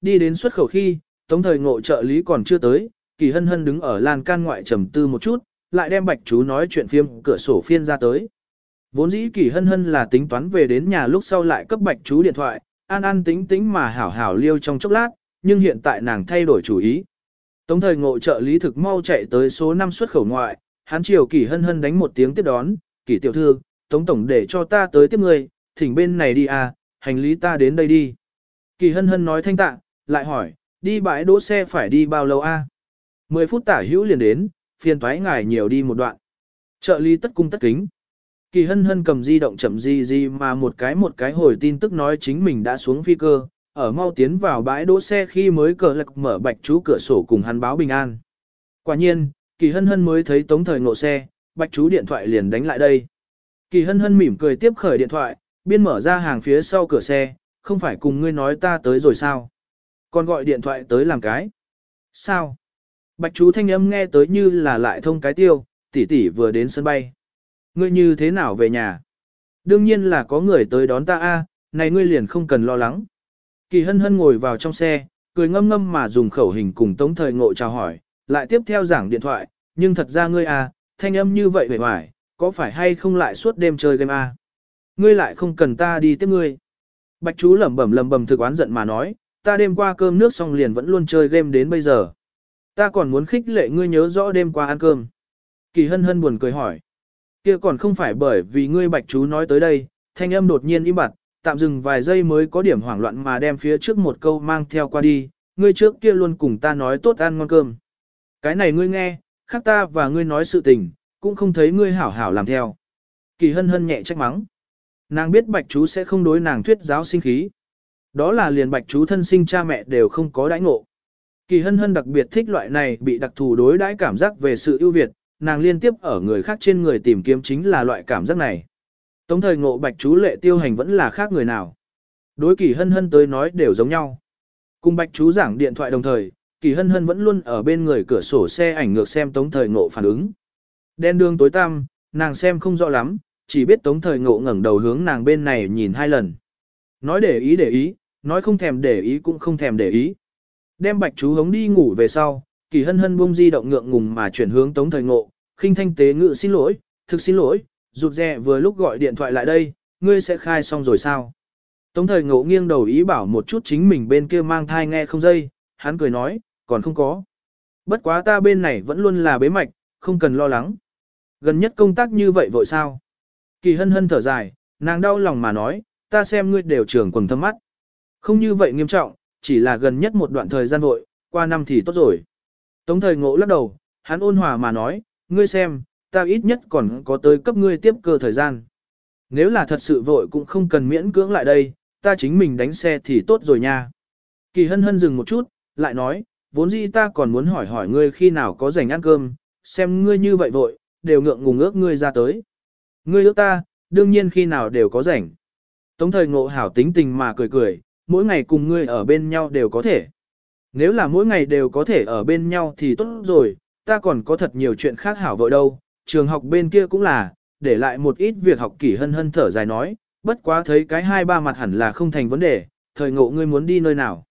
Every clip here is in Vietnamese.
Đi đến xuất khẩu khi, tống thời ngộ trợ lý còn chưa tới, kỳ hân hân đứng ở lan can ngoại trầm tư một chút, lại đem bạch chú nói chuyện phim cửa sổ phiên ra tới. Vốn dĩ kỳ hân hân là tính toán về đến nhà lúc sau lại cấp bạch chú điện thoại, an an tính tính mà hảo hảo liêu trong chốc lát, nhưng hiện tại nàng thay đổi chủ ý. Tống thời ngộ trợ lý thực mau chạy tới số 5 xuất khẩu ngoại, hắn chiều kỳ hân hân đánh một tiếng tiếp đón, kỳ tiểu thư, tống tổng để cho ta tới tiếp người, thỉnh bên này đi à, hành lý ta đến đây đi. Kỳ hân hân nói thanh tạ, lại hỏi, đi bãi đỗ xe phải đi bao lâu a? À? 10 phút tả hữu liền đến, phiền thoái ngài nhiều đi một đoạn. Trợ lý tất cung tất kính. Kỳ hân hân cầm di động chậm gì gì mà một cái một cái hồi tin tức nói chính mình đã xuống phi cơ, ở mau tiến vào bãi đỗ xe khi mới cờ lạc mở bạch chú cửa sổ cùng hắn báo bình an. Quả nhiên, kỳ hân hân mới thấy tống thời ngộ xe, bạch chú điện thoại liền đánh lại đây. Kỳ hân hân mỉm cười tiếp khởi điện thoại, biên mở ra hàng phía sau cửa xe, không phải cùng ngươi nói ta tới rồi sao? Còn gọi điện thoại tới làm cái? Sao? Bạch chú thanh âm nghe tới như là lại thông cái tiêu, tỷ tỷ vừa đến sân bay. Ngươi như thế nào về nhà? Đương nhiên là có người tới đón ta a, này ngươi liền không cần lo lắng. Kỳ hân hân ngồi vào trong xe, cười ngâm ngâm mà dùng khẩu hình cùng tống thời ngộ chào hỏi, lại tiếp theo giảng điện thoại, nhưng thật ra ngươi a, thanh âm như vậy vẻ hoài, có phải hay không lại suốt đêm chơi game a? Ngươi lại không cần ta đi tiếp ngươi. Bạch chú lẩm bẩm lẩm bẩm thực oán giận mà nói, ta đêm qua cơm nước xong liền vẫn luôn chơi game đến bây giờ. Ta còn muốn khích lệ ngươi nhớ rõ đêm qua ăn cơm. Kỳ hân hân buồn cười hỏi. kia còn không phải bởi vì ngươi bạch chú nói tới đây, thanh âm đột nhiên im bặt, tạm dừng vài giây mới có điểm hoảng loạn mà đem phía trước một câu mang theo qua đi, ngươi trước kia luôn cùng ta nói tốt ăn ngon cơm. Cái này ngươi nghe, khác ta và ngươi nói sự tình, cũng không thấy ngươi hảo hảo làm theo. Kỳ hân hân nhẹ trách mắng. Nàng biết bạch chú sẽ không đối nàng thuyết giáo sinh khí. Đó là liền bạch chú thân sinh cha mẹ đều không có đãi ngộ. Kỳ hân hân đặc biệt thích loại này bị đặc thù đối đãi cảm giác về sự ưu việt, nàng liên tiếp ở người khác trên người tìm kiếm chính là loại cảm giác này. Tống thời ngộ bạch chú lệ tiêu hành vẫn là khác người nào. Đối kỳ hân hân tới nói đều giống nhau. Cùng bạch chú giảng điện thoại đồng thời, kỳ hân hân vẫn luôn ở bên người cửa sổ xe ảnh ngược xem tống thời ngộ phản ứng. Đen đường tối tăm, nàng xem không rõ lắm, chỉ biết tống thời ngộ ngẩng đầu hướng nàng bên này nhìn hai lần. Nói để ý để ý, nói không thèm để ý cũng không thèm để ý. Đem bạch chú hống đi ngủ về sau, kỳ hân hân buông di động ngượng ngùng mà chuyển hướng tống thời ngộ, khinh thanh tế ngự xin lỗi, thực xin lỗi, rụt rè vừa lúc gọi điện thoại lại đây, ngươi sẽ khai xong rồi sao? Tống thời ngộ nghiêng đầu ý bảo một chút chính mình bên kia mang thai nghe không dây, hắn cười nói, còn không có. Bất quá ta bên này vẫn luôn là bế mạch, không cần lo lắng. Gần nhất công tác như vậy vội sao? Kỳ hân hân thở dài, nàng đau lòng mà nói, ta xem ngươi đều trưởng quần thâm mắt. Không như vậy nghiêm trọng, chỉ là gần nhất một đoạn thời gian vội, qua năm thì tốt rồi. Tống thời ngộ lắc đầu, hắn ôn hòa mà nói, ngươi xem, ta ít nhất còn có tới cấp ngươi tiếp cơ thời gian. Nếu là thật sự vội cũng không cần miễn cưỡng lại đây, ta chính mình đánh xe thì tốt rồi nha. Kỳ hân hân dừng một chút, lại nói, vốn dĩ ta còn muốn hỏi hỏi ngươi khi nào có rảnh ăn cơm, xem ngươi như vậy vội, đều ngượng ngùng ước ngươi ra tới. Ngươi ước ta, đương nhiên khi nào đều có rảnh. Tống thời ngộ hảo tính tình mà cười cười, mỗi ngày cùng ngươi ở bên nhau đều có thể. Nếu là mỗi ngày đều có thể ở bên nhau thì tốt rồi, ta còn có thật nhiều chuyện khác hảo vội đâu, trường học bên kia cũng là, để lại một ít việc học kỷ hân hân thở dài nói, bất quá thấy cái hai ba mặt hẳn là không thành vấn đề, thời ngộ ngươi muốn đi nơi nào.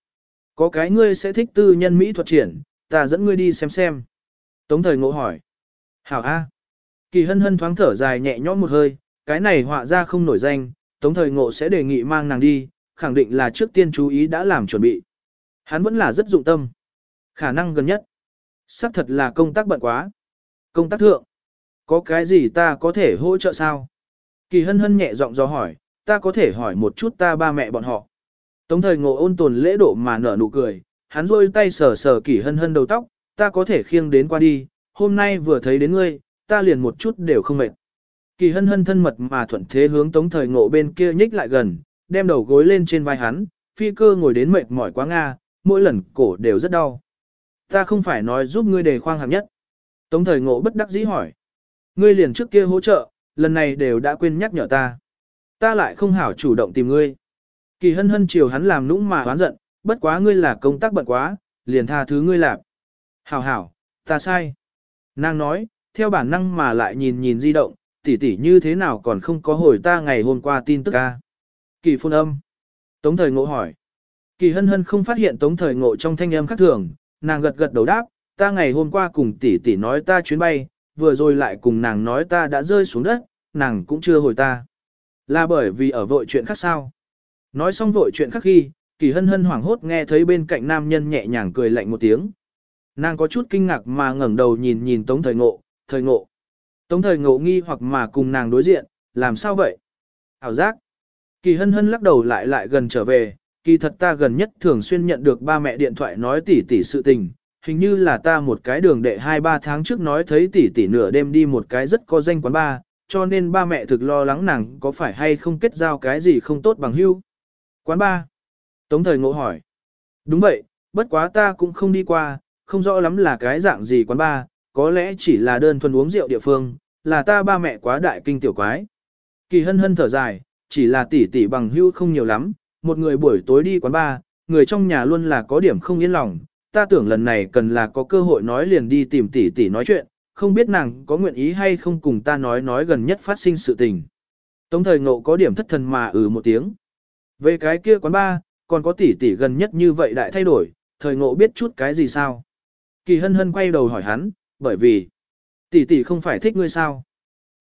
Có cái ngươi sẽ thích tư nhân mỹ thuật triển, ta dẫn ngươi đi xem xem. Tống thời ngộ hỏi. Hảo A. Kỳ hân hân thoáng thở dài nhẹ nhõm một hơi, cái này họa ra không nổi danh, tống thời ngộ sẽ đề nghị mang nàng đi, khẳng định là trước tiên chú ý đã làm chuẩn bị. Hắn vẫn là rất dụng tâm. Khả năng gần nhất. xác thật là công tác bận quá. Công tác thượng. Có cái gì ta có thể hỗ trợ sao? Kỳ hân hân nhẹ giọng do hỏi, ta có thể hỏi một chút ta ba mẹ bọn họ. Tống thời ngộ ôn tồn lễ độ mà nở nụ cười, hắn rôi tay sờ sờ kỳ hân hân đầu tóc, ta có thể khiêng đến qua đi, hôm nay vừa thấy đến ngươi, ta liền một chút đều không mệt. Kỳ hân hân thân mật mà thuận thế hướng tống thời ngộ bên kia nhích lại gần, đem đầu gối lên trên vai hắn, phi cơ ngồi đến mệt mỏi quá Nga, mỗi lần cổ đều rất đau. Ta không phải nói giúp ngươi đề khoang hạng nhất. Tống thời ngộ bất đắc dĩ hỏi. Ngươi liền trước kia hỗ trợ, lần này đều đã quên nhắc nhở ta. Ta lại không hảo chủ động tìm ngươi. Kỳ hân hân chiều hắn làm nũng mà oán giận, bất quá ngươi là công tác bận quá, liền tha thứ ngươi làm. Hảo hảo, ta sai. Nàng nói, theo bản năng mà lại nhìn nhìn di động, tỷ tỷ như thế nào còn không có hồi ta ngày hôm qua tin tức ca. Kỳ phun âm. Tống thời ngộ hỏi. Kỳ hân hân không phát hiện tống thời ngộ trong thanh âm khác thường, nàng gật gật đầu đáp, ta ngày hôm qua cùng tỷ tỷ nói ta chuyến bay, vừa rồi lại cùng nàng nói ta đã rơi xuống đất, nàng cũng chưa hồi ta. Là bởi vì ở vội chuyện khác sao. Nói xong vội chuyện khác khi, kỳ hân hân hoảng hốt nghe thấy bên cạnh nam nhân nhẹ nhàng cười lạnh một tiếng. Nàng có chút kinh ngạc mà ngẩng đầu nhìn nhìn tống thời ngộ, thời ngộ. Tống thời ngộ nghi hoặc mà cùng nàng đối diện, làm sao vậy? Ảo giác. Kỳ hân hân lắc đầu lại lại gần trở về, kỳ thật ta gần nhất thường xuyên nhận được ba mẹ điện thoại nói tỉ tỉ sự tình, hình như là ta một cái đường đệ 2-3 tháng trước nói thấy tỉ tỉ nửa đêm đi một cái rất có danh quán ba, cho nên ba mẹ thực lo lắng nàng có phải hay không kết giao cái gì không tốt bằng hưu. Quán ba. Tống thời ngộ hỏi. Đúng vậy, bất quá ta cũng không đi qua, không rõ lắm là cái dạng gì quán ba, có lẽ chỉ là đơn thuần uống rượu địa phương, là ta ba mẹ quá đại kinh tiểu quái. Kỳ hân hân thở dài, chỉ là tỷ tỷ bằng hưu không nhiều lắm, một người buổi tối đi quán ba, người trong nhà luôn là có điểm không yên lòng, ta tưởng lần này cần là có cơ hội nói liền đi tìm tỷ tỷ nói chuyện, không biết nàng có nguyện ý hay không cùng ta nói nói gần nhất phát sinh sự tình. Tống thời ngộ có điểm thất thần mà ừ một tiếng. Về cái kia quán ba, còn có tỷ tỷ gần nhất như vậy đại thay đổi, thời ngộ biết chút cái gì sao? Kỳ hân hân quay đầu hỏi hắn, bởi vì, tỷ tỷ không phải thích ngươi sao?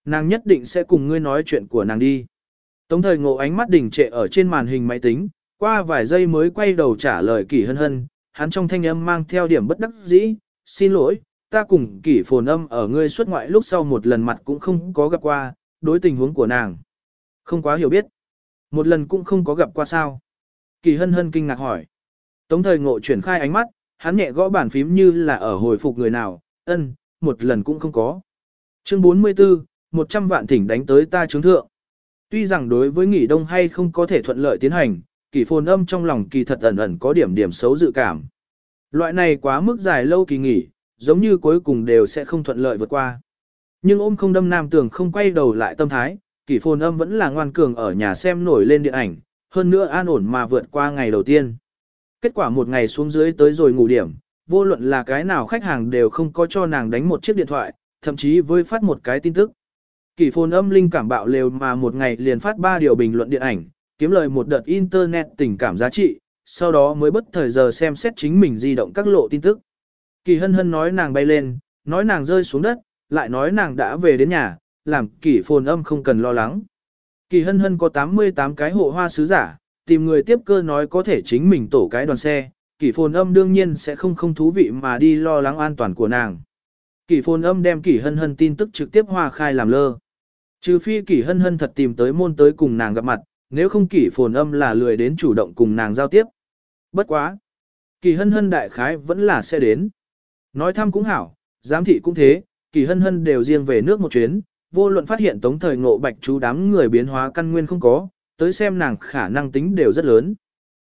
Nàng nhất định sẽ cùng ngươi nói chuyện của nàng đi. Tống thời ngộ ánh mắt đỉnh trệ ở trên màn hình máy tính, qua vài giây mới quay đầu trả lời kỳ hân hân, hắn trong thanh âm mang theo điểm bất đắc dĩ, xin lỗi, ta cùng kỷ phồn âm ở ngươi xuất ngoại lúc sau một lần mặt cũng không có gặp qua, đối tình huống của nàng. Không quá hiểu biết. Một lần cũng không có gặp qua sao. Kỳ hân hân kinh ngạc hỏi. Tống thời ngộ chuyển khai ánh mắt, hắn nhẹ gõ bàn phím như là ở hồi phục người nào, ân, một lần cũng không có. Chương 44, 100 vạn thỉnh đánh tới ta chứng thượng. Tuy rằng đối với nghỉ đông hay không có thể thuận lợi tiến hành, kỳ phồn âm trong lòng kỳ thật ẩn ẩn có điểm điểm xấu dự cảm. Loại này quá mức dài lâu kỳ nghỉ, giống như cuối cùng đều sẽ không thuận lợi vượt qua. Nhưng ôm không đâm nam tường không quay đầu lại tâm thái, kỳ phồn âm vẫn là ngoan cường ở nhà xem nổi lên điện ảnh, hơn nữa an ổn mà vượt qua ngày đầu tiên. Kết quả một ngày xuống dưới tới rồi ngủ điểm, vô luận là cái nào khách hàng đều không có cho nàng đánh một chiếc điện thoại, thậm chí với phát một cái tin tức. Kỳ phồn âm linh cảm bạo lều mà một ngày liền phát ba điều bình luận điện ảnh, kiếm lời một đợt internet tình cảm giá trị, sau đó mới bất thời giờ xem xét chính mình di động các lộ tin tức. Kỳ hân hân nói nàng bay lên, nói nàng rơi xuống đất, lại nói nàng đã về đến nhà, làm kỳ phồn âm không cần lo lắng. Kỳ hân hân có 88 cái hộ hoa sứ giả, tìm người tiếp cơ nói có thể chính mình tổ cái đoàn xe, kỳ phồn âm đương nhiên sẽ không không thú vị mà đi lo lắng an toàn của nàng. Kỳ phồn âm đem kỳ hân hân tin tức trực tiếp hoa khai làm lơ. Trừ phi kỳ hân hân thật tìm tới môn tới cùng nàng gặp mặt, nếu không kỳ phồn âm là lười đến chủ động cùng nàng giao tiếp. Bất quá. Kỳ hân hân đại khái vẫn là sẽ đến. Nói thăm cũng hảo, giám thị cũng thế, kỳ hân hân đều riêng về nước một chuyến, vô luận phát hiện tống thời ngộ bạch chú đám người biến hóa căn nguyên không có, tới xem nàng khả năng tính đều rất lớn.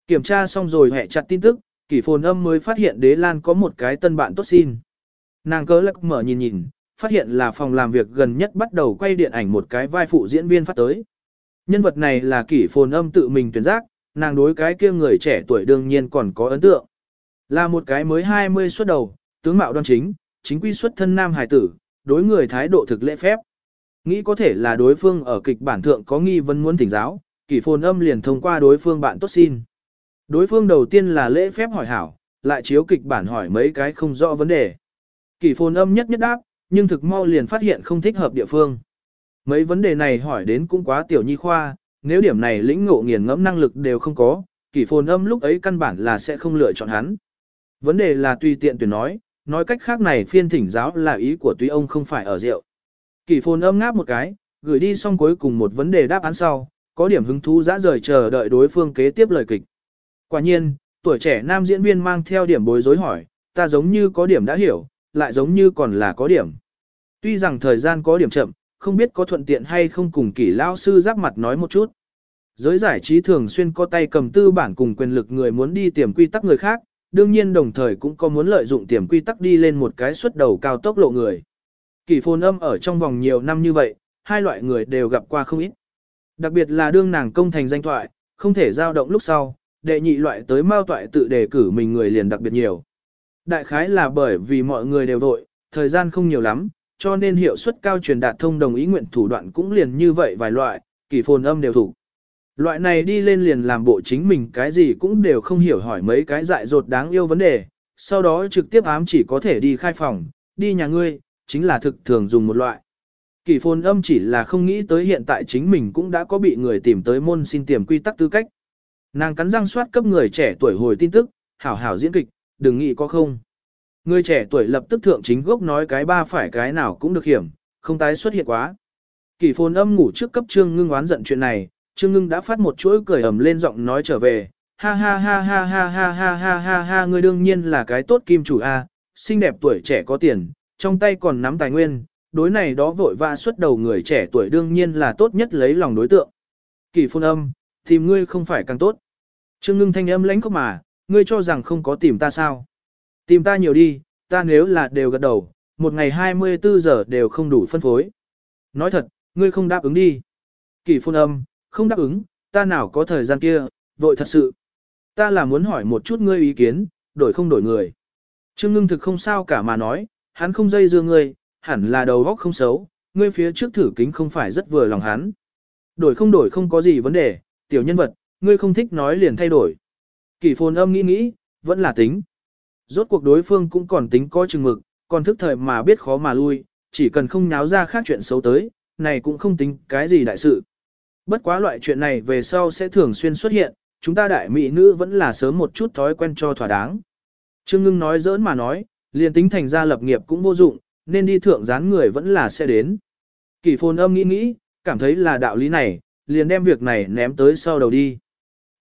Kiểm tra xong rồi hẹ chặt tin tức, kỳ phồn âm mới phát hiện đế lan có một cái tân bạn tốt xin. Nàng cớ lắc mở nhìn nhìn, phát hiện là phòng làm việc gần nhất bắt đầu quay điện ảnh một cái vai phụ diễn viên phát tới. Nhân vật này là kỷ phồn âm tự mình tuyển giác, nàng đối cái kia người trẻ tuổi đương nhiên còn có ấn tượng. Là một cái mới 20 xuất đầu, tướng mạo đoan chính, chính quy xuất thân nam hài tử, đối người thái độ thực lễ phép. Nghĩ có thể là đối phương ở kịch bản thượng có nghi vấn muốn thỉnh giáo, kỷ phồn âm liền thông qua đối phương bạn tốt xin. Đối phương đầu tiên là lễ phép hỏi hảo, lại chiếu kịch bản hỏi mấy cái không rõ vấn đề. Kỷ phồn âm nhất nhất đáp, nhưng thực mau liền phát hiện không thích hợp địa phương. Mấy vấn đề này hỏi đến cũng quá tiểu nhi khoa, nếu điểm này lĩnh ngộ nghiền ngẫm năng lực đều không có, kỷ phồn âm lúc ấy căn bản là sẽ không lựa chọn hắn. Vấn đề là tùy tiện tuyển nói, nói cách khác này phiên thỉnh giáo là ý của tuy ông không phải ở rượu. Kỷ phồn âm ngáp một cái, gửi đi xong cuối cùng một vấn đề đáp án sau, có điểm hứng thú dã rời chờ đợi đối phương kế tiếp lời kịch. Quả nhiên, tuổi trẻ nam diễn viên mang theo điểm bối rối hỏi, ta giống như có điểm đã hiểu, lại giống như còn là có điểm. Tuy rằng thời gian có điểm chậm, không biết có thuận tiện hay không cùng kỷ lao sư giáp mặt nói một chút. Giới giải trí thường xuyên có tay cầm tư bản cùng quyền lực người muốn đi tiềm quy tắc người khác, đương nhiên đồng thời cũng có muốn lợi dụng tiềm quy tắc đi lên một cái xuất đầu cao tốc lộ người. Kỷ phồn âm ở trong vòng nhiều năm như vậy, hai loại người đều gặp qua không ít. Đặc biệt là đương nàng công thành danh thoại, không thể giao động lúc sau, đệ nhị loại tới mao toại tự đề cử mình người liền đặc biệt nhiều. Đại khái là bởi vì mọi người đều vội, thời gian không nhiều lắm, cho nên hiệu suất cao truyền đạt thông đồng ý nguyện thủ đoạn cũng liền như vậy vài loại, kỳ phồn âm đều thủ. Loại này đi lên liền làm bộ chính mình cái gì cũng đều không hiểu hỏi mấy cái dại dột đáng yêu vấn đề, sau đó trực tiếp ám chỉ có thể đi khai phòng, đi nhà ngươi, chính là thực thường dùng một loại. Kỳ phồn âm chỉ là không nghĩ tới hiện tại chính mình cũng đã có bị người tìm tới môn xin tiềm quy tắc tư cách. Nàng cắn răng soát cấp người trẻ tuổi hồi tin tức, hảo hảo diễn kịch, đừng nghĩ có không. Người trẻ tuổi lập tức thượng chính gốc nói cái ba phải cái nào cũng được hiểm, không tái xuất hiện quá. Kỳ phồn âm ngủ trước cấp trương ngưng oán giận chuyện này, trương ngưng đã phát một chuỗi cười ầm lên giọng nói trở về, ha ha ha ha ha ha ha ha ha ha ngươi đương nhiên là cái tốt kim chủ a, xinh đẹp tuổi trẻ có tiền, trong tay còn nắm tài nguyên, đối này đó vội vã xuất đầu người trẻ tuổi đương nhiên là tốt nhất lấy lòng đối tượng. Kỳ phồn âm, tìm ngươi không phải càng tốt. Trương ngưng thanh âm lãnh khóc mà, ngươi cho rằng không có tìm ta sao. Tìm ta nhiều đi, ta nếu là đều gật đầu, một ngày 24 giờ đều không đủ phân phối. Nói thật, ngươi không đáp ứng đi. Kỳ phôn âm, không đáp ứng, ta nào có thời gian kia, vội thật sự. Ta là muốn hỏi một chút ngươi ý kiến, đổi không đổi người. Trương ngưng thực không sao cả mà nói, hắn không dây dưa ngươi, hẳn là đầu óc không xấu, ngươi phía trước thử kính không phải rất vừa lòng hắn. Đổi không đổi không có gì vấn đề, tiểu nhân vật, ngươi không thích nói liền thay đổi. Kỳ phồn âm nghĩ nghĩ, vẫn là tính. Rốt cuộc đối phương cũng còn tính có chừng mực, còn thức thời mà biết khó mà lui, chỉ cần không nháo ra khác chuyện xấu tới, này cũng không tính cái gì đại sự. Bất quá loại chuyện này về sau sẽ thường xuyên xuất hiện, chúng ta đại mỹ nữ vẫn là sớm một chút thói quen cho thỏa đáng. Trương ngưng nói giỡn mà nói, liền tính thành ra lập nghiệp cũng vô dụng, nên đi thượng gián người vẫn là sẽ đến. Kỷ phồn âm nghĩ nghĩ, cảm thấy là đạo lý này, liền đem việc này ném tới sau đầu đi.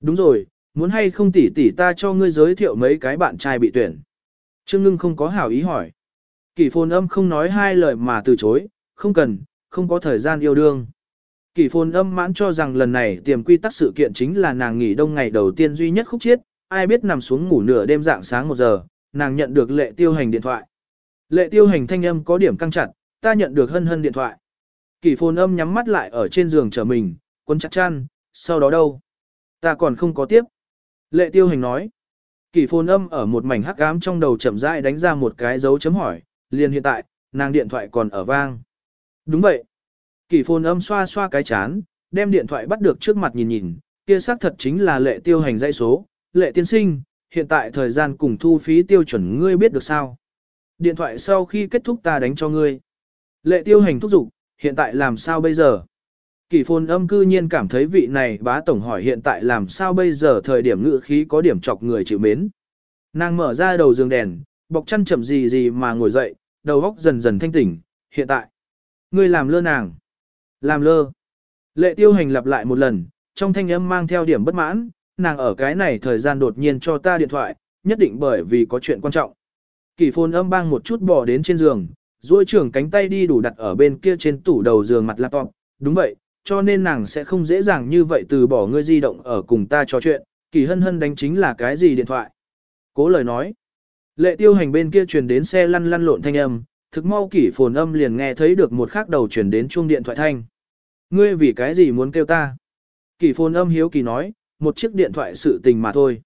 Đúng rồi, muốn hay không tỉ tỉ ta cho ngươi giới thiệu mấy cái bạn trai bị tuyển. Trương ngưng không có hảo ý hỏi. Kỳ phồn âm không nói hai lời mà từ chối, không cần, không có thời gian yêu đương. Kỳ phồn âm mãn cho rằng lần này tiềm quy tắc sự kiện chính là nàng nghỉ đông ngày đầu tiên duy nhất khúc chiết, ai biết nằm xuống ngủ nửa đêm dạng sáng một giờ, nàng nhận được lệ tiêu hành điện thoại. Lệ tiêu hành thanh âm có điểm căng chặt, ta nhận được hân hân điện thoại. Kỳ phồn âm nhắm mắt lại ở trên giường chờ mình, quân chặt chăn, sau đó đâu? Ta còn không có tiếp. Lệ tiêu hành nói. Kỳ phồn âm ở một mảnh hắc ám trong đầu chậm rãi đánh ra một cái dấu chấm hỏi, liền hiện tại, nàng điện thoại còn ở vang. Đúng vậy. Kỳ phồn âm xoa xoa cái chán, đem điện thoại bắt được trước mặt nhìn nhìn, kia xác thật chính là lệ tiêu hành dãy số, lệ tiên sinh, hiện tại thời gian cùng thu phí tiêu chuẩn ngươi biết được sao. Điện thoại sau khi kết thúc ta đánh cho ngươi. Lệ tiêu hành thúc giục, hiện tại làm sao bây giờ? Kỳ phồn âm cư nhiên cảm thấy vị này bá tổng hỏi hiện tại làm sao bây giờ thời điểm ngự khí có điểm chọc người chịu mến. Nàng mở ra đầu giường đèn, bọc chăn chậm gì gì mà ngồi dậy, đầu góc dần dần thanh tỉnh, hiện tại. Ngươi làm lơ nàng. Làm lơ. Lệ tiêu hành lặp lại một lần, trong thanh âm mang theo điểm bất mãn, nàng ở cái này thời gian đột nhiên cho ta điện thoại, nhất định bởi vì có chuyện quan trọng. Kỳ phồn âm bang một chút bỏ đến trên giường, duỗi trưởng cánh tay đi đủ đặt ở bên kia trên tủ đầu giường mặt laptop. Đúng vậy, cho nên nàng sẽ không dễ dàng như vậy từ bỏ ngươi di động ở cùng ta trò chuyện, kỳ hân hân đánh chính là cái gì điện thoại. Cố lời nói. Lệ tiêu hành bên kia truyền đến xe lăn lăn lộn thanh âm, thực mau kỷ phồn âm liền nghe thấy được một khắc đầu truyền đến chuông điện thoại thanh. Ngươi vì cái gì muốn kêu ta? Kỷ phồn âm hiếu kỳ nói, một chiếc điện thoại sự tình mà thôi.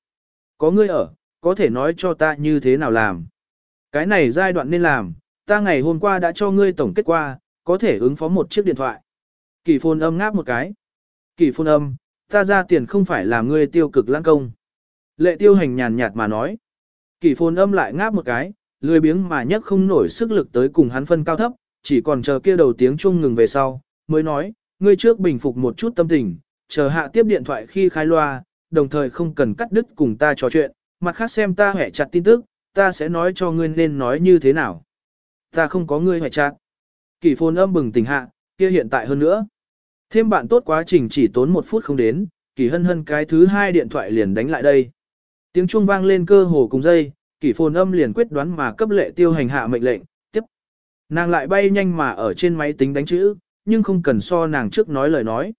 Có ngươi ở, có thể nói cho ta như thế nào làm. Cái này giai đoạn nên làm, ta ngày hôm qua đã cho ngươi tổng kết qua, có thể ứng phó một chiếc điện thoại. Kỳ phôn âm ngáp một cái. Kỳ phôn âm, ta ra tiền không phải là ngươi tiêu cực lãng công. Lệ tiêu hành nhàn nhạt mà nói. Kỳ phôn âm lại ngáp một cái, lười biếng mà nhất không nổi sức lực tới cùng hắn phân cao thấp, chỉ còn chờ kia đầu tiếng chuông ngừng về sau, mới nói, ngươi trước bình phục một chút tâm tình, chờ hạ tiếp điện thoại khi khai loa, đồng thời không cần cắt đứt cùng ta trò chuyện, mặt khác xem ta hẻ chặt tin tức, ta sẽ nói cho ngươi nên nói như thế nào. Ta không có ngươi hẻ chặt. Kỳ phôn âm bừng tỉnh hạ, kia hiện tại hơn nữa. Thêm bạn tốt quá trình chỉ tốn một phút không đến, kỳ hân hân cái thứ hai điện thoại liền đánh lại đây. Tiếng chuông vang lên cơ hồ cùng dây, kỳ phồn âm liền quyết đoán mà cấp lệ tiêu hành hạ mệnh lệnh, tiếp. Nàng lại bay nhanh mà ở trên máy tính đánh chữ, nhưng không cần so nàng trước nói lời nói.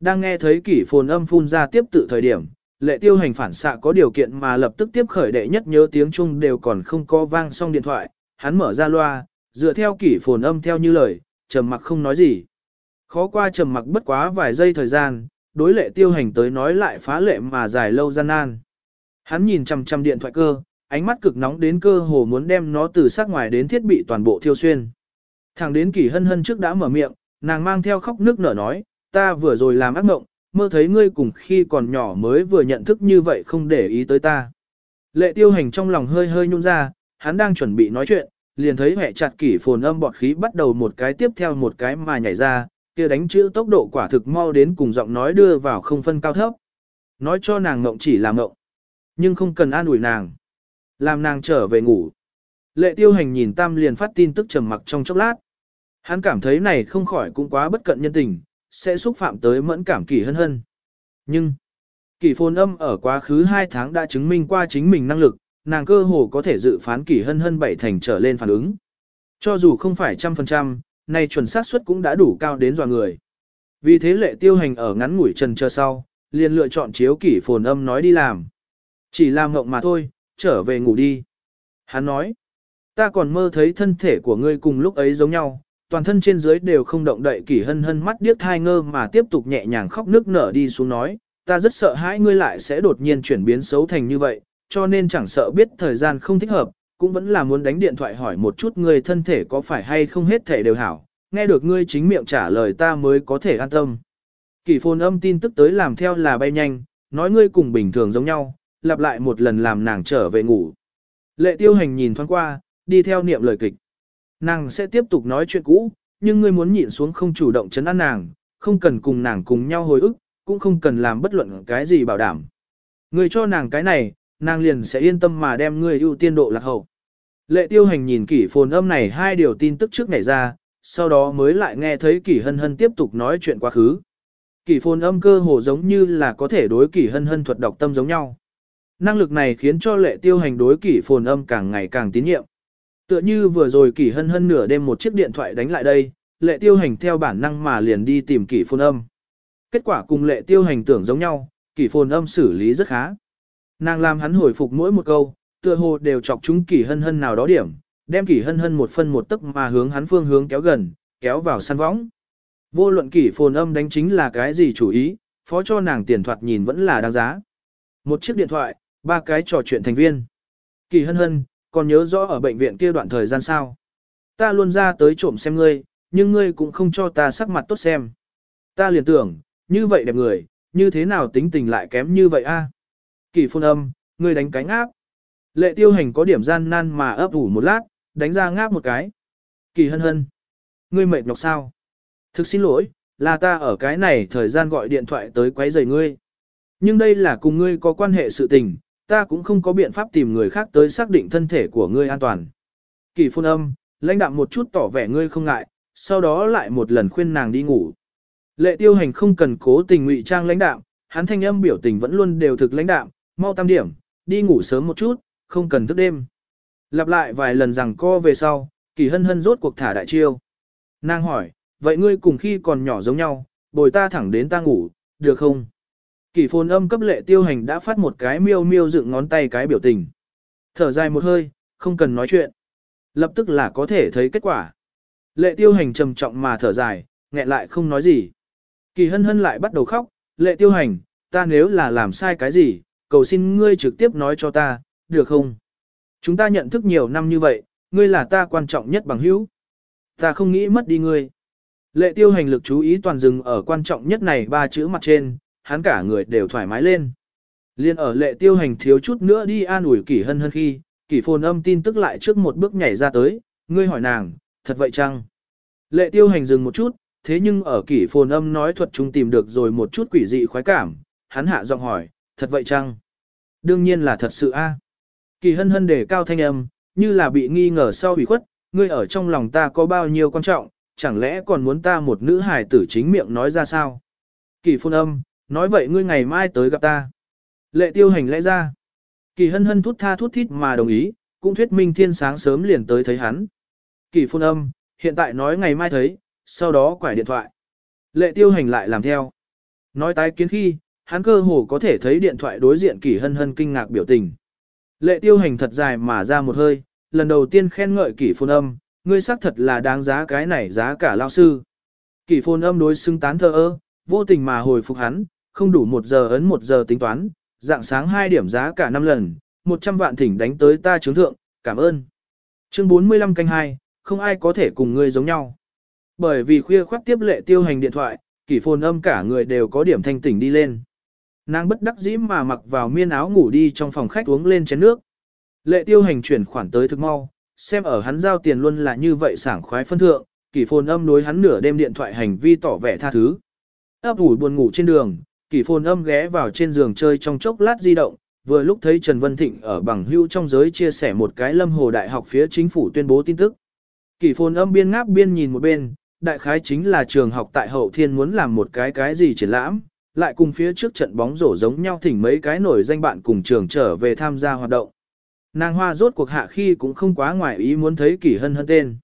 Đang nghe thấy kỷ phồn âm phun ra tiếp tự thời điểm, lệ tiêu hành phản xạ có điều kiện mà lập tức tiếp khởi đệ nhất nhớ tiếng chuông đều còn không có vang xong điện thoại, hắn mở ra loa, dựa theo kỷ phồn âm theo như lời, trầm mặc không nói gì. Khó qua trầm mặc bất quá vài giây thời gian, đối lệ tiêu hành tới nói lại phá lệ mà dài lâu gian nan. Hắn nhìn chằm chằm điện thoại cơ, ánh mắt cực nóng đến cơ hồ muốn đem nó từ sát ngoài đến thiết bị toàn bộ thiêu xuyên. Thẳng đến kỷ hân hân trước đã mở miệng, nàng mang theo khóc nước nở nói, ta vừa rồi làm ác mộng, mơ thấy ngươi cùng khi còn nhỏ mới vừa nhận thức như vậy không để ý tới ta. Lệ tiêu hành trong lòng hơi hơi nhung ra, hắn đang chuẩn bị nói chuyện, liền thấy hệ chặt kỷ phồn âm bọt khí bắt đầu một cái tiếp theo một cái mà nhảy ra, kia đánh chữ tốc độ quả thực mau đến cùng giọng nói đưa vào không phân cao thấp. Nói cho nàng ngộng chỉ là ngộng, nhưng không cần an ủi nàng. Làm nàng trở về ngủ. Lệ tiêu hành nhìn Tam liền phát tin tức trầm mặc trong chốc lát. Hắn cảm thấy này không khỏi cũng quá bất cận nhân tình, sẽ xúc phạm tới mẫn cảm kỷ hân hân. Nhưng, kỷ phồn âm ở quá khứ 2 tháng đã chứng minh qua chính mình năng lực, nàng cơ hồ có thể dự phán kỷ hân hân bảy thành trở lên phản ứng. Cho dù không phải trăm phần trăm, nay chuẩn xác suất cũng đã đủ cao đến dọa người. Vì thế lệ tiêu hành ở ngắn ngủi trần chờ sau, liền lựa chọn chiếu kỷ phồn âm nói đi làm. Chỉ làm ngộng mà thôi, trở về ngủ đi. Hắn nói, ta còn mơ thấy thân thể của ngươi cùng lúc ấy giống nhau, toàn thân trên dưới đều không động đậy kỷ hân hân mắt điếc thai ngơ mà tiếp tục nhẹ nhàng khóc nước nở đi xuống nói, ta rất sợ hãi ngươi lại sẽ đột nhiên chuyển biến xấu thành như vậy, cho nên chẳng sợ biết thời gian không thích hợp, cũng vẫn là muốn đánh điện thoại hỏi một chút ngươi thân thể có phải hay không hết thể đều hảo, nghe được ngươi chính miệng trả lời ta mới có thể an tâm. Kỳ phồn âm tin tức tới làm theo là bay nhanh, nói ngươi cùng bình thường giống nhau, lặp lại một lần làm nàng trở về ngủ. Lệ tiêu hành nhìn thoáng qua, đi theo niệm lời kịch. Nàng sẽ tiếp tục nói chuyện cũ, nhưng ngươi muốn nhịn xuống không chủ động chấn an nàng, không cần cùng nàng cùng nhau hồi ức, cũng không cần làm bất luận cái gì bảo đảm. Ngươi cho nàng cái này, nàng liền sẽ yên tâm mà đem ngươi ưu tiên độ lạc hậu. Lệ tiêu hành nhìn kỷ phồn âm này hai điều tin tức trước ngày ra, sau đó mới lại nghe thấy kỷ hân hân tiếp tục nói chuyện quá khứ. Kỷ phồn âm cơ hồ giống như là có thể đối kỷ hân hân thuật đọc tâm giống nhau. Năng lực này khiến cho lệ tiêu hành đối kỷ phồn âm càng ngày càng tín nhiệm. Tựa như vừa rồi kỷ hân hân nửa đêm một chiếc điện thoại đánh lại đây, lệ tiêu hành theo bản năng mà liền đi tìm kỷ phồn âm. Kết quả cùng lệ tiêu hành tưởng giống nhau, kỷ phồn âm xử lý rất khá. Nàng làm hắn hồi phục mỗi một câu, tựa hồ đều chọc chúng kỷ hân hân nào đó điểm, đem kỷ hân hân một phân một tức mà hướng hắn phương hướng kéo gần, kéo vào săn võng. Vô luận kỷ phồn âm đánh chính là cái gì chủ ý, phó cho nàng tiền thoạt nhìn vẫn là đáng giá. Một chiếc điện thoại, ba cái trò chuyện thành viên. Kỳ hân hân, còn nhớ rõ ở bệnh viện kia đoạn thời gian sao. Ta luôn ra tới trộm xem ngươi, nhưng ngươi cũng không cho ta sắc mặt tốt xem. Ta liền tưởng, như vậy đẹp người, như thế nào tính tình lại kém như vậy a? Kỳ phun âm, ngươi đánh cái ngáp. Lệ tiêu hành có điểm gian nan mà ấp ủ một lát, đánh ra ngáp một cái. Kỳ hân hân. Ngươi mệt nhọc sao? Thực xin lỗi, là ta ở cái này thời gian gọi điện thoại tới quấy rầy ngươi. Nhưng đây là cùng ngươi có quan hệ sự tình, ta cũng không có biện pháp tìm người khác tới xác định thân thể của ngươi an toàn. Kỳ phun âm, lãnh đạm một chút tỏ vẻ ngươi không ngại, sau đó lại một lần khuyên nàng đi ngủ. Lệ tiêu hành không cần cố tình ngụy trang lãnh đạm, hắn thanh âm biểu tình vẫn luôn đều thực lãnh đạm, mau tam điểm, đi ngủ sớm một chút, không cần thức đêm. Lặp lại vài lần rằng co về sau, kỳ hân hân rốt cuộc thả đại chiêu. Nàng hỏi, vậy ngươi cùng khi còn nhỏ giống nhau, bồi ta thẳng đến ta ngủ, được không? Kỳ phồn âm cấp lệ tiêu hành đã phát một cái miêu miêu dựng ngón tay cái biểu tình. Thở dài một hơi, không cần nói chuyện. Lập tức là có thể thấy kết quả. Lệ tiêu hành trầm trọng mà thở dài, nghẹn lại không nói gì. Kỳ hân hân lại bắt đầu khóc, lệ tiêu hành, ta nếu là làm sai cái gì, cầu xin ngươi trực tiếp nói cho ta, được không? Chúng ta nhận thức nhiều năm như vậy, ngươi là ta quan trọng nhất bằng hữu. Ta không nghĩ mất đi ngươi. Lệ tiêu hành lực chú ý toàn dừng ở quan trọng nhất này ba chữ mặt trên, hắn cả người đều thoải mái lên. Liên ở lệ tiêu hành thiếu chút nữa đi an ủi kỷ hân hân khi, kỷ phồn âm tin tức lại trước một bước nhảy ra tới, ngươi hỏi nàng, thật vậy chăng? Lệ tiêu hành dừng một chút, thế nhưng ở kỷ phồn âm nói thuật trung tìm được rồi một chút quỷ dị khoái cảm, hắn hạ giọng hỏi, thật vậy chăng? Đương nhiên là thật sự a. À. Kỳ hân hân đề cao thanh âm, như là bị nghi ngờ sau bị khuất, ngươi ở trong lòng ta có bao nhiêu quan trọng, chẳng lẽ còn muốn ta một nữ hài tử chính miệng nói ra sao? Kỳ phun âm, nói vậy ngươi ngày mai tới gặp ta. Lệ tiêu hành lẽ ra. Kỳ hân hân thút tha thút thít mà đồng ý, cũng thuyết minh thiên sáng sớm liền tới thấy hắn. Kỳ phun âm, hiện tại nói ngày mai thấy, sau đó quải điện thoại. Lệ tiêu hành lại làm theo. Nói tái kiến khi, hắn cơ hồ có thể thấy điện thoại đối diện kỳ hân hân kinh ngạc biểu tình. Lệ tiêu hành thật dài mà ra một hơi, lần đầu tiên khen ngợi kỳ phun âm, ngươi xác thật là đáng giá cái này giá cả lao sư. Kỳ phun âm đối xứng tán thơ ơ, vô tình mà hồi phục hắn, không đủ một giờ ấn một giờ tính toán, dạng sáng 2 điểm giá cả 5 lần, 100 vạn thỉnh đánh tới ta chứng thượng, cảm ơn. Chương 45 canh 2, không ai có thể cùng ngươi giống nhau. Bởi vì khuya khoác tiếp lệ tiêu hành điện thoại, kỷ phồn âm cả người đều có điểm thanh tỉnh đi lên. Nàng bất đắc dĩ mà mặc vào miên áo ngủ đi trong phòng khách uống lên chén nước. Lệ tiêu hành chuyển khoản tới thực mau, xem ở hắn giao tiền luôn là như vậy sảng khoái phân thượng, kỷ phồn âm đối hắn nửa đêm điện thoại hành vi tỏ vẻ tha thứ. Ấp ủ buồn ngủ trên đường, kỷ phồn âm ghé vào trên giường chơi trong chốc lát di động, vừa lúc thấy Trần Vân Thịnh ở bằng hưu trong giới chia sẻ một cái lâm hồ đại học phía chính phủ tuyên bố tin tức. Kỷ phồn âm biên ngáp biên nhìn một bên, đại khái chính là trường học tại hậu thiên muốn làm một cái cái gì triển lãm, lại cùng phía trước trận bóng rổ giống nhau thỉnh mấy cái nổi danh bạn cùng trường trở về tham gia hoạt động. Nàng hoa rốt cuộc hạ khi cũng không quá ngoài ý muốn thấy kỳ hân hân tên.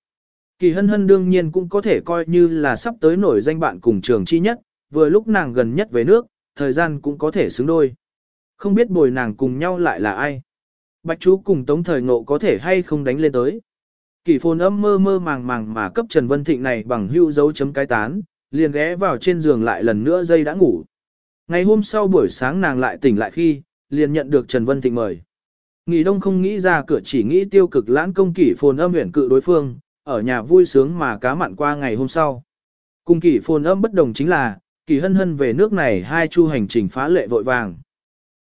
Kỳ hân hân đương nhiên cũng có thể coi như là sắp tới nổi danh bạn cùng trường chi nhất, vừa lúc nàng gần nhất về nước, thời gian cũng có thể xứng đôi. Không biết bồi nàng cùng nhau lại là ai. Bạch chú cùng tống thời ngộ có thể hay không đánh lên tới. Kỳ phồn âm mơ mơ màng màng mà cấp Trần Vân Thịnh này bằng hưu dấu chấm cái tán, liền ghé vào trên giường lại lần nữa dây đã ngủ. Ngày hôm sau buổi sáng nàng lại tỉnh lại khi, liền nhận được Trần Vân Thịnh mời. Nghỉ đông không nghĩ ra cửa chỉ nghĩ tiêu cực lãng công kỷ phồn âm huyện cự đối phương, ở nhà vui sướng mà cá mặn qua ngày hôm sau. Cùng kỷ phồn âm bất đồng chính là, kỳ hân hân về nước này hai chu hành trình phá lệ vội vàng.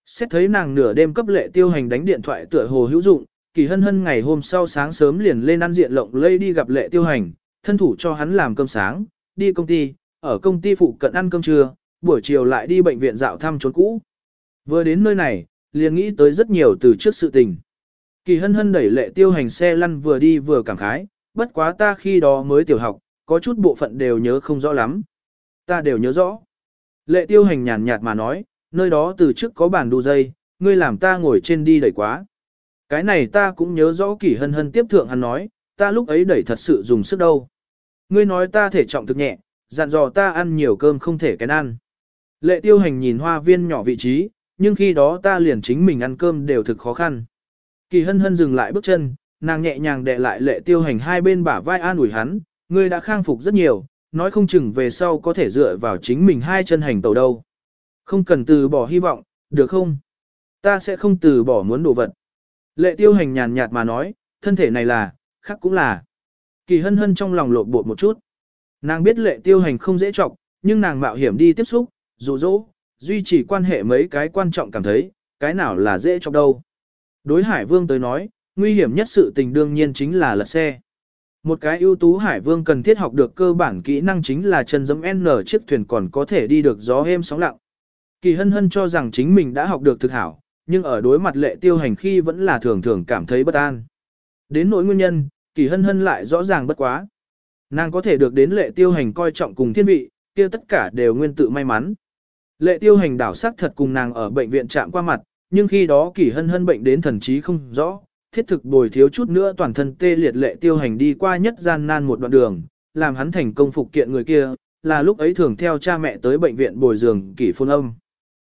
Xét thấy nàng nửa đêm cấp lệ tiêu hành đánh điện thoại tựa hồ hữu dụng, kỳ hân hân ngày hôm sau sáng sớm liền lên ăn diện lộng lây đi gặp lệ tiêu hành, thân thủ cho hắn làm cơm sáng, đi công ty, ở công ty phụ cận ăn cơm trưa, buổi chiều lại đi bệnh viện dạo thăm trốn cũ. Vừa đến nơi này, liền nghĩ tới rất nhiều từ trước sự tình. Kỳ hân hân đẩy lệ tiêu hành xe lăn vừa đi vừa cảm khái, bất quá ta khi đó mới tiểu học, có chút bộ phận đều nhớ không rõ lắm. Ta đều nhớ rõ. Lệ tiêu hành nhàn nhạt mà nói, nơi đó từ trước có bàn đu dây, ngươi làm ta ngồi trên đi đẩy quá. Cái này ta cũng nhớ rõ Kỳ hân hân tiếp thượng hắn nói, ta lúc ấy đẩy thật sự dùng sức đâu. Ngươi nói ta thể trọng thực nhẹ, dặn dò ta ăn nhiều cơm không thể kén ăn. Lệ tiêu hành nhìn hoa viên nhỏ vị trí, nhưng khi đó ta liền chính mình ăn cơm đều thực khó khăn. Kỳ hân hân dừng lại bước chân, nàng nhẹ nhàng đè lại lệ tiêu hành hai bên bả vai an ủi hắn, ngươi đã khang phục rất nhiều, nói không chừng về sau có thể dựa vào chính mình hai chân hành tàu đâu. Không cần từ bỏ hy vọng, được không? Ta sẽ không từ bỏ muốn đồ vật. Lệ tiêu hành nhàn nhạt mà nói, thân thể này là, khác cũng là. Kỳ hân hân trong lòng lộn bột một chút. Nàng biết lệ tiêu hành không dễ trọng, nhưng nàng mạo hiểm đi tiếp xúc, dụ dỗ, duy trì quan hệ mấy cái quan trọng cảm thấy, cái nào là dễ cho đâu. Đối Hải Vương tới nói, nguy hiểm nhất sự tình đương nhiên chính là lật xe. Một cái ưu tú Hải Vương cần thiết học được cơ bản kỹ năng chính là chân giống N chiếc thuyền còn có thể đi được gió êm sóng lặng. Kỳ hân hân cho rằng chính mình đã học được thực hảo, nhưng ở đối mặt lệ tiêu hành khi vẫn là thường thường cảm thấy bất an. Đến nỗi nguyên nhân, kỳ hân hân lại rõ ràng bất quá. Nàng có thể được đến lệ tiêu hành coi trọng cùng thiên vị, kia tất cả đều nguyên tự may mắn. Lệ tiêu hành đảo sắc thật cùng nàng ở bệnh viện chạm qua mặt, nhưng khi đó kỳ hân hân bệnh đến thần trí không rõ, thiết thực bồi thiếu chút nữa toàn thân tê liệt lệ tiêu hành đi qua nhất gian nan một đoạn đường, làm hắn thành công phục kiện người kia, là lúc ấy thường theo cha mẹ tới bệnh viện bồi giường kỳ phôn âm.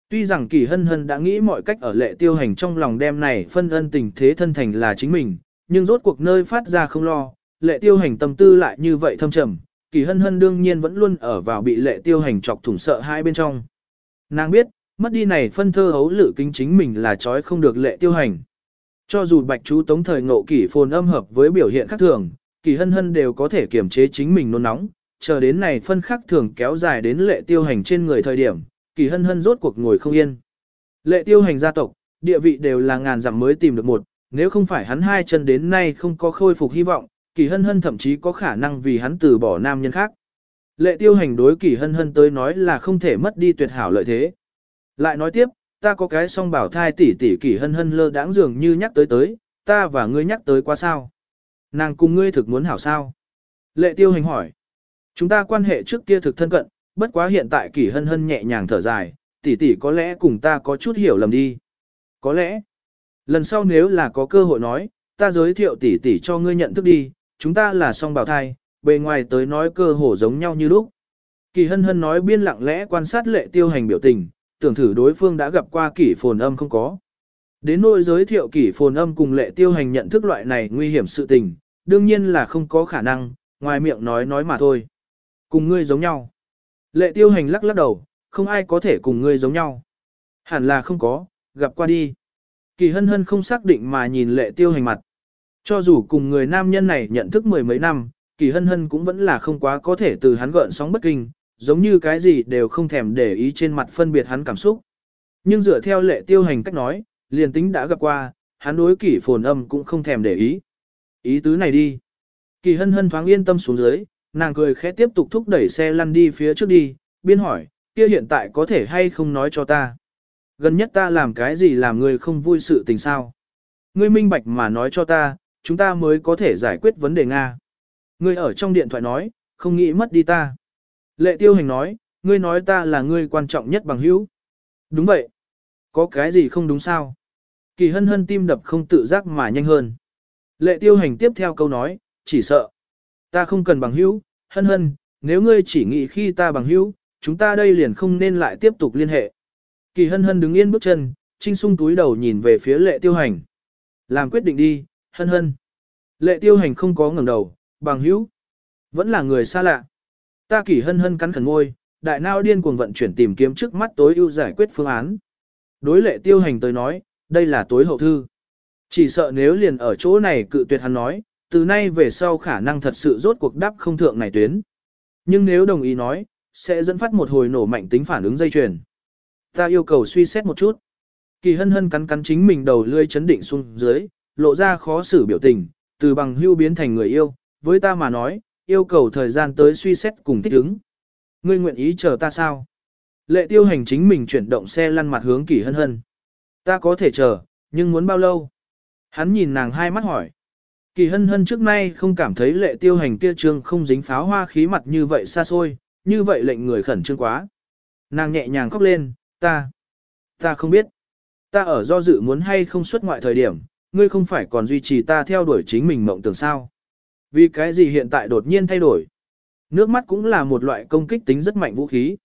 Tuy rằng kỳ hân hân đã nghĩ mọi cách ở lệ tiêu hành trong lòng đem này phân ân tình thế thân thành là chính mình, nhưng rốt cuộc nơi phát ra không lo, lệ tiêu hành tâm tư lại như vậy thâm trầm, kỳ hân hân đương nhiên vẫn luôn ở vào bị lệ tiêu hành chọc thủng sợ hai bên trong. Nàng biết, mất đi này phân thơ hấu lự kính chính mình là trói không được lệ tiêu hành. Cho dù bạch chú tống thời ngộ kỷ phồn âm hợp với biểu hiện khác thường, kỳ hân hân đều có thể kiềm chế chính mình nôn nóng, chờ đến này phân khắc thường kéo dài đến lệ tiêu hành trên người thời điểm, kỳ hân hân rốt cuộc ngồi không yên. Lệ tiêu hành gia tộc, địa vị đều là ngàn dặm mới tìm được một, nếu không phải hắn hai chân đến nay không có khôi phục hy vọng, kỳ hân hân thậm chí có khả năng vì hắn từ bỏ nam nhân khác. Lệ tiêu hành đối kỳ hân hân tới nói là không thể mất đi tuyệt hảo lợi thế. Lại nói tiếp, ta có cái song bảo thai tỷ tỷ kỳ hân hân lơ đãng dường như nhắc tới tới, ta và ngươi nhắc tới quá sao. Nàng cùng ngươi thực muốn hảo sao. Lệ tiêu hành hỏi. Chúng ta quan hệ trước kia thực thân cận, bất quá hiện tại kỳ hân hân nhẹ nhàng thở dài, tỷ tỷ có lẽ cùng ta có chút hiểu lầm đi. Có lẽ, lần sau nếu là có cơ hội nói, ta giới thiệu tỷ tỷ cho ngươi nhận thức đi, chúng ta là song Bảo thai, bề ngoài tới nói cơ hồ giống nhau như lúc. Kỳ hân hân nói biên lặng lẽ quan sát lệ tiêu hành biểu tình, tưởng thử đối phương đã gặp qua kỷ phồn âm không có. Đến nỗi giới thiệu kỷ phồn âm cùng lệ tiêu hành nhận thức loại này nguy hiểm sự tình, đương nhiên là không có khả năng, ngoài miệng nói nói mà thôi. Cùng ngươi giống nhau. Lệ tiêu hành lắc lắc đầu, không ai có thể cùng ngươi giống nhau. Hẳn là không có, gặp qua đi. Kỳ hân hân không xác định mà nhìn lệ tiêu hành mặt. Cho dù cùng người nam nhân này nhận thức mười mấy năm, kỳ hân hân cũng vẫn là không quá có thể từ hắn gợn sóng bất kinh, giống như cái gì đều không thèm để ý trên mặt phân biệt hắn cảm xúc. Nhưng dựa theo lệ tiêu hành cách nói, liền tính đã gặp qua, hắn đối kỷ phồn âm cũng không thèm để ý. Ý tứ này đi. Kỳ hân hân thoáng yên tâm xuống dưới, nàng cười khẽ tiếp tục thúc đẩy xe lăn đi phía trước đi, biên hỏi, kia hiện tại có thể hay không nói cho ta. Gần nhất ta làm cái gì làm người không vui sự tình sao. Ngươi minh bạch mà nói cho ta, chúng ta mới có thể giải quyết vấn đề Nga. Ngươi ở trong điện thoại nói, không nghĩ mất đi ta. Lệ tiêu hành nói, ngươi nói ta là ngươi quan trọng nhất bằng hữu. Đúng vậy. Có cái gì không đúng sao? Kỳ hân hân tim đập không tự giác mà nhanh hơn. Lệ tiêu hành tiếp theo câu nói, chỉ sợ. Ta không cần bằng hữu, hân hân, nếu ngươi chỉ nghĩ khi ta bằng hữu, chúng ta đây liền không nên lại tiếp tục liên hệ. Kỳ hân hân đứng yên bước chân, trinh sung túi đầu nhìn về phía lệ tiêu hành. Làm quyết định đi, hân hân. Lệ tiêu hành không có ngẩng đầu, bằng hữu. Vẫn là người xa lạ. Ta kỳ hân hân cắn khẩn ngôi, đại nao điên cuồng vận chuyển tìm kiếm trước mắt tối ưu giải quyết phương án. Đối lệ tiêu hành tới nói, đây là tối hậu thư. Chỉ sợ nếu liền ở chỗ này cự tuyệt hắn nói, từ nay về sau khả năng thật sự rốt cuộc đắp không thượng này tuyến. Nhưng nếu đồng ý nói, sẽ dẫn phát một hồi nổ mạnh tính phản ứng dây chuyền. Ta yêu cầu suy xét một chút. Kỳ hân hân cắn cắn chính mình đầu lươi chấn định xuống dưới, lộ ra khó xử biểu tình, từ bằng hưu biến thành người yêu, với ta mà nói, yêu cầu thời gian tới suy xét cùng thích ứng. Ngươi nguyện ý chờ ta sao? Lệ tiêu hành chính mình chuyển động xe lăn mặt hướng kỳ hân hân. Ta có thể chờ, nhưng muốn bao lâu? Hắn nhìn nàng hai mắt hỏi. Kỳ hân hân trước nay không cảm thấy lệ tiêu hành kia trương không dính pháo hoa khí mặt như vậy xa xôi, như vậy lệnh người khẩn trương quá. Nàng nhẹ nhàng khóc lên, ta, ta không biết. Ta ở do dự muốn hay không xuất ngoại thời điểm, ngươi không phải còn duy trì ta theo đuổi chính mình mộng tưởng sao. Vì cái gì hiện tại đột nhiên thay đổi? Nước mắt cũng là một loại công kích tính rất mạnh vũ khí.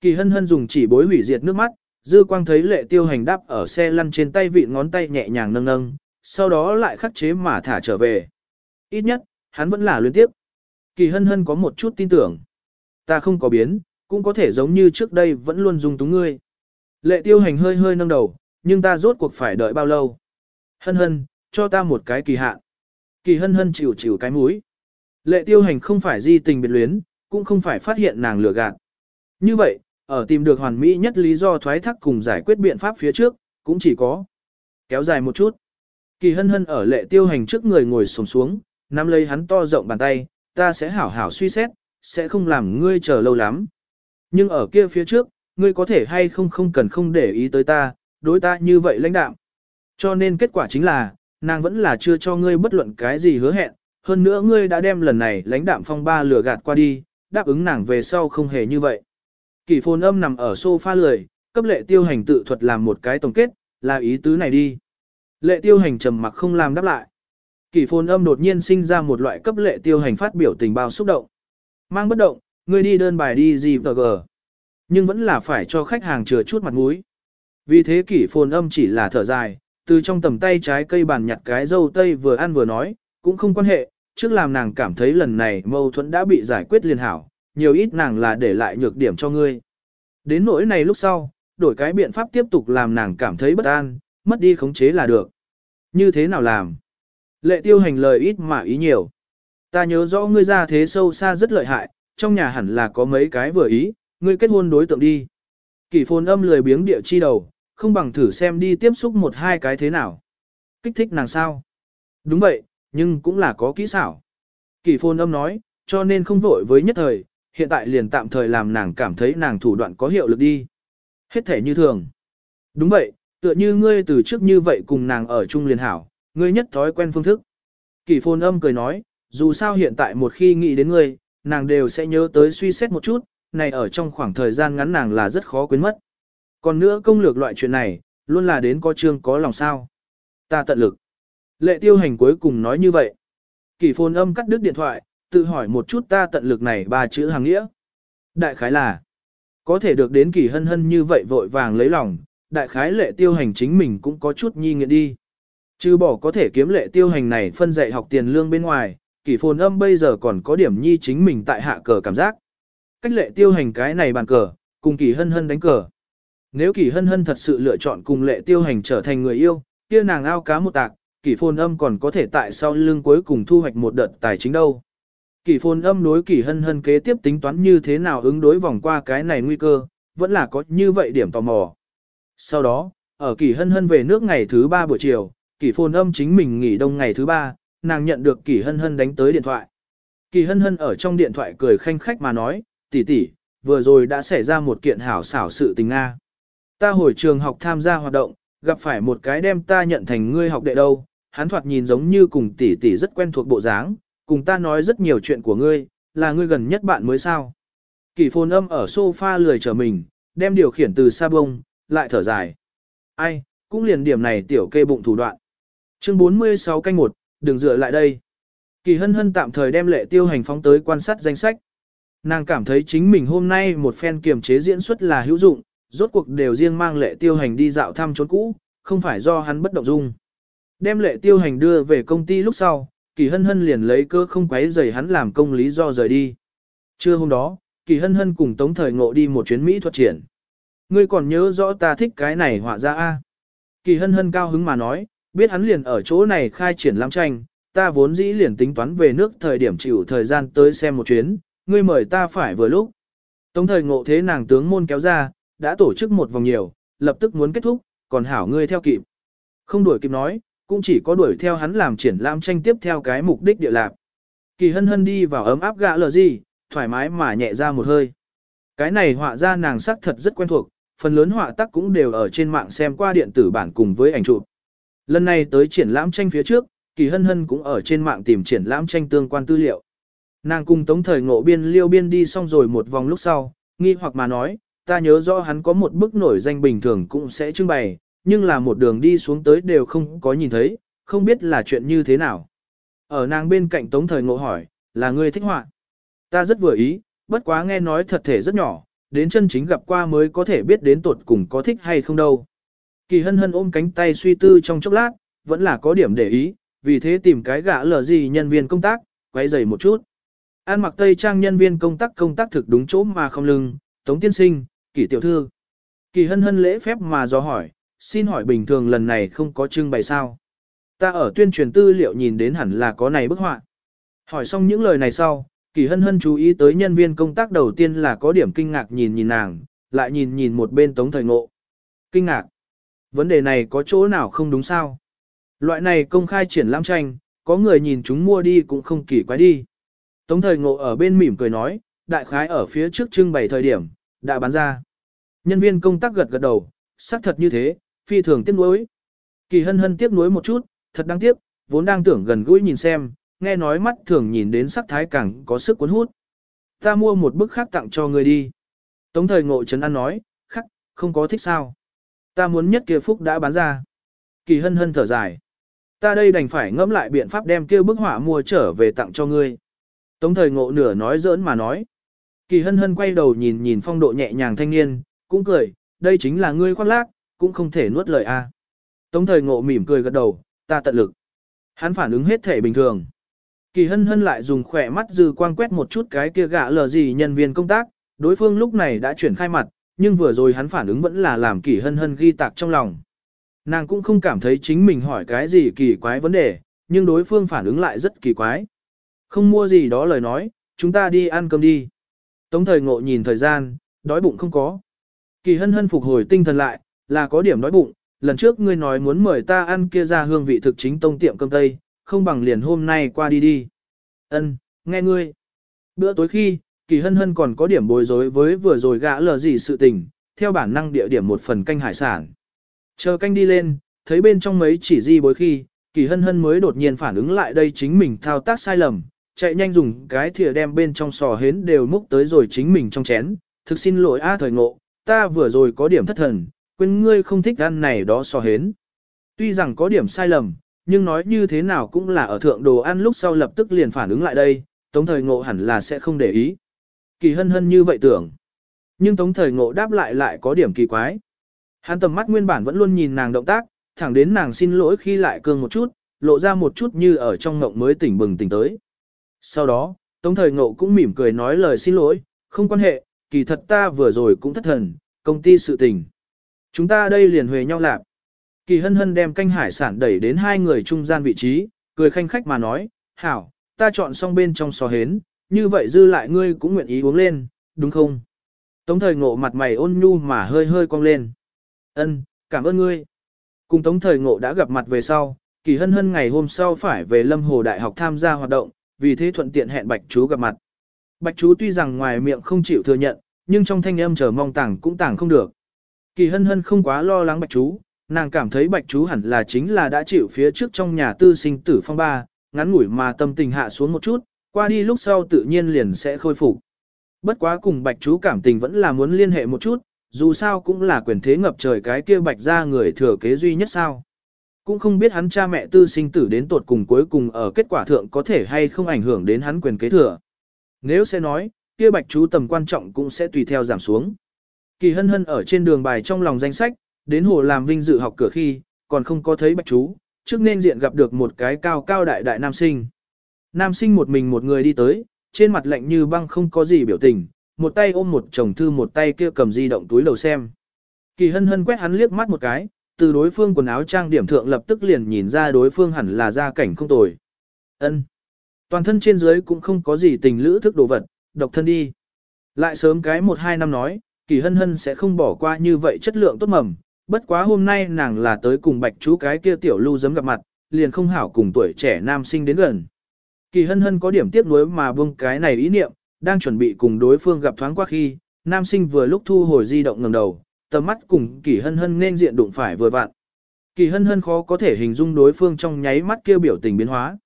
Kỳ hân hân dùng chỉ bối hủy diệt nước mắt, dư quang thấy lệ tiêu hành đáp ở xe lăn trên tay vị ngón tay nhẹ nhàng nâng nâng, sau đó lại khắc chế mà thả trở về. Ít nhất, hắn vẫn là luyến tiếp. Kỳ hân hân có một chút tin tưởng. Ta không có biến, cũng có thể giống như trước đây vẫn luôn dùng túng ngươi. Lệ tiêu hành hơi hơi nâng đầu, nhưng ta rốt cuộc phải đợi bao lâu. Hân hân, cho ta một cái kỳ hạn. Kỳ hân hân chịu chịu cái mũi. Lệ tiêu hành không phải di tình biệt luyến, cũng không phải phát hiện nàng lừa gạt. Như vậy, ở tìm được hoàn mỹ nhất lý do thoái thác cùng giải quyết biện pháp phía trước, cũng chỉ có kéo dài một chút. Kỳ hân hân ở lệ tiêu hành trước người ngồi sồm xuống, nắm lấy hắn to rộng bàn tay, ta sẽ hảo hảo suy xét, sẽ không làm ngươi chờ lâu lắm. Nhưng ở kia phía trước, ngươi có thể hay không không cần không để ý tới ta, đối ta như vậy lãnh đạm. Cho nên kết quả chính là, nàng vẫn là chưa cho ngươi bất luận cái gì hứa hẹn, hơn nữa ngươi đã đem lần này lãnh đạm phong ba lừa gạt qua đi, đáp ứng nàng về sau không hề như vậy. Kỷ phồn âm nằm ở sofa lười, cấp lệ tiêu hành tự thuật làm một cái tổng kết, là ý tứ này đi. Lệ tiêu hành trầm mặc không làm đáp lại. Kỷ phồn âm đột nhiên sinh ra một loại cấp lệ tiêu hành phát biểu tình bao xúc động. Mang bất động, ngươi đi đơn bài đi gì tờ gờ. Nhưng vẫn là phải cho khách hàng chừa chút mặt mũi. Vì thế kỷ phồn âm chỉ là thở dài, từ trong tầm tay trái cây bàn nhặt cái dâu tây vừa ăn vừa nói, cũng không quan hệ, trước làm nàng cảm thấy lần này mâu thuẫn đã bị giải quyết liền hảo, nhiều ít nàng là để lại nhược điểm cho ngươi. Đến nỗi này lúc sau, đổi cái biện pháp tiếp tục làm nàng cảm thấy bất an, mất đi khống chế là được. Như thế nào làm? Lệ tiêu hành lời ít mà ý nhiều. Ta nhớ rõ ngươi ra thế sâu xa rất lợi hại, trong nhà hẳn là có mấy cái vừa ý, ngươi kết hôn đối tượng đi. Kỷ phồn âm lười biếng địa chi đầu, không bằng thử xem đi tiếp xúc một hai cái thế nào. Kích thích nàng sao? Đúng vậy, nhưng cũng là có kỹ xảo. Kỷ Phôn âm nói, cho nên không vội với nhất thời, hiện tại liền tạm thời làm nàng cảm thấy nàng thủ đoạn có hiệu lực đi. Hết thể như thường. Đúng vậy, tựa như ngươi từ trước như vậy cùng nàng ở chung liền hảo, ngươi nhất thói quen phương thức. Kỷ Phôn âm cười nói, dù sao hiện tại một khi nghĩ đến ngươi, nàng đều sẽ nhớ tới suy xét một chút, này ở trong khoảng thời gian ngắn nàng là rất khó quên mất. Còn nữa công lược loại chuyện này, luôn là đến có trương có lòng sao. Ta tận lực. Lệ tiêu hành cuối cùng nói như vậy. Kỷ phồn âm cắt đứt điện thoại, tự hỏi một chút ta tận lực này ba chữ hàng nghĩa. Đại khái là, có thể được đến kỳ hân hân như vậy vội vàng lấy lòng, đại khái lệ tiêu hành chính mình cũng có chút nhi nghiện đi. Chứ bỏ có thể kiếm lệ tiêu hành này phân dạy học tiền lương bên ngoài, kỳ phồn âm bây giờ còn có điểm nhi chính mình tại hạ cờ cảm giác. Cách lệ tiêu hành cái này bàn cờ, cùng kỳ hân hân đánh cờ. Nếu kỷ hân hân thật sự lựa chọn cùng lệ tiêu hành trở thành người yêu, kia nàng ao cá một tạc, kỷ phồn âm còn có thể tại sau lưng cuối cùng thu hoạch một đợt tài chính đâu. Kỷ phồn âm đối kỷ hân hân kế tiếp tính toán như thế nào ứng đối vòng qua cái này nguy cơ, vẫn là có như vậy điểm tò mò. Sau đó, ở kỷ hân hân về nước ngày thứ ba buổi chiều, kỷ phồn âm chính mình nghỉ đông ngày thứ ba, nàng nhận được kỷ hân hân đánh tới điện thoại. Kỷ hân hân ở trong điện thoại cười khanh khách mà nói, tỷ tỷ, vừa rồi đã xảy ra một kiện hảo xảo sự tình Nga. Ta hồi trường học tham gia hoạt động, gặp phải một cái đem ta nhận thành ngươi học đệ đâu, hắn thoạt nhìn giống như cùng tỷ tỷ rất quen thuộc bộ dáng, cùng ta nói rất nhiều chuyện của ngươi, là ngươi gần nhất bạn mới sao. Kỷ phồn âm ở sofa lười trở mình, đem điều khiển từ xa bông, lại thở dài. Ai, cũng liền điểm này tiểu kê bụng thủ đoạn. Chương 46 canh 1, đừng dựa lại đây. Kỳ hân hân tạm thời đem lệ tiêu hành phóng tới quan sát danh sách. Nàng cảm thấy chính mình hôm nay một phen kiềm chế diễn xuất là hữu dụng, rốt cuộc đều riêng mang lệ tiêu hành đi dạo thăm chốn cũ, không phải do hắn bất động dung. Đem lệ tiêu hành đưa về công ty lúc sau, kỳ hân hân liền lấy cơ không quấy rầy hắn làm công lý do rời đi. Trưa hôm đó, kỳ hân hân cùng tống thời ngộ đi một chuyến Mỹ thuật triển. Ngươi còn nhớ rõ ta thích cái này họa ra a Kỳ hân hân cao hứng mà nói, biết hắn liền ở chỗ này khai triển lãm tranh, ta vốn dĩ liền tính toán về nước thời điểm chịu thời gian tới xem một chuyến, ngươi mời ta phải vừa lúc. Tống thời ngộ thế nàng tướng môn kéo ra, đã tổ chức một vòng nhiều, lập tức muốn kết thúc, còn hảo ngươi theo kịp. Không đuổi kịp nói, cũng chỉ có đuổi theo hắn làm triển lãm tranh tiếp theo cái mục đích địa lạc. Kỳ hân hân đi vào ấm áp gạ lờ gì, thoải mái mà nhẹ ra một hơi. Cái này họa ra nàng sắc thật rất quen thuộc, phần lớn họa tác cũng đều ở trên mạng xem qua điện tử bản cùng với ảnh chụp. Lần này tới triển lãm tranh phía trước, Kỳ Hân Hân cũng ở trên mạng tìm triển lãm tranh tương quan tư liệu. Nàng cùng Tống Thời Ngộ biên liêu biên đi xong rồi một vòng lúc sau, nghi hoặc mà nói, ta nhớ rõ hắn có một bức nổi danh bình thường cũng sẽ trưng bày, nhưng là một đường đi xuống tới đều không có nhìn thấy, không biết là chuyện như thế nào. Ở nàng bên cạnh Tống Thời Ngộ hỏi, là ngươi thích họa? Ta rất vừa ý, bất quá nghe nói thật thể rất nhỏ, đến chân chính gặp qua mới có thể biết đến tột cùng có thích hay không đâu. Kỳ hân hân ôm cánh tay suy tư trong chốc lát, vẫn là có điểm để ý, vì thế tìm cái gã lờ gì nhân viên công tác, quay dày một chút. An mặc tây trang nhân viên công tác công tác thực đúng chỗ mà không lưng, tống tiên sinh, kỳ tiểu thư. Kỳ hân hân lễ phép mà do hỏi, xin hỏi bình thường lần này không có trưng bày sao. Ta ở tuyên truyền tư liệu nhìn đến hẳn là có này bức họa. Hỏi xong những lời này sau, kỳ hân hân chú ý tới nhân viên công tác đầu tiên là có điểm kinh ngạc nhìn nhìn nàng, lại nhìn nhìn một bên tống thời ngộ. Kinh ngạc. Vấn đề này có chỗ nào không đúng sao? Loại này công khai triển lãm tranh, có người nhìn chúng mua đi cũng không kỳ quái đi. Tống thời ngộ ở bên mỉm cười nói, đại khái ở phía trước trưng bày thời điểm, đã bán ra. Nhân viên công tác gật gật đầu, xác thật như thế, phi thường tiếc nuối. Kỳ hân hân tiếc nuối một chút, thật đáng tiếc, vốn đang tưởng gần gũi nhìn xem, nghe nói mắt thường nhìn đến sắc thái càng có sức cuốn hút. Ta mua một bức khác tặng cho người đi. Tống thời ngộ trấn an nói, khắc, không có thích sao. Ta muốn nhất kia phúc đã bán ra. Kỳ hân hân thở dài. Ta đây đành phải ngẫm lại biện pháp đem kia bức họa mua trở về tặng cho ngươi. Tống thời ngộ nửa nói giỡn mà nói. Kỳ hân hân quay đầu nhìn nhìn phong độ nhẹ nhàng thanh niên, cũng cười, đây chính là ngươi khoác lác, cũng không thể nuốt lời a. Tống thời ngộ mỉm cười gật đầu, ta tận lực. Hắn phản ứng hết thể bình thường. Kỳ hân hân lại dùng khỏe mắt dư quang quét một chút cái kia gã lờ gì nhân viên công tác, đối phương lúc này đã chuyển khai mặt, nhưng vừa rồi hắn phản ứng vẫn là làm kỳ hân hân ghi tạc trong lòng. Nàng cũng không cảm thấy chính mình hỏi cái gì kỳ quái vấn đề, nhưng đối phương phản ứng lại rất kỳ quái. Không mua gì đó lời nói, chúng ta đi ăn cơm đi. Tống thời ngộ nhìn thời gian, đói bụng không có. Kỳ hân hân phục hồi tinh thần lại, là có điểm đói bụng, lần trước ngươi nói muốn mời ta ăn kia ra hương vị thực chính tông tiệm cơm tây, không bằng liền hôm nay qua đi đi. Ân, nghe ngươi. Bữa tối khi, kỳ hân hân còn có điểm bối rối với vừa rồi gã lờ gì sự tình, theo bản năng địa điểm một phần canh hải sản. Chờ canh đi lên, thấy bên trong mấy chỉ di bối khi, kỳ hân hân mới đột nhiên phản ứng lại đây chính mình thao tác sai lầm, chạy nhanh dùng cái thìa đem bên trong sò hến đều múc tới rồi chính mình trong chén, thực xin lỗi a thời ngộ, ta vừa rồi có điểm thất thần, quên ngươi không thích ăn này đó sò hến. Tuy rằng có điểm sai lầm, nhưng nói như thế nào cũng là ở thượng đồ ăn lúc sau lập tức liền phản ứng lại đây, tống thời ngộ hẳn là sẽ không để ý. Kỳ hân hân như vậy tưởng. Nhưng tống thời ngộ đáp lại lại có điểm kỳ quái. Hắn tầm mắt nguyên bản vẫn luôn nhìn nàng động tác, thẳng đến nàng xin lỗi khi lại cương một chút, lộ ra một chút như ở trong ngộng mới tỉnh bừng tỉnh tới. Sau đó, Tống Thời Ngộ cũng mỉm cười nói lời xin lỗi, không quan hệ, kỳ thật ta vừa rồi cũng thất thần, công ty sự tình. Chúng ta đây liền huề nhau lạp. Kỳ hân hân đem canh hải sản đẩy đến hai người trung gian vị trí, cười khanh khách mà nói, hảo, ta chọn xong bên trong sò hến, như vậy dư lại ngươi cũng nguyện ý uống lên, đúng không? Tống thời ngộ mặt mày ôn nhu mà hơi hơi cong lên. Ân, cảm ơn ngươi. Cùng tống thời ngộ đã gặp mặt về sau, kỳ hân hân ngày hôm sau phải về Lâm Hồ Đại học tham gia hoạt động, vì thế thuận tiện hẹn Bạch Chú gặp mặt. Bạch Chú tuy rằng ngoài miệng không chịu thừa nhận, nhưng trong thanh âm chờ mong tảng cũng tảng không được. Kỳ hân hân không quá lo lắng Bạch Chú, nàng cảm thấy Bạch Chú hẳn là chính là đã chịu phía trước trong nhà tư sinh tử phong ba, ngắn ngủi mà tâm tình hạ xuống một chút, qua đi lúc sau tự nhiên liền sẽ khôi phục. Bất quá cùng Bạch Chú cảm tình vẫn là muốn liên hệ một chút, dù sao cũng là quyền thế ngập trời cái kia Bạch ra người thừa kế duy nhất sao. Cũng không biết hắn cha mẹ tư sinh tử đến tột cùng cuối cùng ở kết quả thượng có thể hay không ảnh hưởng đến hắn quyền kế thừa. Nếu sẽ nói, kia Bạch Chú tầm quan trọng cũng sẽ tùy theo giảm xuống. Kỳ hân hân ở trên đường bài trong lòng danh sách, đến hồ làm vinh dự học cửa khi, còn không có thấy Bạch Chú, trước nên diện gặp được một cái cao cao đại đại nam sinh. Nam sinh một mình một người đi tới, trên mặt lạnh như băng không có gì biểu tình, một tay ôm một chồng thư một tay kia cầm di động túi lầu xem. Kỳ hân hân quét hắn liếc mắt một cái, từ đối phương quần áo trang điểm thượng lập tức liền nhìn ra đối phương hẳn là gia cảnh không tồi. Ân, Toàn thân trên dưới cũng không có gì tình lữ thức đồ vật, độc thân đi. Lại sớm cái một hai năm nói, kỳ hân hân sẽ không bỏ qua như vậy chất lượng tốt mầm, bất quá hôm nay nàng là tới cùng bạch chú cái kia tiểu lưu giấm gặp mặt, liền không hảo cùng tuổi trẻ nam sinh đến gần. Kỳ hân hân có điểm tiếc nuối mà buông cái này ý niệm, đang chuẩn bị cùng đối phương gặp thoáng qua khi, nam sinh vừa lúc thu hồi di động ngẩng đầu, tầm mắt cùng kỳ hân hân nên diện đụng phải vừa vặn. Kỳ hân hân khó có thể hình dung đối phương trong nháy mắt kia biểu tình biến hóa.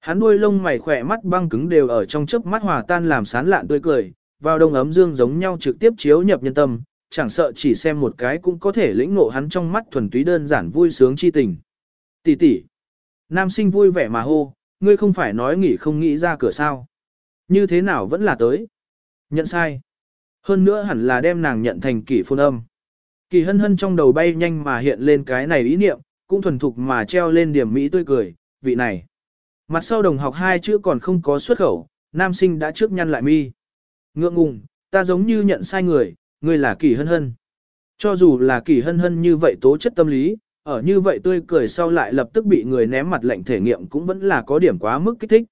Hắn đuôi lông mày khỏe mắt băng cứng đều ở trong chớp mắt hòa tan làm sán lạn tươi cười, vào đông ấm dương giống nhau trực tiếp chiếu nhập nhân tâm, chẳng sợ chỉ xem một cái cũng có thể lĩnh ngộ hắn trong mắt thuần túy đơn giản vui sướng chi tình. Tỷ tỷ. Nam sinh vui vẻ mà hô, ngươi không phải nói nghỉ không nghĩ ra cửa sao. Như thế nào vẫn là tới. Nhận sai. Hơn nữa hẳn là đem nàng nhận thành kỷ phôn âm. Kỳ hân hân trong đầu bay nhanh mà hiện lên cái này ý niệm, cũng thuần thục mà treo lên điểm mỹ tươi cười, vị này. Mặt sau đồng học hai chữ còn không có xuất khẩu, nam sinh đã trước nhăn lại mi. Ngượng ngùng, ta giống như nhận sai người, người là kỳ hân hân. Cho dù là kỳ hân hân như vậy tố chất tâm lý, ở như vậy tươi cười sau lại lập tức bị người ném mặt lệnh thể nghiệm cũng vẫn là có điểm quá mức kích thích.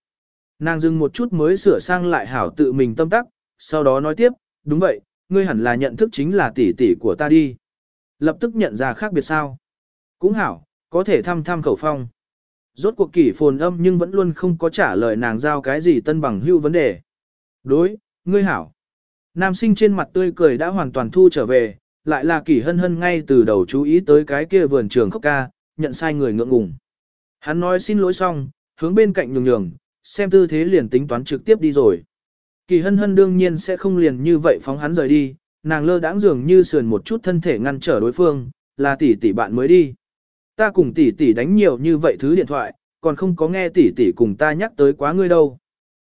Nàng dừng một chút mới sửa sang lại hảo tự mình tâm tắc, sau đó nói tiếp, đúng vậy, ngươi hẳn là nhận thức chính là tỷ tỷ của ta đi. Lập tức nhận ra khác biệt sao. Cũng hảo, có thể thăm thăm khẩu phong. Rốt cuộc kỷ phồn âm nhưng vẫn luôn không có trả lời nàng giao cái gì tân bằng hưu vấn đề. Đối, ngươi hảo. Nam sinh trên mặt tươi cười đã hoàn toàn thu trở về, lại là kỷ hân hân ngay từ đầu chú ý tới cái kia vườn trường khóc ca, nhận sai người ngượng ngùng. Hắn nói xin lỗi xong, hướng bên cạnh nhường nhường, xem tư thế liền tính toán trực tiếp đi rồi. Kỳ hân hân đương nhiên sẽ không liền như vậy phóng hắn rời đi, nàng lơ đãng dường như sườn một chút thân thể ngăn trở đối phương, là tỷ tỷ bạn mới đi. Ta cùng tỷ tỷ đánh nhiều như vậy thứ điện thoại, còn không có nghe tỷ tỷ cùng ta nhắc tới quá ngươi đâu.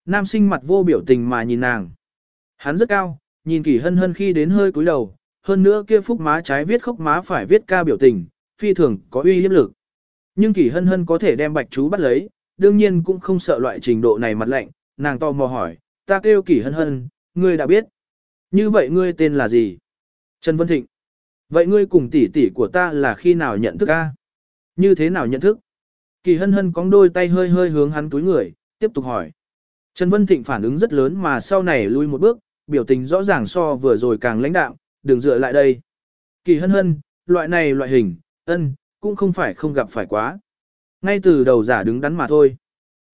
Nam sinh mặt vô biểu tình mà nhìn nàng. Hắn rất cao, nhìn kỳ hân hân khi đến hơi cúi đầu, hơn nữa kia phúc má trái viết khóc má phải viết ca biểu tình, phi thường có uy hiếp lực. Nhưng kỳ hân hân có thể đem bạch chú bắt lấy, đương nhiên cũng không sợ loại trình độ này mặt lạnh, nàng to mò hỏi, ta kêu kỳ hân hân, ngươi đã biết. Như vậy ngươi tên là gì? Trần Vân Thịnh. Vậy ngươi cùng tỷ tỷ của ta là khi nào nhận thức a? Như thế nào nhận thức? Kỳ hân hân cong đôi tay hơi hơi hướng hắn túi người, tiếp tục hỏi. Trần Vân Thịnh phản ứng rất lớn mà sau này lui một bước, biểu tình rõ ràng so vừa rồi càng lãnh đạo, đừng dựa lại đây. Kỳ hân hân, loại này loại hình, ân, cũng không phải không gặp phải quá. Ngay từ đầu giả đứng đắn mà thôi.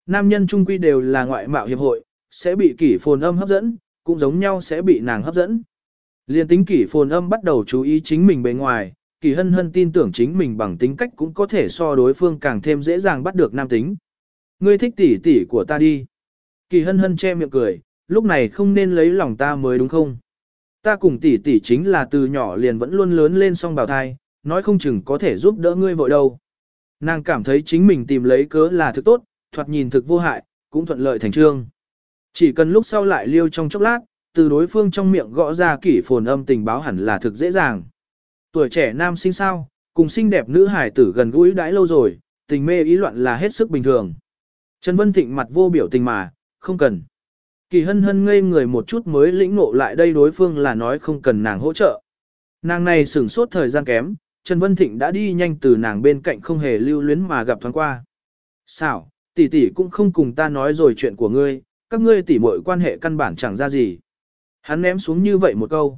Nam nhân trung quy đều là ngoại mạo hiệp hội, sẽ bị kỷ phồn âm hấp dẫn, cũng giống nhau sẽ bị nàng hấp dẫn. Liên tính kỷ phồn âm bắt đầu chú ý chính mình bề ngoài, kỳ hân hân tin tưởng chính mình bằng tính cách cũng có thể so đối phương càng thêm dễ dàng bắt được nam tính. Ngươi thích tỷ tỷ của ta đi. Kỳ hân hân che miệng cười, lúc này không nên lấy lòng ta mới đúng không? Ta cùng tỷ tỷ chính là từ nhỏ liền vẫn luôn lớn lên song bào thai, nói không chừng có thể giúp đỡ ngươi vội đâu. Nàng cảm thấy chính mình tìm lấy cớ là thực tốt, thoạt nhìn thực vô hại, cũng thuận lợi thành trương. Chỉ cần lúc sau lại liêu trong chốc lát, từ đối phương trong miệng gõ ra kỷ phồn âm tình báo hẳn là thực dễ dàng. Tuổi trẻ nam sinh sao, cùng xinh đẹp nữ hải tử gần gũi đãi lâu rồi, tình mê ý loạn là hết sức bình thường. Trần Vân Thịnh mặt vô biểu tình mà, không cần. Kỳ hân hân ngây người một chút mới lĩnh ngộ lại đây đối phương là nói không cần nàng hỗ trợ. Nàng này sửng sốt thời gian kém, Trần Vân Thịnh đã đi nhanh từ nàng bên cạnh không hề lưu luyến mà gặp thoáng qua. Sao, tỷ tỷ cũng không cùng ta nói rồi chuyện của ngươi, các ngươi tỉ muội quan hệ căn bản chẳng ra gì. Hắn ném xuống như vậy một câu.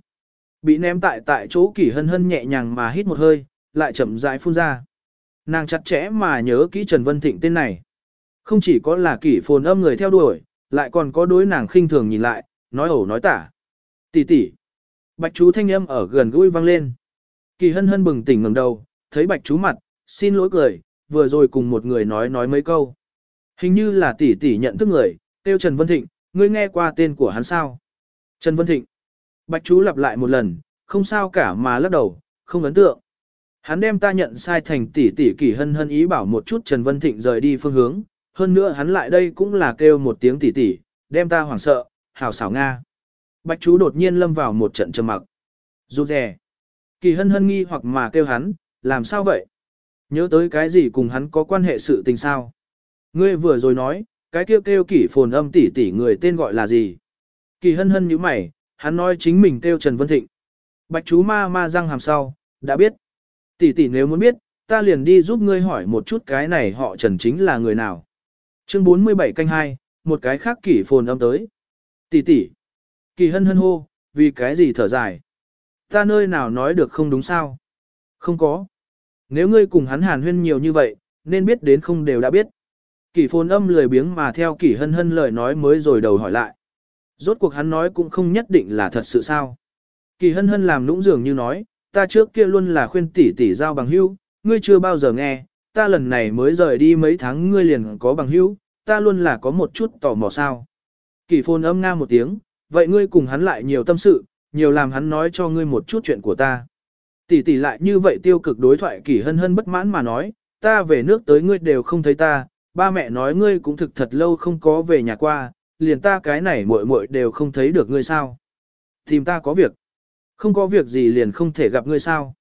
Bị ném tại tại chỗ kỷ hân hân nhẹ nhàng mà hít một hơi, lại chậm rãi phun ra. Nàng chặt chẽ mà nhớ kỹ Trần Vân Thịnh tên này. Không chỉ có là kỷ phồn âm người theo đuổi, lại còn có đối nàng khinh thường nhìn lại, nói ẩu nói tả. Tỷ tỷ. Bạch chú thanh âm ở gần gũi vang lên. Kỳ hân hân bừng tỉnh ngẩng đầu, thấy bạch chú mặt, xin lỗi cười, vừa rồi cùng một người nói nói mấy câu. Hình như là tỷ tỷ nhận thức người, tiêu Trần Vân Thịnh, ngươi nghe qua tên của hắn sao? Trần Vân Thịnh. Bạch chú lặp lại một lần, không sao cả mà lắc đầu, không ấn tượng. Hắn đem ta nhận sai thành tỷ tỷ kỳ hân hân ý bảo một chút Trần Vân Thịnh rời đi phương hướng, hơn nữa hắn lại đây cũng là kêu một tiếng tỷ tỷ, đem ta hoảng sợ, hào xảo Nga. Bạch chú đột nhiên lâm vào một trận trầm mặc. Rụt rè. Kỳ hân hân nghi hoặc mà kêu hắn, làm sao vậy? Nhớ tới cái gì cùng hắn có quan hệ sự tình sao? Ngươi vừa rồi nói, cái kêu kêu kỷ phồn âm tỷ tỷ người tên gọi là gì? Kỳ hân hân như mày, hắn nói chính mình kêu Trần Vân Thịnh. Bạch chú ma ma răng hàm sau, đã biết. Tỷ tỷ nếu muốn biết, ta liền đi giúp ngươi hỏi một chút cái này họ Trần chính là người nào. Chương 47 canh 2, một cái khác kỷ phồn âm tới. Tỷ tỷ. Kỳ hân hân hô, vì cái gì thở dài. Ta nơi nào nói được không đúng sao? Không có. Nếu ngươi cùng hắn hàn huyên nhiều như vậy, nên biết đến không đều đã biết. Kỷ phồn âm lười biếng mà theo kỷ hân hân lời nói mới rồi đầu hỏi lại. Rốt cuộc hắn nói cũng không nhất định là thật sự sao. Kỷ hân hân làm nũng dường như nói, ta trước kia luôn là khuyên tỷ tỷ giao bằng hữu, ngươi chưa bao giờ nghe, ta lần này mới rời đi mấy tháng ngươi liền có bằng hữu, ta luôn là có một chút tò mò sao. Kỷ phồn âm nga một tiếng, vậy ngươi cùng hắn lại nhiều tâm sự, nhiều làm hắn nói cho ngươi một chút chuyện của ta. Tỷ tỷ lại như vậy tiêu cực đối thoại Kỷ hân hân bất mãn mà nói, ta về nước tới ngươi đều không thấy ta, ba mẹ nói ngươi cũng thực thật lâu không có về nhà qua, liền ta cái này muội muội đều không thấy được ngươi sao. Tìm ta có việc. Không có việc gì liền không thể gặp ngươi sao.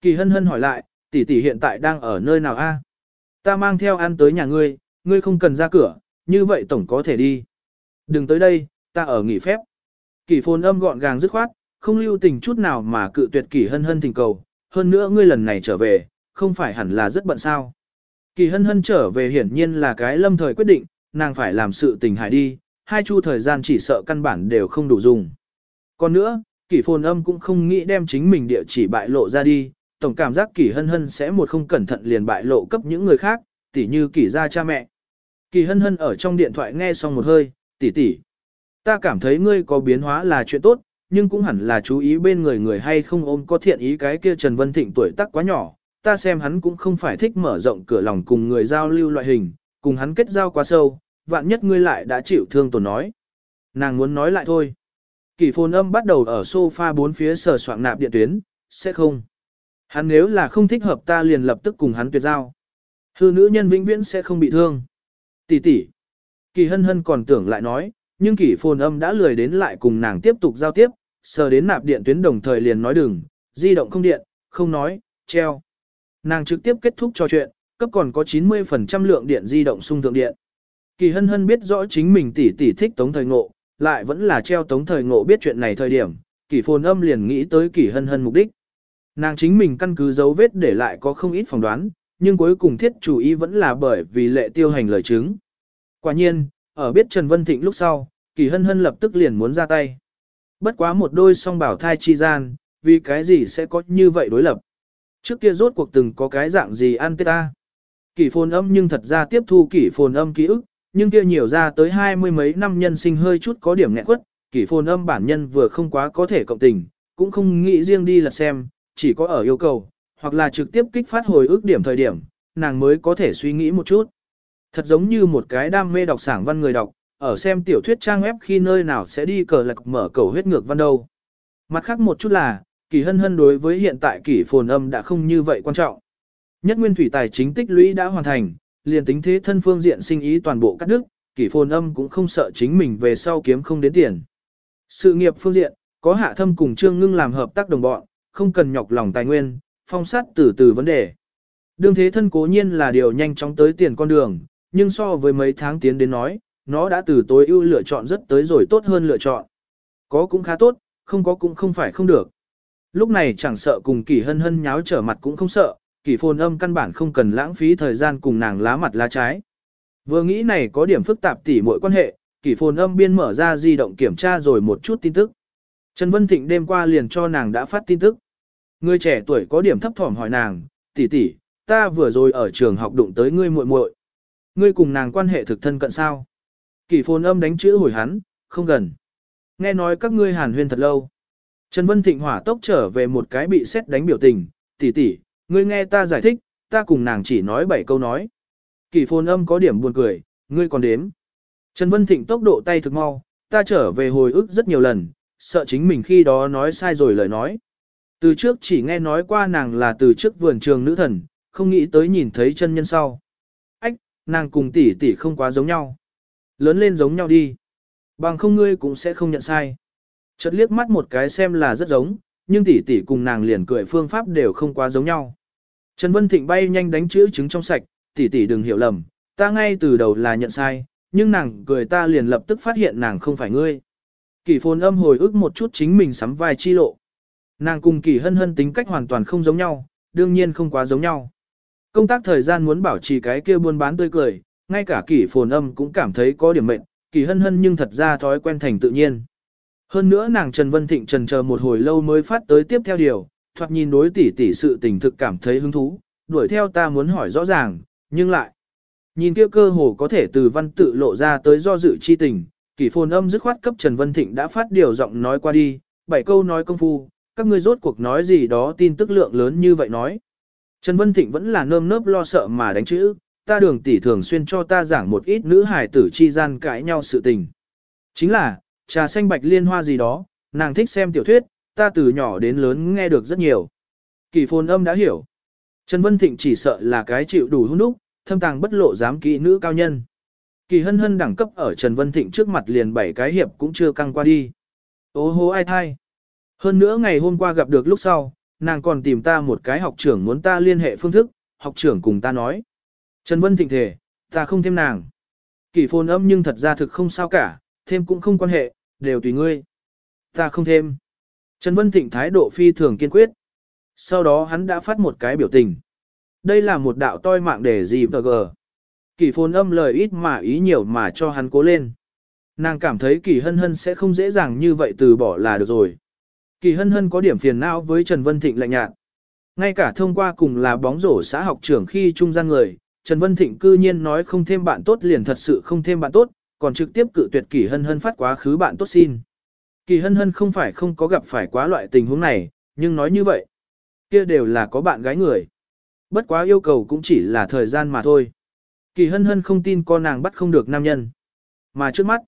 Kỳ hân hân hỏi lại, tỷ tỷ hiện tại đang ở nơi nào a? Ta mang theo ăn tới nhà ngươi, ngươi không cần ra cửa, như vậy tổng có thể đi. Đừng tới đây, ta ở nghỉ phép. Kỳ phồn âm gọn gàng dứt khoát, không lưu tình chút nào mà cự tuyệt kỳ hân hân tình cầu, hơn nữa ngươi lần này trở về, không phải hẳn là rất bận sao. Kỳ hân hân trở về hiển nhiên là cái lâm thời quyết định, nàng phải làm sự tình hại đi, hai chu thời gian chỉ sợ căn bản đều không đủ dùng. Còn nữa, kỷ phồn âm cũng không nghĩ đem chính mình địa chỉ bại lộ ra đi, tổng cảm giác kỷ hân hân sẽ một không cẩn thận liền bại lộ cấp những người khác, tỉ như kỷ gia cha mẹ. Kỳ hân hân ở trong điện thoại nghe xong một hơi, tỷ tỷ. Ta cảm thấy ngươi có biến hóa là chuyện tốt, nhưng cũng hẳn là chú ý bên người người hay không ôm có thiện ý cái kia Trần Vân Thịnh tuổi tác quá nhỏ, ta xem hắn cũng không phải thích mở rộng cửa lòng cùng người giao lưu loại hình, cùng hắn kết giao quá sâu, vạn nhất ngươi lại đã chịu thương tổn nói. Nàng muốn nói lại thôi. Kỷ phồn âm bắt đầu ở sofa bốn phía sờ soạn nạp điện tuyến, sẽ không. Hắn nếu là không thích hợp ta liền lập tức cùng hắn tuyệt giao. Hư nữ nhân vĩnh viễn sẽ không bị thương. Tỷ tỷ. Kỳ hân hân còn tưởng lại nói, nhưng kỷ phồn âm đã lười đến lại cùng nàng tiếp tục giao tiếp, sờ đến nạp điện tuyến đồng thời liền nói đừng, di động không điện, không nói, treo. Nàng trực tiếp kết thúc trò chuyện, cấp còn có 90% lượng điện di động sung thượng điện. Kỳ hân hân biết rõ chính mình tỷ tỷ thích tống thời ngộ, lại vẫn là treo tống thời ngộ biết chuyện này thời điểm, kỳ phồn âm liền nghĩ tới kỳ hân hân mục đích. Nàng chính mình căn cứ dấu vết để lại có không ít phỏng đoán, nhưng cuối cùng thiết chủ ý vẫn là bởi vì lệ tiêu hành lời chứng. Quả nhiên, ở biết Trần Vân Thịnh lúc sau, kỳ hân hân lập tức liền muốn ra tay. Bất quá một đôi song bảo thai chi gian, vì cái gì sẽ có như vậy đối lập. Trước kia rốt cuộc từng có cái dạng gì ăn tết ta. Kỷ phồn âm nhưng thật ra tiếp thu kỷ phồn âm ký ức, nhưng kia nhiều ra tới hai mươi mấy năm nhân sinh hơi chút có điểm nghẹn quất, kỷ phồn âm bản nhân vừa không quá có thể cộng tình, cũng không nghĩ riêng đi là xem, chỉ có ở yêu cầu, hoặc là trực tiếp kích phát hồi ức điểm thời điểm, nàng mới có thể suy nghĩ một chút. Thật giống như một cái đam mê đọc sảng văn người đọc, ở xem tiểu thuyết trang web khi nơi nào sẽ đi cờ lạc mở cầu huyết ngược văn đâu. Mặt khác một chút là, kỳ hân hân đối với hiện tại kỷ phồn âm đã không như vậy quan trọng. Nhất nguyên thủy tài chính tích lũy đã hoàn thành, liền tính thế thân phương diện sinh ý toàn bộ cắt đứt, kỷ phồn âm cũng không sợ chính mình về sau kiếm không đến tiền. Sự nghiệp phương diện, có hạ thâm cùng trương ngưng làm hợp tác đồng bọn, không cần nhọc lòng tài nguyên, phong sát từ từ vấn đề. Đương thế thân cố nhiên là điều nhanh chóng tới tiền con đường, nhưng so với mấy tháng tiến đến nói, nó đã từ tối ưu lựa chọn rất tới rồi tốt hơn lựa chọn. Có cũng khá tốt, không có cũng không phải không được. Lúc này chẳng sợ cùng kỳ hân hân nháo trở mặt cũng không sợ, kỳ phồn âm căn bản không cần lãng phí thời gian cùng nàng lá mặt lá trái. Vừa nghĩ này có điểm phức tạp tỉ mọi quan hệ, kỷ phồn âm biên mở ra di động kiểm tra rồi một chút tin tức. Trần Vân Thịnh đêm qua liền cho nàng đã phát tin tức. Người trẻ tuổi có điểm thấp thỏm hỏi nàng, tỷ tỷ, ta vừa rồi ở trường học đụng tới ngươi muội muội. Ngươi cùng nàng quan hệ thực thân cận sao? Kỷ phồn âm đánh chữ hồi hắn, không gần. Nghe nói các ngươi hàn huyên thật lâu. Trần Vân Thịnh hỏa tốc trở về một cái bị xét đánh biểu tình, tỷ tỷ, ngươi nghe ta giải thích, ta cùng nàng chỉ nói bảy câu nói. Kỳ phồn âm có điểm buồn cười, ngươi còn đếm. Trần Vân Thịnh tốc độ tay thực mau, ta trở về hồi ức rất nhiều lần, sợ chính mình khi đó nói sai rồi lời nói. Từ trước chỉ nghe nói qua nàng là từ trước vườn trường nữ thần, không nghĩ tới nhìn thấy chân nhân sau. Ách, nàng cùng tỷ tỷ không quá giống nhau. Lớn lên giống nhau đi. Bằng không ngươi cũng sẽ không nhận sai. Chợt liếc mắt một cái xem là rất giống, nhưng tỷ tỷ cùng nàng liền cười phương pháp đều không quá giống nhau. Trần Vân Thịnh bay nhanh đánh chữ trứng trong sạch, tỷ tỷ đừng hiểu lầm, ta ngay từ đầu là nhận sai, nhưng nàng cười ta liền lập tức phát hiện nàng không phải ngươi. Kỷ phồn âm hồi ức một chút chính mình sắm vai chi lộ. Nàng cùng kỷ hân hân tính cách hoàn toàn không giống nhau, đương nhiên không quá giống nhau. Công tác thời gian muốn bảo trì cái kia buôn bán tươi cười, ngay cả kỷ phồn âm cũng cảm thấy có điểm mệnh, kỷ hân hân nhưng thật ra thói quen thành tự nhiên. Hơn nữa nàng Trần Vân Thịnh trần chờ một hồi lâu mới phát tới tiếp theo điều, thoạt nhìn đối tỷ tỷ sự tình thực cảm thấy hứng thú, đuổi theo ta muốn hỏi rõ ràng, nhưng lại nhìn kia cơ hồ có thể từ văn tự lộ ra tới do dự chi tình, kỷ phồn âm dứt khoát cấp Trần Vân Thịnh đã phát điều giọng nói qua đi, bảy câu nói công phu, các ngươi rốt cuộc nói gì đó tin tức lượng lớn như vậy nói. Trần Vân Thịnh vẫn là nơm nớp lo sợ mà đánh chữ, ta đường tỷ thường xuyên cho ta giảng một ít nữ hài tử chi gian cãi nhau sự tình. Chính là, trà xanh bạch liên hoa gì đó, nàng thích xem tiểu thuyết, ta từ nhỏ đến lớn nghe được rất nhiều. Kỳ phồn âm đã hiểu. Trần Vân Thịnh chỉ sợ là cái chịu đủ hung đúc, thâm tàng bất lộ dám kỹ nữ cao nhân. Kỳ hân hân đẳng cấp ở Trần Vân Thịnh trước mặt liền bảy cái hiệp cũng chưa căng qua đi. Ô hô ai thai. Hơn nữa ngày hôm qua gặp được lúc sau, nàng còn tìm ta một cái học trưởng muốn ta liên hệ phương thức, học trưởng cùng ta nói. Trần Vân Thịnh thể, ta không thêm nàng. Kỳ phồn âm nhưng thật ra thực không sao cả, thêm cũng không quan hệ, đều tùy ngươi. Ta không thêm. Trần Vân Thịnh thái độ phi thường kiên quyết. Sau đó hắn đã phát một cái biểu tình. Đây là một đạo toi mạng để gì tờ gờ. Kỳ phồn âm lời ít mà ý nhiều mà cho hắn cố lên. Nàng cảm thấy kỳ hân hân sẽ không dễ dàng như vậy từ bỏ là được rồi. Kỳ hân hân có điểm phiền não với Trần Vân Thịnh lạnh nhạt. Ngay cả thông qua cùng là bóng rổ xã học trưởng khi trung gian người, Trần Vân Thịnh cư nhiên nói không thêm bạn tốt liền thật sự không thêm bạn tốt, còn trực tiếp cự tuyệt Kỳ Hân Hân phát quá khứ bạn tốt xin. Kỳ Hân Hân không phải không có gặp phải quá loại tình huống này, nhưng nói như vậy, kia đều là có bạn gái người. Bất quá yêu cầu cũng chỉ là thời gian mà thôi. Kỳ Hân Hân không tin con nàng bắt không được nam nhân. Mà trước mắt,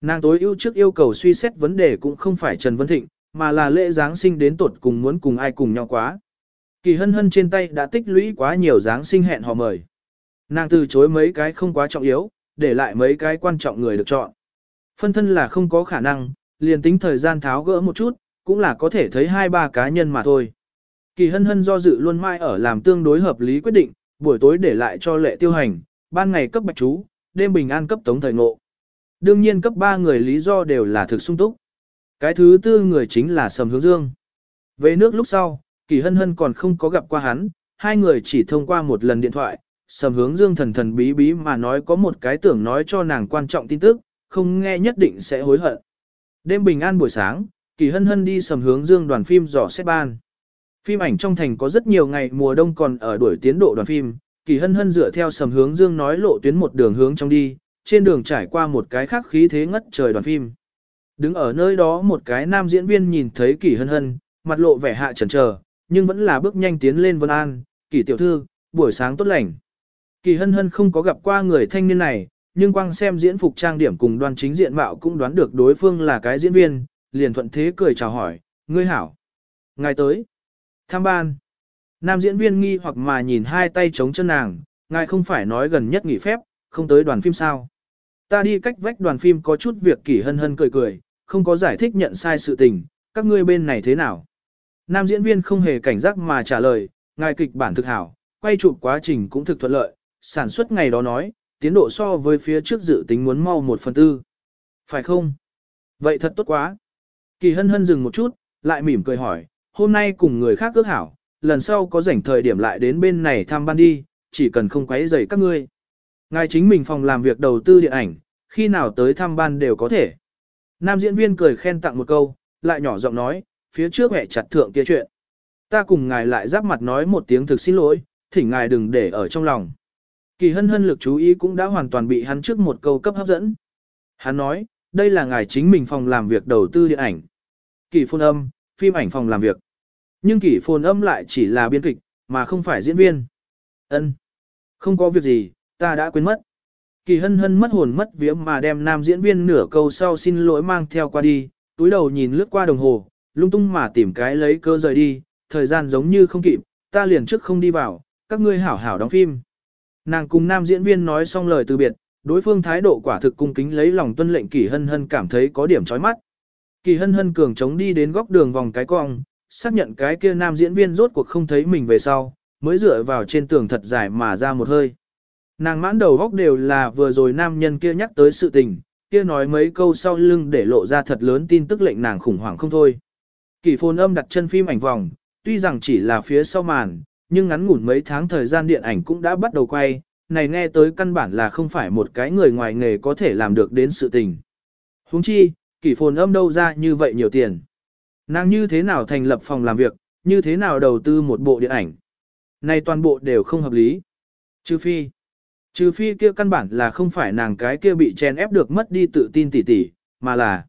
nàng tối ưu trước yêu cầu suy xét vấn đề cũng không phải Trần Vân Thịnh, mà là lễ Giáng sinh đến tột cùng muốn cùng ai cùng nhau quá. Kỳ Hân Hân trên tay đã tích lũy quá nhiều Giáng sinh hẹn hò mời. Nàng từ chối mấy cái không quá trọng yếu, để lại mấy cái quan trọng người được chọn. Phân thân là không có khả năng, liền tính thời gian tháo gỡ một chút, cũng là có thể thấy hai ba cá nhân mà thôi. Kỳ hân hân do dự luôn mai ở làm tương đối hợp lý quyết định, buổi tối để lại cho lệ tiêu hành, ban ngày cấp bạch chú, đêm bình an cấp tống thời ngộ. Đương nhiên cấp ba người lý do đều là thực sung túc. Cái thứ tư người chính là Sầm Hướng Dương. Về nước lúc sau, Kỳ Hân Hân còn không có gặp qua hắn, hai người chỉ thông qua một lần điện thoại, sầm hướng dương thần thần bí bí mà nói có một cái tưởng nói cho nàng quan trọng tin tức, không nghe nhất định sẽ hối hận. Đêm bình an buổi sáng, kỳ hân hân đi sầm hướng dương đoàn phim dò xét ban. Phim ảnh trong thành có rất nhiều ngày mùa đông còn ở đuổi tiến độ đoàn phim, kỳ hân hân dựa theo sầm hướng dương nói lộ tuyến một đường hướng trong đi, trên đường trải qua một cái khác khí thế ngất trời đoàn phim. Đứng ở nơi đó một cái nam diễn viên nhìn thấy kỳ hân hân, mặt lộ vẻ hạ chần chờ, nhưng vẫn là bước nhanh tiến lên vân an, kỳ tiểu thư, buổi sáng tốt lành. Kỳ hân hân không có gặp qua người thanh niên này, nhưng quang xem diễn phục trang điểm cùng đoan chính diện mạo cũng đoán được đối phương là cái diễn viên, liền thuận thế cười chào hỏi, ngươi hảo. Ngài tới. Tham ban. Nam diễn viên nghi hoặc mà nhìn hai tay chống chân nàng, ngài không phải nói gần nhất nghỉ phép, không tới đoàn phim sao. Ta đi cách vách đoàn phim có chút việc kỳ hân hân cười cười, không có giải thích nhận sai sự tình, các ngươi bên này thế nào. Nam diễn viên không hề cảnh giác mà trả lời, ngài kịch bản thực hảo, quay chụp quá trình cũng thực thuận lợi, sản xuất ngày đó nói, tiến độ so với phía trước dự tính muốn mau một phần tư. Phải không? Vậy thật tốt quá. Kỳ hân hân dừng một chút, lại mỉm cười hỏi, hôm nay cùng người khác ước hảo, lần sau có rảnh thời điểm lại đến bên này thăm ban đi, chỉ cần không quấy rầy các ngươi. Ngài chính mình phòng làm việc đầu tư điện ảnh, khi nào tới thăm ban đều có thể. Nam diễn viên cười khen tặng một câu, lại nhỏ giọng nói, phía trước hẹ chặt thượng kia chuyện. Ta cùng ngài lại giáp mặt nói một tiếng thực xin lỗi, thỉnh ngài đừng để ở trong lòng. Kỳ hân hân lực chú ý cũng đã hoàn toàn bị hắn trước một câu cấp hấp dẫn. Hắn nói, đây là ngài chính mình phòng làm việc đầu tư điện ảnh. Kỳ phôn âm, phim ảnh phòng làm việc. Nhưng kỳ phôn âm lại chỉ là biên kịch, mà không phải diễn viên. Ân, Không có việc gì, ta đã quên mất. Kỳ hân hân mất hồn mất vía mà đem nam diễn viên nửa câu sau xin lỗi mang theo qua đi, túi đầu nhìn lướt qua đồng hồ, lung tung mà tìm cái lấy cơ rời đi, thời gian giống như không kịp, ta liền trước không đi vào, các ngươi hảo hảo đóng phim. Nàng cùng nam diễn viên nói xong lời từ biệt, đối phương thái độ quả thực cung kính lấy lòng tuân lệnh kỳ hân hân cảm thấy có điểm chói mắt. Kỳ hân hân cường chống đi đến góc đường vòng cái cong, xác nhận cái kia nam diễn viên rốt cuộc không thấy mình về sau, mới dựa vào trên tường thật dài mà ra một hơi. Nàng mãn đầu góc đều là vừa rồi nam nhân kia nhắc tới sự tình, kia nói mấy câu sau lưng để lộ ra thật lớn tin tức lệnh nàng khủng hoảng không thôi. Kỳ phồn âm đặt chân phim ảnh vòng, tuy rằng chỉ là phía sau màn, nhưng ngắn ngủn mấy tháng thời gian điện ảnh cũng đã bắt đầu quay, này nghe tới căn bản là không phải một cái người ngoài nghề có thể làm được đến sự tình. Huống chi, kỳ phồn âm đâu ra như vậy nhiều tiền. Nàng như thế nào thành lập phòng làm việc, như thế nào đầu tư một bộ điện ảnh. Này toàn bộ đều không hợp lý. Trừ phi, trừ phi kia căn bản là không phải nàng cái kia bị chen ép được mất đi tự tin tỉ tỉ, mà là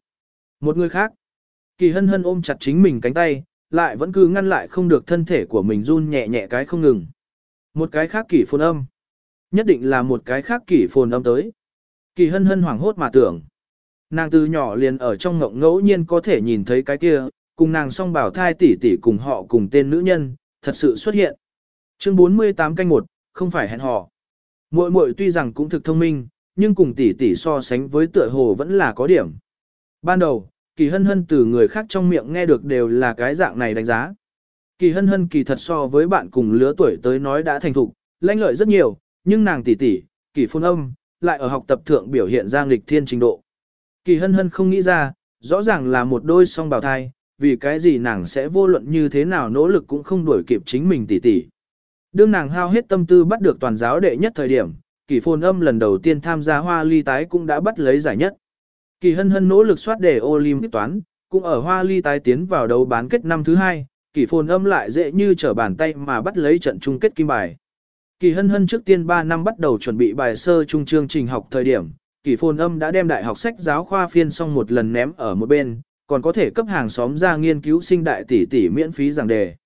một người khác. Kỳ hân hân ôm chặt chính mình cánh tay, lại vẫn cứ ngăn lại không được thân thể của mình run nhẹ nhẹ cái không ngừng. Một cái khác kỳ phồn âm. Nhất định là một cái khác kỳ phồn âm tới. Kỳ hân hân hoảng hốt mà tưởng. Nàng từ nhỏ liền ở trong ngộng ngẫu nhiên có thể nhìn thấy cái kia, cùng nàng song bảo thai tỷ tỷ cùng họ cùng tên nữ nhân, thật sự xuất hiện. Chương 48 canh 1, không phải hẹn hò. Muội muội tuy rằng cũng thực thông minh, nhưng cùng tỷ tỷ so sánh với tựa hồ vẫn là có điểm. Ban đầu, kỳ hân hân từ người khác trong miệng nghe được đều là cái dạng này đánh giá. Kỳ hân hân kỳ thật so với bạn cùng lứa tuổi tới nói đã thành thục, lanh lợi rất nhiều, nhưng nàng tỷ tỷ, kỳ Phun âm, lại ở học tập thượng biểu hiện ra nghịch thiên trình độ. Kỳ hân hân không nghĩ ra, rõ ràng là một đôi song bào thai, vì cái gì nàng sẽ vô luận như thế nào nỗ lực cũng không đuổi kịp chính mình tỷ tỷ. Đương nàng hao hết tâm tư bắt được toàn giáo đệ nhất thời điểm, kỳ phồn âm lần đầu tiên tham gia hoa ly tái cũng đã bắt lấy giải nhất. Kỳ hân hân nỗ lực soát Olim Olympic toán, cũng ở hoa ly tái tiến vào đấu bán kết năm thứ hai, kỳ phồn âm lại dễ như trở bàn tay mà bắt lấy trận chung kết kim bài. Kỳ hân hân trước tiên 3 năm bắt đầu chuẩn bị bài sơ trung chương trình học thời điểm, kỳ phồn âm đã đem đại học sách giáo khoa phiên xong một lần ném ở một bên, còn có thể cấp hàng xóm ra nghiên cứu sinh đại tỷ tỷ miễn phí giảng đề.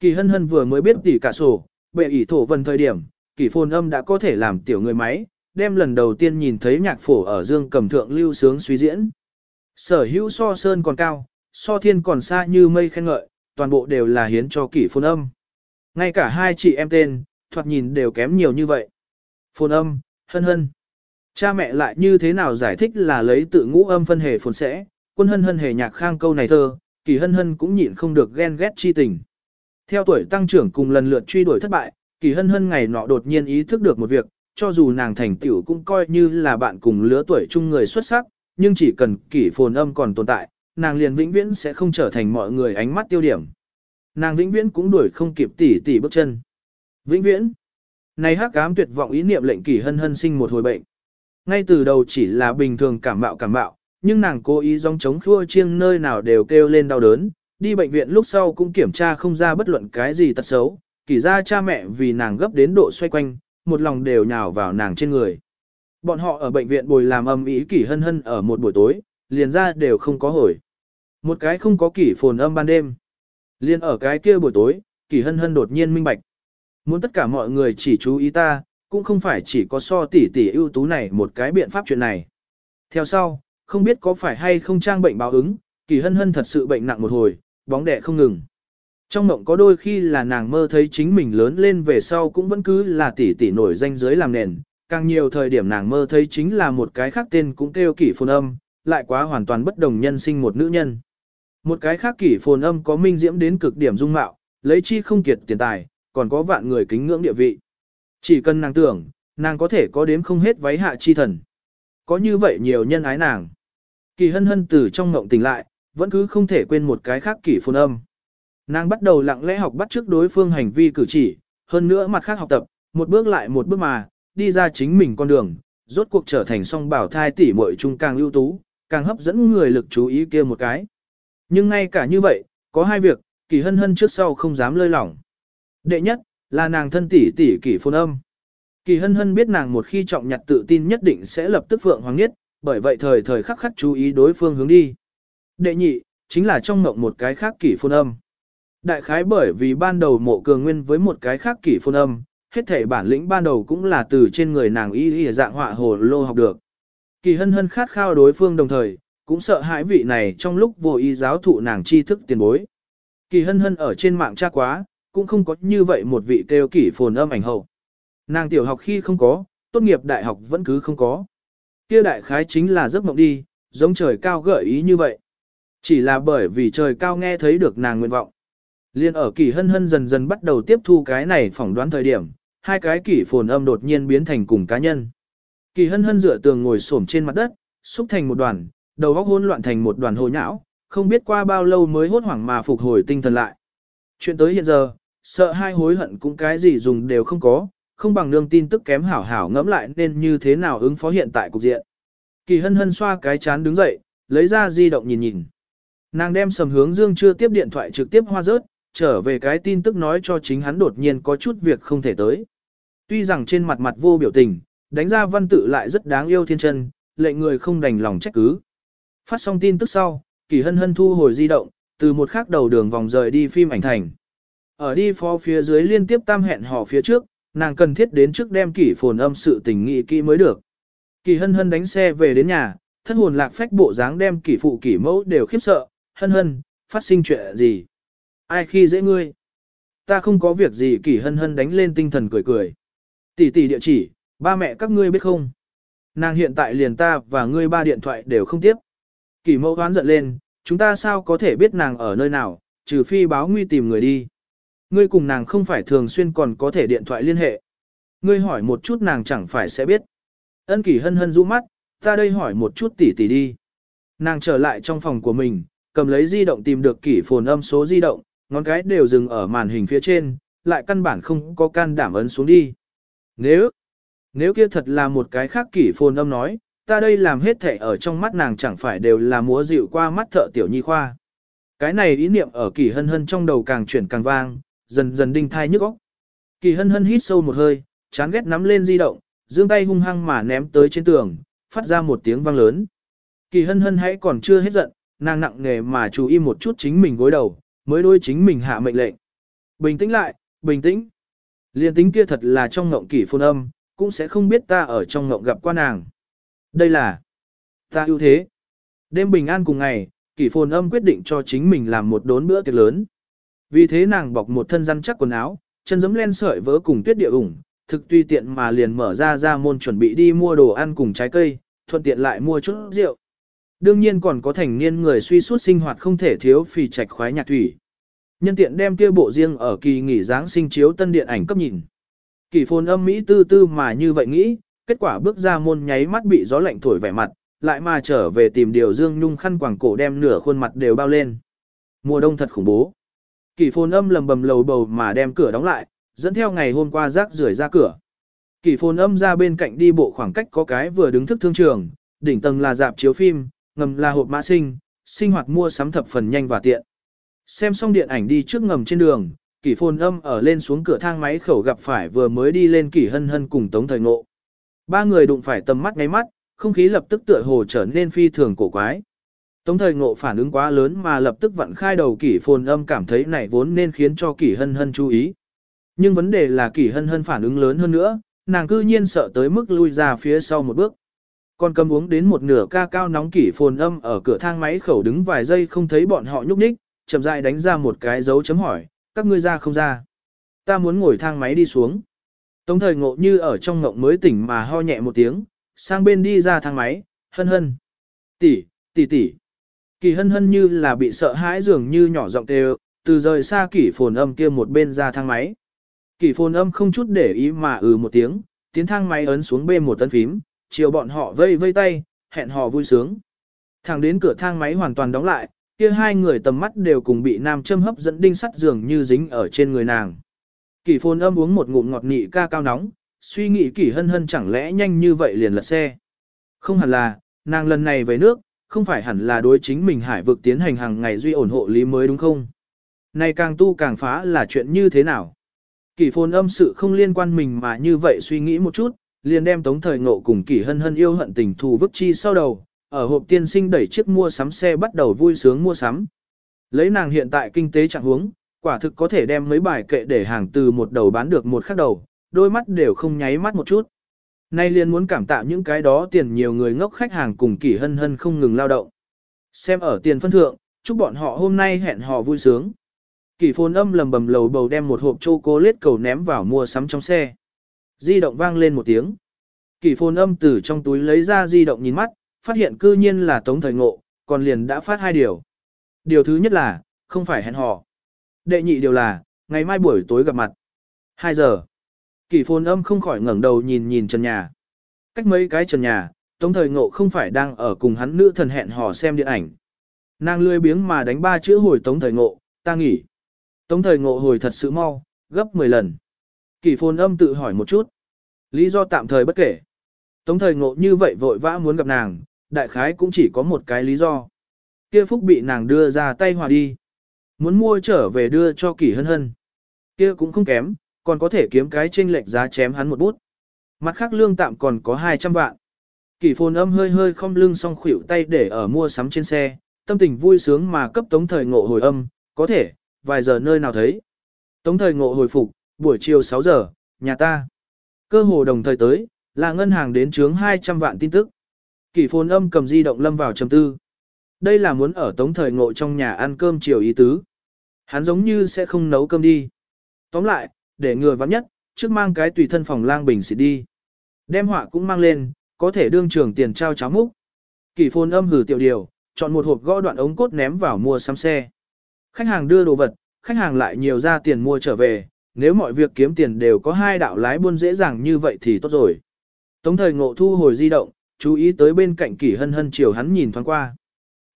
Kỳ hân hân vừa mới biết tỷ cả sổ, bệ ỷ thổ vân thời điểm, kỳ phồn âm đã có thể làm tiểu người máy, đem lần đầu tiên nhìn thấy nhạc phổ ở dương cầm thượng lưu sướng suy diễn. Sở hữu so sơn còn cao, so thiên còn xa như mây khen ngợi, toàn bộ đều là hiến cho kỷ phồn âm. Ngay cả hai chị em tên, thoạt nhìn đều kém nhiều như vậy. Phồn âm, hân hân. Cha mẹ lại như thế nào giải thích là lấy tự ngũ âm phân hề phồn sẽ, quân hân hân hề nhạc khang câu này thơ, kỳ hân hân cũng nhịn không được ghen ghét chi tình. Theo tuổi tăng trưởng cùng lần lượt truy đuổi thất bại, kỳ hân hân ngày nọ đột nhiên ý thức được một việc, cho dù nàng thành tiểu cũng coi như là bạn cùng lứa tuổi chung người xuất sắc, nhưng chỉ cần kỷ phồn âm còn tồn tại, nàng liền vĩnh viễn sẽ không trở thành mọi người ánh mắt tiêu điểm. Nàng vĩnh viễn cũng đuổi không kịp tỉ tỉ bước chân. Vĩnh viễn. Này hắc ám tuyệt vọng ý niệm lệnh kỷ hân hân sinh một hồi bệnh. Ngay từ đầu chỉ là bình thường cảm mạo cảm mạo, nhưng nàng cố ý dòng chống khua chiêng nơi nào đều kêu lên đau đớn, đi bệnh viện lúc sau cũng kiểm tra không ra bất luận cái gì tật xấu, kỳ ra cha mẹ vì nàng gấp đến độ xoay quanh, một lòng đều nhào vào nàng trên người. Bọn họ ở bệnh viện bồi làm âm ý kỷ hân hân ở một buổi tối, liền ra đều không có hồi. Một cái không có kỷ phồn âm ban đêm. Liền ở cái kia buổi tối, kỷ hân hân đột nhiên minh bạch. Muốn tất cả mọi người chỉ chú ý ta, cũng không phải chỉ có so tỷ tỷ ưu tú này một cái biện pháp chuyện này. Theo sau, không biết có phải hay không trang bệnh báo ứng, kỳ hân hân thật sự bệnh nặng một hồi, bóng đẻ không ngừng. Trong mộng có đôi khi là nàng mơ thấy chính mình lớn lên về sau cũng vẫn cứ là tỷ tỷ nổi danh giới làm nền, càng nhiều thời điểm nàng mơ thấy chính là một cái khác tên cũng kêu kỷ phồn âm, lại quá hoàn toàn bất đồng nhân sinh một nữ nhân. Một cái khác kỷ phồn âm có minh diễm đến cực điểm dung mạo, lấy chi không kiệt tiền tài, còn có vạn người kính ngưỡng địa vị. Chỉ cần nàng tưởng, nàng có thể có đếm không hết váy hạ chi thần. Có như vậy nhiều nhân ái nàng. Kỳ hân hân từ trong ngộng tỉnh lại, vẫn cứ không thể quên một cái khác kỷ phồn âm. Nàng bắt đầu lặng lẽ học bắt trước đối phương hành vi cử chỉ, hơn nữa mặt khác học tập, một bước lại một bước mà, đi ra chính mình con đường, rốt cuộc trở thành song bảo thai tỷ muội trung càng ưu tú, càng hấp dẫn người lực chú ý kia một cái. Nhưng ngay cả như vậy, có hai việc, kỳ hân hân trước sau không dám lơi lỏng. Đệ nhất, là nàng thân tỷ tỷ kỳ phôn âm. Kỳ hân hân biết nàng một khi trọng nhặt tự tin nhất định sẽ lập tức phượng hoàng nhất, bởi vậy thời thời khắc khắc chú ý đối phương hướng đi. Đệ nhị, chính là trong mộng một cái khác kỳ phôn âm. Đại khái bởi vì ban đầu mộ cường nguyên với một cái khác kỳ phôn âm, hết thể bản lĩnh ban đầu cũng là từ trên người nàng y y dạng họa hồ lô học được. Kỳ hân hân khát khao đối phương đồng thời, cũng sợ hãi vị này trong lúc vô ý giáo thụ nàng tri thức tiền bối. Kỳ hân hân ở trên mạng tra quá, cũng không có như vậy một vị kêu kỷ phồn âm ảnh hậu. Nàng tiểu học khi không có, tốt nghiệp đại học vẫn cứ không có. Kia đại khái chính là giấc mộng đi, giống trời cao gợi ý như vậy. Chỉ là bởi vì trời cao nghe thấy được nàng nguyện vọng. Liên ở kỳ hân hân dần dần bắt đầu tiếp thu cái này phỏng đoán thời điểm, hai cái kỷ phồn âm đột nhiên biến thành cùng cá nhân. Kỳ hân hân dựa tường ngồi xổm trên mặt đất, xúc thành một đoàn, đầu góc hỗn loạn thành một đoàn hồ nhão, không biết qua bao lâu mới hốt hoảng mà phục hồi tinh thần lại. Chuyện tới hiện giờ, sợ hai hối hận cũng cái gì dùng đều không có, không bằng nương tin tức kém hảo hảo ngẫm lại nên như thế nào ứng phó hiện tại cục diện. Kỳ hân hân xoa cái chán đứng dậy, lấy ra di động nhìn nhìn. Nàng đem sầm hướng dương chưa tiếp điện thoại trực tiếp hoa rớt, trở về cái tin tức nói cho chính hắn đột nhiên có chút việc không thể tới. Tuy rằng trên mặt mặt vô biểu tình, đánh ra văn tự lại rất đáng yêu thiên chân, lệnh người không đành lòng trách cứ. Phát xong tin tức sau, kỳ hân hân thu hồi di động, từ một khắc đầu đường vòng rời đi phim ảnh thành. Ở đi phó phía dưới liên tiếp tam hẹn họ phía trước, nàng cần thiết đến trước đem kỷ phồn âm sự tình nghị kỹ mới được. Kỳ hân hân đánh xe về đến nhà, thân hồn lạc phách bộ dáng đem kỷ phụ kỷ mẫu đều khiếp sợ, hân hân, phát sinh chuyện gì? Ai khi dễ ngươi? Ta không có việc gì kỷ hân hân đánh lên tinh thần cười cười. Tỷ tỷ địa chỉ, ba mẹ các ngươi biết không? Nàng hiện tại liền ta và ngươi ba điện thoại đều không tiếp. Kỷ mẫu đoán giận lên, chúng ta sao có thể biết nàng ở nơi nào, trừ phi báo nguy tìm người đi. Ngươi cùng nàng không phải thường xuyên còn có thể điện thoại liên hệ. Ngươi hỏi một chút nàng chẳng phải sẽ biết. Ân kỷ hân hân rũ mắt, ta đây hỏi một chút tỷ tỷ đi. Nàng trở lại trong phòng của mình, cầm lấy di động tìm được kỷ phồn âm số di động, ngón cái đều dừng ở màn hình phía trên, lại căn bản không có can đảm ấn xuống đi. Nếu, nếu kia thật là một cái khác kỷ phồn âm nói, ta đây làm hết thể ở trong mắt nàng chẳng phải đều là múa dịu qua mắt thợ tiểu nhi khoa. Cái này ý niệm ở kỷ hân hân trong đầu càng chuyển càng vang, dần dần đinh thai nhức óc. Kỳ hân hân hít sâu một hơi, chán ghét nắm lên di động, giương tay hung hăng mà ném tới trên tường, phát ra một tiếng vang lớn. Kỳ hân hân hãy còn chưa hết giận, nàng nặng nề mà chú ý một chút chính mình gối đầu, mới đôi chính mình hạ mệnh lệnh. Bình tĩnh lại, bình tĩnh. Liên tính kia thật là trong ngộng kỷ phôn âm, cũng sẽ không biết ta ở trong ngộng gặp qua nàng. Đây là ta ưu thế. Đêm bình an cùng ngày, kỷ phồn âm quyết định cho chính mình làm một đốn bữa tiệc lớn. Vì thế nàng bọc một thân răn chắc quần áo, chân giấm len sợi vớ cùng tuyết địa ủng, thực tuy tiện mà liền mở ra ra môn chuẩn bị đi mua đồ ăn cùng trái cây, thuận tiện lại mua chút rượu. Đương nhiên còn có thành niên người suy suốt sinh hoạt không thể thiếu phì trạch khoái nhạc thủy. Nhân tiện đem kia bộ riêng ở kỳ nghỉ Giáng sinh chiếu tân điện ảnh cấp nhìn. Kỳ phồn âm Mỹ tư tư mà như vậy nghĩ, kết quả bước ra môn nháy mắt bị gió lạnh thổi vẻ mặt, lại mà trở về tìm điều dương nhung khăn quàng cổ đem nửa khuôn mặt đều bao lên. Mùa đông thật khủng bố. Kỳ phồn âm lầm bầm lầu bầu mà đem cửa đóng lại, dẫn theo ngày hôm qua rác rưởi ra cửa. Kỳ phồn âm ra bên cạnh đi bộ khoảng cách có cái vừa đứng thức thương trường, đỉnh tầng là dạp chiếu phim, ngầm là hộp mã sinh, sinh hoạt mua sắm thập phần nhanh và tiện. Xem xong điện ảnh đi trước ngầm trên đường, Kỷ phồn âm ở lên xuống cửa thang máy khẩu gặp phải vừa mới đi lên Kỷ hân hân cùng Tống Thời Ngộ. Ba người đụng phải tầm mắt ngay mắt, không khí lập tức tựa hồ trở nên phi thường cổ quái. Tống Thời Ngộ phản ứng quá lớn mà lập tức vặn khai đầu Kỷ phồn âm cảm thấy này vốn nên khiến cho Kỷ hân hân chú ý. Nhưng vấn đề là Kỷ hân hân phản ứng lớn hơn nữa, nàng cư nhiên sợ tới mức lui ra phía sau một bước. Còn cầm uống đến một nửa ca cao nóng kỷ phồn âm ở cửa thang máy khẩu đứng vài giây không thấy bọn họ nhúc nhích, chậm rãi đánh ra một cái dấu chấm hỏi, các ngươi ra không ra. Ta muốn ngồi thang máy đi xuống. Tống thời ngộ như ở trong ngộng mới tỉnh mà ho nhẹ một tiếng, sang bên đi ra thang máy, hân hân. Tỷ, tỷ tỷ. Kỳ hân hân như là bị sợ hãi dường như nhỏ giọng đều, từ rời xa kỷ phồn âm kia một bên ra thang máy. Kỷ phồn âm không chút để ý mà ừ một tiếng, tiến thang máy ấn xuống bên một tấn phím, chiều bọn họ vây vây tay, hẹn hò vui sướng. Thẳng đến cửa thang máy hoàn toàn đóng lại, kia hai người tầm mắt đều cùng bị nam châm hấp dẫn đinh sắt dường như dính ở trên người nàng. Kỷ phồn âm uống một ngụm ngọt nị ca cao nóng, suy nghĩ kỷ hân hân chẳng lẽ nhanh như vậy liền lật xe. Không hẳn là, nàng lần này về nước, không phải hẳn là đối chính mình hải vực tiến hành hàng ngày duy ổn hộ lý mới đúng không? Này càng tu càng phá là chuyện như thế nào? Kỷ phồn âm sự không liên quan mình mà như vậy suy nghĩ một chút, liền đem tống thời ngộ cùng kỷ hân hân yêu hận tình thù vứt chi sau đầu, ở hộp tiên sinh đẩy chiếc mua sắm xe bắt đầu vui sướng mua sắm. Lấy nàng hiện tại kinh tế trạng huống, quả thực có thể đem mấy bài kệ để hàng từ một đầu bán được một khác đầu, đôi mắt đều không nháy mắt một chút. Nay liền muốn cảm tạ những cái đó tiền nhiều người ngốc khách hàng cùng kỷ hân hân không ngừng lao động. Xem ở tiền phân thượng, chúc bọn họ hôm nay hẹn họ vui sướng. Kỷ phồn âm lầm bầm lầu bầu đem một hộp chocolate cầu ném vào mua sắm trong xe. Di động vang lên một tiếng. Kỷ phồn âm từ trong túi lấy ra di động nhìn mắt, phát hiện cư nhiên là tống thời ngộ, còn liền đã phát hai điều. Điều thứ nhất là, không phải hẹn hò. Đệ nhị điều là, ngày mai buổi tối gặp mặt. 2 giờ. Kỷ phồn âm không khỏi ngẩng đầu nhìn nhìn trần nhà. Cách mấy cái trần nhà, tống thời ngộ không phải đang ở cùng hắn nữ thần hẹn hò xem điện ảnh. Nàng lười biếng mà đánh ba chữ hồi tống thời ngộ, ta nghỉ. Tống thời ngộ hồi thật sự mau, gấp 10 lần. Kỳ phồn âm tự hỏi một chút. Lý do tạm thời bất kể. Tống thời ngộ như vậy vội vã muốn gặp nàng, đại khái cũng chỉ có một cái lý do. Kia phúc bị nàng đưa ra tay hòa đi. Muốn mua trở về đưa cho kỳ hân hân. Kia cũng không kém, còn có thể kiếm cái chênh lệch giá chém hắn một bút. Mặt khác lương tạm còn có 200 vạn. Kỳ phồn âm hơi hơi không lưng song khuỷu tay để ở mua sắm trên xe, tâm tình vui sướng mà cấp tống thời ngộ hồi âm, có thể, vài giờ nơi nào thấy. Tống thời ngộ hồi phục, buổi chiều 6 giờ, nhà ta. Cơ hồ đồng thời tới, là ngân hàng đến chướng 200 vạn tin tức. Kỷ phồn âm cầm di động lâm vào trầm tư. Đây là muốn ở tống thời ngộ trong nhà ăn cơm chiều ý tứ. Hắn giống như sẽ không nấu cơm đi. Tóm lại, để ngừa vắng nhất, trước mang cái tùy thân phòng lang bình xịt đi. Đem họa cũng mang lên, có thể đương trường tiền trao cháo múc. Kỷ phồn âm hử tiểu điều, chọn một hộp gõ đoạn ống cốt ném vào mua xăm xe. Khách hàng đưa đồ vật, khách hàng lại nhiều ra tiền mua trở về, nếu mọi việc kiếm tiền đều có hai đạo lái buôn dễ dàng như vậy thì tốt rồi. Tống thời ngộ thu hồi di động, chú ý tới bên cạnh kỷ hân hân chiều hắn nhìn thoáng qua.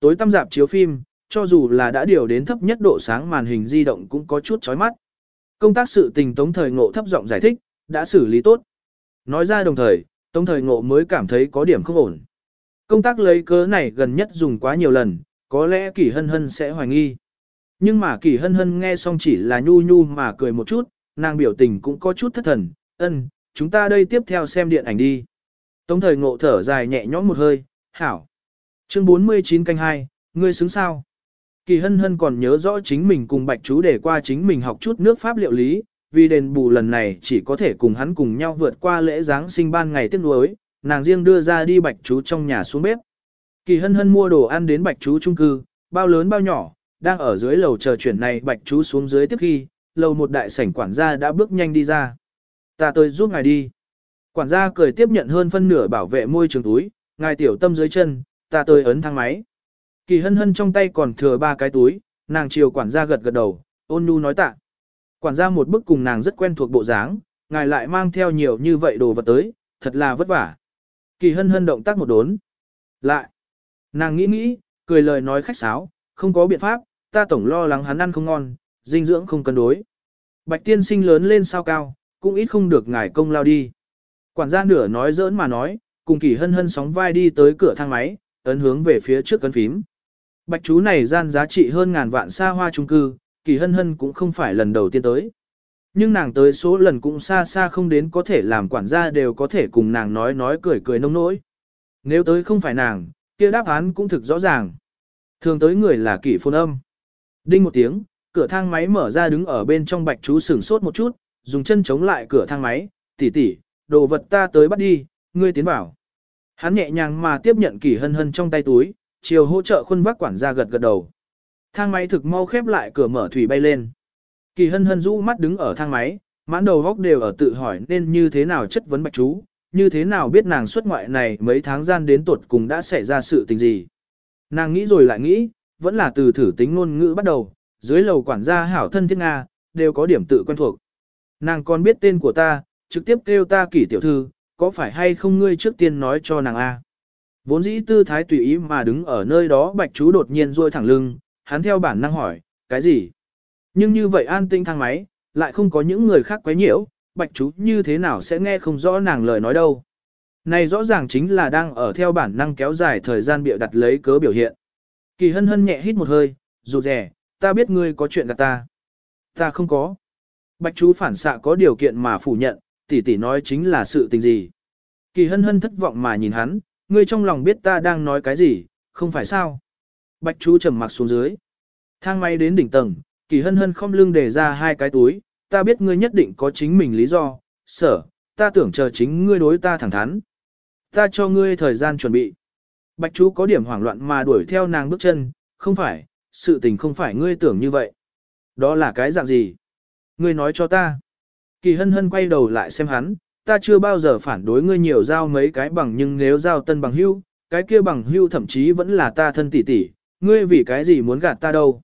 Tối tăm dạp chiếu phim, cho dù là đã điều đến thấp nhất độ sáng màn hình di động cũng có chút chói mắt. Công tác sự tình Tống Thời Ngộ thấp giọng giải thích, đã xử lý tốt. Nói ra đồng thời, Tống Thời Ngộ mới cảm thấy có điểm không ổn. Công tác lấy cớ này gần nhất dùng quá nhiều lần, có lẽ Kỷ Hân Hân sẽ hoài nghi. Nhưng mà Kỳ Hân Hân nghe xong chỉ là nhu nhu mà cười một chút, nàng biểu tình cũng có chút thất thần, ân, chúng ta đây tiếp theo xem điện ảnh đi. Tống Thời Ngộ thở dài nhẹ nhõm một hơi, hảo. Chương 49 canh 2, ngươi xứng sao? Kỳ hân hân còn nhớ rõ chính mình cùng bạch chú để qua chính mình học chút nước pháp liệu lý, vì đền bù lần này chỉ có thể cùng hắn cùng nhau vượt qua lễ Giáng sinh ban ngày tiết nuối, nàng riêng đưa ra đi bạch chú trong nhà xuống bếp. Kỳ hân hân mua đồ ăn đến bạch chú trung cư, bao lớn bao nhỏ, đang ở dưới lầu chờ chuyển này bạch chú xuống dưới tiếp khi, lầu một đại sảnh quản gia đã bước nhanh đi ra. Ta tới giúp ngài đi. Quản gia cười tiếp nhận hơn phân nửa bảo vệ môi trường túi, ngài tiểu tâm dưới chân, ta tới ấn thang máy. Kỳ hân hân trong tay còn thừa ba cái túi, nàng chiều quản gia gật gật đầu, ôn nhu nói tạ. Quản gia một bức cùng nàng rất quen thuộc bộ dáng, ngài lại mang theo nhiều như vậy đồ vật tới, thật là vất vả. Kỳ hân hân động tác một đốn. Lại. Nàng nghĩ nghĩ, cười lời nói khách sáo, không có biện pháp, ta tổng lo lắng hắn ăn không ngon, dinh dưỡng không cân đối. Bạch tiên sinh lớn lên sao cao, cũng ít không được ngài công lao đi. Quản gia nửa nói giỡn mà nói, cùng kỳ hân hân sóng vai đi tới cửa thang máy, ấn hướng về phía trước cấn phím. Bạch chú này gian giá trị hơn ngàn vạn xa hoa trung cư, kỳ hân hân cũng không phải lần đầu tiên tới. Nhưng nàng tới số lần cũng xa xa không đến có thể làm quản gia đều có thể cùng nàng nói nói cười cười nông nỗi. Nếu tới không phải nàng, kia đáp án cũng thực rõ ràng. Thường tới người là kỷ phôn âm. Đinh một tiếng, cửa thang máy mở ra đứng ở bên trong bạch chú sửng sốt một chút, dùng chân chống lại cửa thang máy, tỉ tỉ, đồ vật ta tới bắt đi, ngươi tiến vào. Hắn nhẹ nhàng mà tiếp nhận kỷ hân hân trong tay túi, chiều hỗ trợ khuôn vác quản gia gật gật đầu. Thang máy thực mau khép lại cửa mở thủy bay lên. Kỳ hân hân rũ mắt đứng ở thang máy, mãn đầu góc đều ở tự hỏi nên như thế nào chất vấn bạch chú, như thế nào biết nàng xuất ngoại này mấy tháng gian đến tuột cùng đã xảy ra sự tình gì. Nàng nghĩ rồi lại nghĩ, vẫn là từ thử tính ngôn ngữ bắt đầu, dưới lầu quản gia hảo thân thiết Nga, đều có điểm tự quen thuộc. Nàng còn biết tên của ta, trực tiếp kêu ta kỷ tiểu thư, có phải hay không ngươi trước tiên nói cho nàng A. Vốn dĩ tư thái tùy ý mà đứng ở nơi đó bạch chú đột nhiên ruôi thẳng lưng, hắn theo bản năng hỏi, cái gì? Nhưng như vậy an tinh thang máy, lại không có những người khác quấy nhiễu, bạch chú như thế nào sẽ nghe không rõ nàng lời nói đâu. Này rõ ràng chính là đang ở theo bản năng kéo dài thời gian bịa đặt lấy cớ biểu hiện. Kỳ hân hân nhẹ hít một hơi, rụt rẻ, ta biết ngươi có chuyện gặp ta. Ta không có. Bạch chú phản xạ có điều kiện mà phủ nhận, tỷ tỷ nói chính là sự tình gì. Kỳ hân hân thất vọng mà nhìn hắn, ngươi trong lòng biết ta đang nói cái gì, không phải sao. Bạch chú trầm mặc xuống dưới. Thang máy đến đỉnh tầng, kỳ hân hân không lưng để ra hai cái túi, ta biết ngươi nhất định có chính mình lý do, sở, ta tưởng chờ chính ngươi đối ta thẳng thắn. Ta cho ngươi thời gian chuẩn bị. Bạch chú có điểm hoảng loạn mà đuổi theo nàng bước chân, không phải, sự tình không phải ngươi tưởng như vậy. Đó là cái dạng gì? Ngươi nói cho ta. Kỳ hân hân quay đầu lại xem hắn, ta chưa bao giờ phản đối ngươi nhiều giao mấy cái bằng nhưng nếu giao tân bằng hưu, cái kia bằng hưu thậm chí vẫn là ta thân tỷ tỷ, ngươi vì cái gì muốn gạt ta đâu.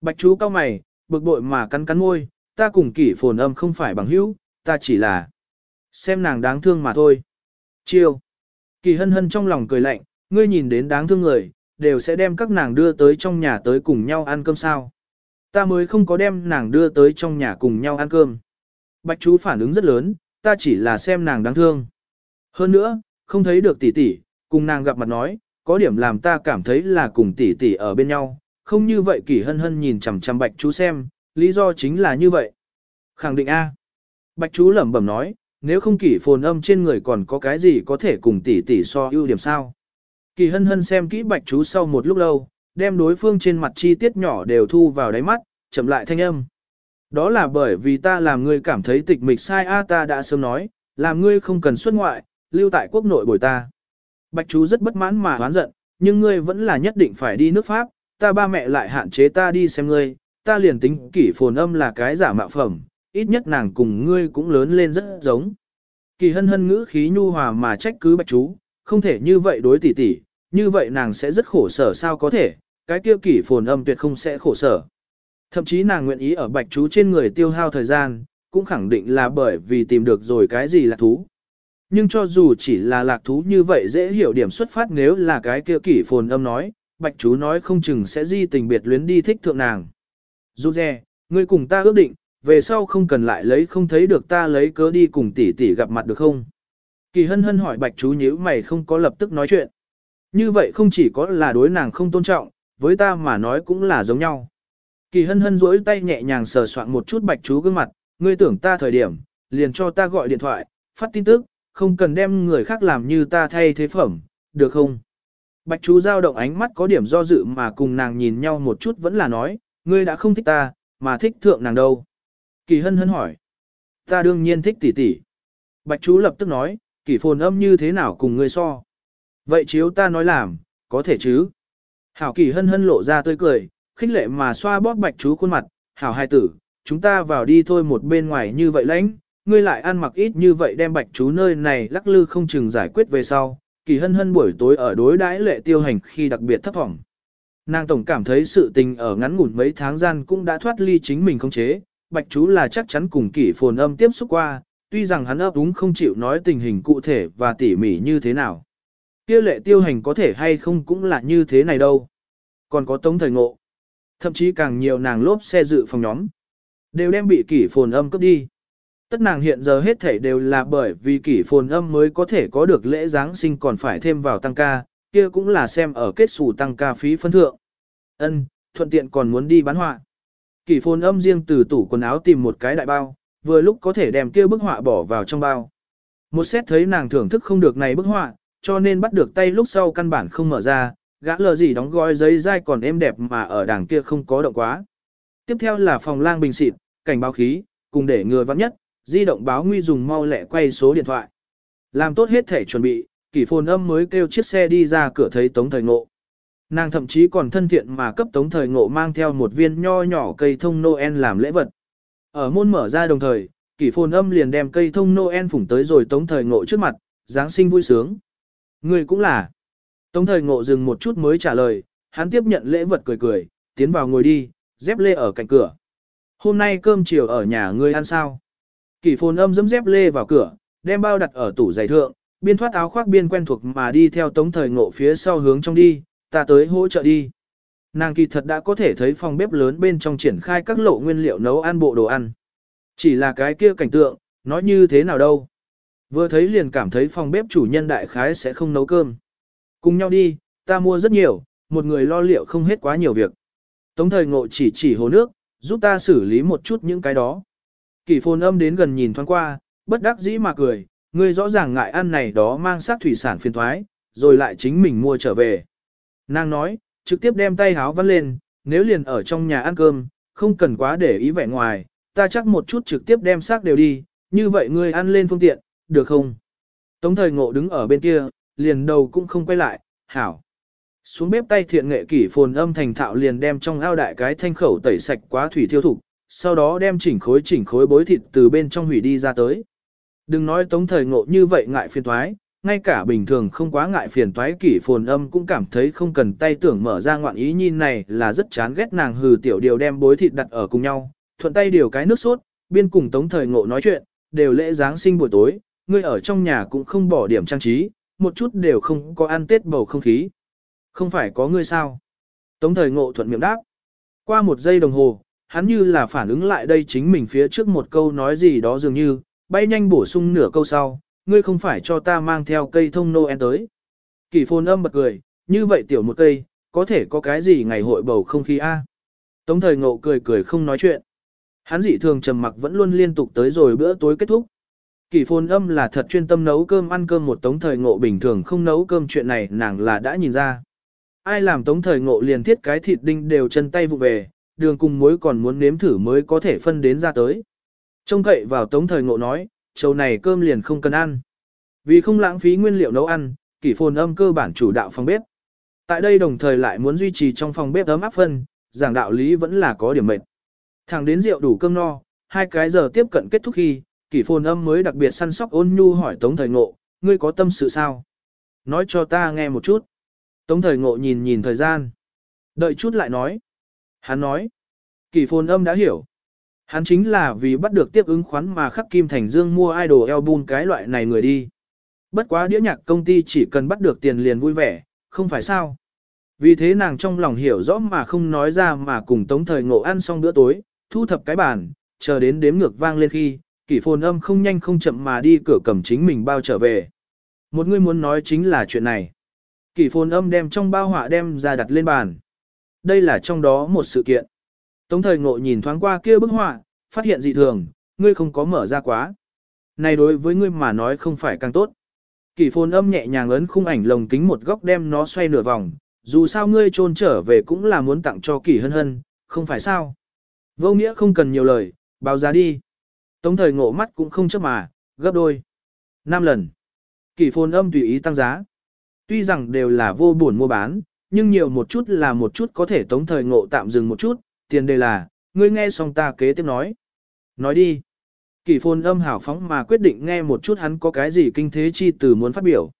Bạch chú cao mày, bực bội mà cắn cắn môi, ta cùng kỷ phồn âm không phải bằng hữu, ta chỉ là xem nàng đáng thương mà thôi. Chiêu. Kỳ hân hân trong lòng cười lạnh, ngươi nhìn đến đáng thương người, đều sẽ đem các nàng đưa tới trong nhà tới cùng nhau ăn cơm sao. Ta mới không có đem nàng đưa tới trong nhà cùng nhau ăn cơm. Bạch chú phản ứng rất lớn, ta chỉ là xem nàng đáng thương. Hơn nữa, không thấy được tỷ tỷ, cùng nàng gặp mặt nói, có điểm làm ta cảm thấy là cùng tỷ tỷ ở bên nhau, không như vậy kỳ hân hân nhìn chằm chằm bạch chú xem, lý do chính là như vậy. Khẳng định A. Bạch chú lẩm bẩm nói, nếu không kỷ phồn âm trên người còn có cái gì có thể cùng tỷ tỷ so ưu điểm sao. Kỳ hân hân xem kỹ bạch chú sau một lúc lâu, đem đối phương trên mặt chi tiết nhỏ đều thu vào đáy mắt, chậm lại thanh âm. Đó là bởi vì ta làm ngươi cảm thấy tịch mịch sai a ta đã sớm nói, làm ngươi không cần xuất ngoại, lưu tại quốc nội bồi ta. Bạch chú rất bất mãn mà hoán giận, nhưng ngươi vẫn là nhất định phải đi nước Pháp, ta ba mẹ lại hạn chế ta đi xem ngươi, ta liền tính kỷ phồn âm là cái giả mạo phẩm, ít nhất nàng cùng ngươi cũng lớn lên rất giống. Kỳ hân hân ngữ khí nhu hòa mà trách cứ bạch chú, không thể như vậy đối tỷ tỷ, như vậy nàng sẽ rất khổ sở sao có thể, cái kia kỷ phồn âm tuyệt không sẽ khổ sở. Thậm chí nàng nguyện ý ở bạch chú trên người tiêu hao thời gian, cũng khẳng định là bởi vì tìm được rồi cái gì là thú. Nhưng cho dù chỉ là lạc thú như vậy dễ hiểu điểm xuất phát nếu là cái kia kỷ phồn âm nói, bạch chú nói không chừng sẽ di tình biệt luyến đi thích thượng nàng. Dù dè, ngươi cùng ta ước định, về sau không cần lại lấy không thấy được ta lấy cớ đi cùng tỷ tỷ gặp mặt được không? Kỳ hân hân hỏi bạch chú nhíu mày không có lập tức nói chuyện. Như vậy không chỉ có là đối nàng không tôn trọng, với ta mà nói cũng là giống nhau. Kỳ hân hân duỗi tay nhẹ nhàng sờ soạn một chút bạch chú gương mặt, ngươi tưởng ta thời điểm, liền cho ta gọi điện thoại, phát tin tức, không cần đem người khác làm như ta thay thế phẩm, được không? Bạch chú giao động ánh mắt có điểm do dự mà cùng nàng nhìn nhau một chút vẫn là nói, ngươi đã không thích ta, mà thích thượng nàng đâu. Kỳ hân hân hỏi. Ta đương nhiên thích tỷ tỷ. Bạch chú lập tức nói, kỳ phồn âm như thế nào cùng ngươi so. Vậy chiếu ta nói làm, có thể chứ. Hảo kỳ hân hân lộ ra tươi cười, khích lệ mà xoa bóp bạch chú khuôn mặt. Hảo hai tử, chúng ta vào đi thôi một bên ngoài như vậy lãnh, ngươi lại ăn mặc ít như vậy đem bạch chú nơi này lắc lư không chừng giải quyết về sau. Kỳ hân hân buổi tối ở đối đãi lệ tiêu hành khi đặc biệt thấp vọng. Nàng tổng cảm thấy sự tình ở ngắn ngủn mấy tháng gian cũng đã thoát ly chính mình không chế, bạch chú là chắc chắn cùng kỷ phồn âm tiếp xúc qua, tuy rằng hắn ấp úng không chịu nói tình hình cụ thể và tỉ mỉ như thế nào. Kia lệ tiêu hành có thể hay không cũng là như thế này đâu. Còn có tống thời ngộ. Thậm chí càng nhiều nàng lốp xe dự phòng nhóm. Đều đem bị kỷ phồn âm cướp đi. Tất nàng hiện giờ hết thể đều là bởi vì kỷ phồn âm mới có thể có được lễ Giáng sinh còn phải thêm vào tăng ca, kia cũng là xem ở kết xù tăng ca phí phân thượng. Ân, thuận tiện còn muốn đi bán họa. Kỳ phồn âm riêng từ tủ quần áo tìm một cái đại bao, vừa lúc có thể đem kia bức họa bỏ vào trong bao. Một xét thấy nàng thưởng thức không được này bức họa, cho nên bắt được tay lúc sau căn bản không mở ra, gã lờ gì đóng gói giấy dai còn êm đẹp mà ở đằng kia không có động quá. Tiếp theo là phòng lang bình xịt, cảnh báo khí, cùng để ngừa vắng nhất, di động báo nguy dùng mau lẹ quay số điện thoại. Làm tốt hết thể chuẩn bị, kỷ phồn âm mới kêu chiếc xe đi ra cửa thấy tống thời ngộ. Nàng thậm chí còn thân thiện mà cấp tống thời ngộ mang theo một viên nho nhỏ cây thông Noel làm lễ vật. Ở môn mở ra đồng thời, kỷ phồn âm liền đem cây thông Noel phủng tới rồi tống thời ngộ trước mặt, Giáng sinh vui sướng. Người cũng là. Tống thời ngộ dừng một chút mới trả lời, hắn tiếp nhận lễ vật cười cười, tiến vào ngồi đi, dép lê ở cạnh cửa. Hôm nay cơm chiều ở nhà ngươi ăn sao? Kỷ phồn âm dẫm dép lê vào cửa, đem bao đặt ở tủ giày thượng, biên thoát áo khoác biên quen thuộc mà đi theo tống thời ngộ phía sau hướng trong đi, ta tới hỗ trợ đi. Nàng kỳ thật đã có thể thấy phòng bếp lớn bên trong triển khai các lộ nguyên liệu nấu ăn bộ đồ ăn. Chỉ là cái kia cảnh tượng, Nói như thế nào đâu? Vừa thấy liền cảm thấy phòng bếp chủ nhân đại khái sẽ không nấu cơm. Cùng nhau đi, ta mua rất nhiều, một người lo liệu không hết quá nhiều việc. Tống thời ngộ chỉ chỉ hồ nước, giúp ta xử lý một chút những cái đó. Kỷ phồn âm đến gần nhìn thoáng qua, bất đắc dĩ mà cười, ngươi rõ ràng ngại ăn này đó mang sát thủy sản phiền thoái, rồi lại chính mình mua trở về. Nàng nói, trực tiếp đem tay háo vắt lên, nếu liền ở trong nhà ăn cơm, không cần quá để ý vẻ ngoài, ta chắc một chút trực tiếp đem xác đều đi, như vậy ngươi ăn lên phương tiện, được không? Tống thời ngộ đứng ở bên kia, liền đầu cũng không quay lại, hảo. Xuống bếp tay thiện nghệ kỷ phồn âm thành thạo liền đem trong ao đại cái thanh khẩu tẩy sạch quá thủy thiêu thục, sau đó đem chỉnh khối chỉnh khối bối thịt từ bên trong hủy đi ra tới. Đừng nói tống thời ngộ như vậy ngại phiền toái, ngay cả bình thường không quá ngại phiền toái kỷ phồn âm cũng cảm thấy không cần tay tưởng mở ra ngoạn ý nhìn này là rất chán ghét nàng hừ tiểu điều đem bối thịt đặt ở cùng nhau, thuận tay điều cái nước sốt, biên cùng tống thời ngộ nói chuyện, đều lễ Giáng sinh buổi tối, ngươi ở trong nhà cũng không bỏ điểm trang trí, một chút đều không có ăn tết bầu không khí. Không phải có ngươi sao? Tống thời ngộ thuận miệng đáp. Qua một giây đồng hồ, hắn như là phản ứng lại đây chính mình phía trước một câu nói gì đó dường như, bay nhanh bổ sung nửa câu sau, ngươi không phải cho ta mang theo cây thông Noel tới. Kỳ phồn âm bật cười, như vậy tiểu một cây, có thể có cái gì ngày hội bầu không khí a? Tống thời ngộ cười cười không nói chuyện. Hắn dị thường trầm mặc vẫn luôn liên tục tới rồi bữa tối kết thúc. Kỳ phồn âm là thật chuyên tâm nấu cơm ăn cơm một tống thời ngộ bình thường không nấu cơm chuyện này nàng là đã nhìn ra. Ai làm tống thời ngộ liền thiết cái thịt đinh đều chân tay vụ về, đường cùng muối còn muốn nếm thử mới có thể phân đến ra tới. Trông cậy vào tống thời ngộ nói, trầu này cơm liền không cần ăn. Vì không lãng phí nguyên liệu nấu ăn, kỷ phồn âm cơ bản chủ đạo phòng bếp. Tại đây đồng thời lại muốn duy trì trong phòng bếp ấm áp phân, giảng đạo lý vẫn là có điểm mệt. Thẳng đến rượu đủ cơm no, hai cái giờ tiếp cận kết thúc khi, kỷ phồn âm mới đặc biệt săn sóc ôn nhu hỏi tống thời ngộ, ngươi có tâm sự sao? Nói cho ta nghe một chút. Tống thời ngộ nhìn nhìn thời gian. Đợi chút lại nói. Hắn nói. Kỷ phồn âm đã hiểu, Hắn chính là vì bắt được tiếp ứng khoán mà khắc kim thành dương mua idol album cái loại này người đi. Bất quá đĩa nhạc công ty chỉ cần bắt được tiền liền vui vẻ, không phải sao. Vì thế nàng trong lòng hiểu rõ mà không nói ra mà cùng tống thời ngộ ăn xong bữa tối, thu thập cái bàn, chờ đến đếm ngược vang lên khi, kỷ phồn âm không nhanh không chậm mà đi cửa cầm chính mình bao trở về. Một người muốn nói chính là chuyện này. Kỷ phồn âm đem trong bao họa đem ra đặt lên bàn. Đây là trong đó một sự kiện. Tống thời ngộ nhìn thoáng qua kia bức họa, phát hiện dị thường, ngươi không có mở ra quá. Này đối với ngươi mà nói không phải càng tốt. Kỷ phồn âm nhẹ nhàng ấn khung ảnh lồng kính một góc đem nó xoay nửa vòng, dù sao ngươi trôn trở về cũng là muốn tặng cho kỷ hân hân, không phải sao. Vô nghĩa không cần nhiều lời, báo giá đi. Tống thời ngộ mắt cũng không chấp mà, gấp đôi. 5 lần. Kỷ phồn âm tùy ý tăng giá. Tuy rằng đều là vô buồn mua bán, nhưng nhiều một chút là một chút có thể tống thời ngộ tạm dừng một chút, tiền đề là, ngươi nghe xong ta kế tiếp nói. Nói đi. Kỷ phồn âm hảo phóng mà quyết định nghe một chút hắn có cái gì kinh thế chi từ muốn phát biểu.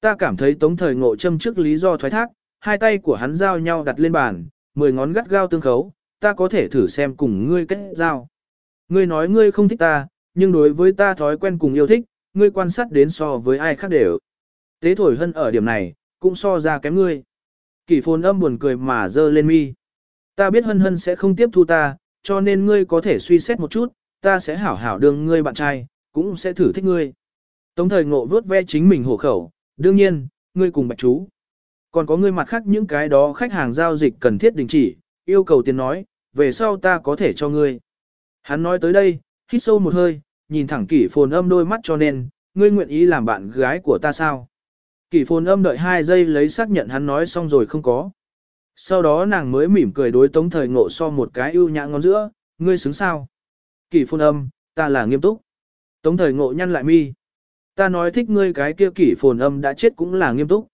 Ta cảm thấy tống thời ngộ châm trước lý do thoái thác, hai tay của hắn giao nhau đặt lên bàn, mười ngón gắt gao tương khấu, ta có thể thử xem cùng ngươi kết giao. Ngươi nói ngươi không thích ta, nhưng đối với ta thói quen cùng yêu thích, ngươi quan sát đến so với ai khác đều. Tế thổi hân ở điểm này, cũng so ra kém ngươi. Kỷ phồn âm buồn cười mà dơ lên mi. Ta biết hân hân sẽ không tiếp thu ta, cho nên ngươi có thể suy xét một chút, ta sẽ hảo hảo đương ngươi bạn trai, cũng sẽ thử thích ngươi. Tống thời ngộ vớt ve chính mình hổ khẩu, đương nhiên, ngươi cùng bạch chú. Còn có ngươi mặt khác những cái đó khách hàng giao dịch cần thiết đình chỉ, yêu cầu tiền nói, về sau ta có thể cho ngươi. Hắn nói tới đây, hít sâu một hơi, nhìn thẳng kỷ phồn âm đôi mắt cho nên, ngươi nguyện ý làm bạn gái của ta sao? Kỷ phồn âm đợi hai giây lấy xác nhận hắn nói xong rồi không có. Sau đó nàng mới mỉm cười đối tống thời ngộ so một cái ưu nhã ngón giữa, ngươi xứng sao? Kỷ phồn âm, ta là nghiêm túc. Tống thời ngộ nhăn lại mi. Ta nói thích ngươi cái kia kỷ phồn âm đã chết cũng là nghiêm túc.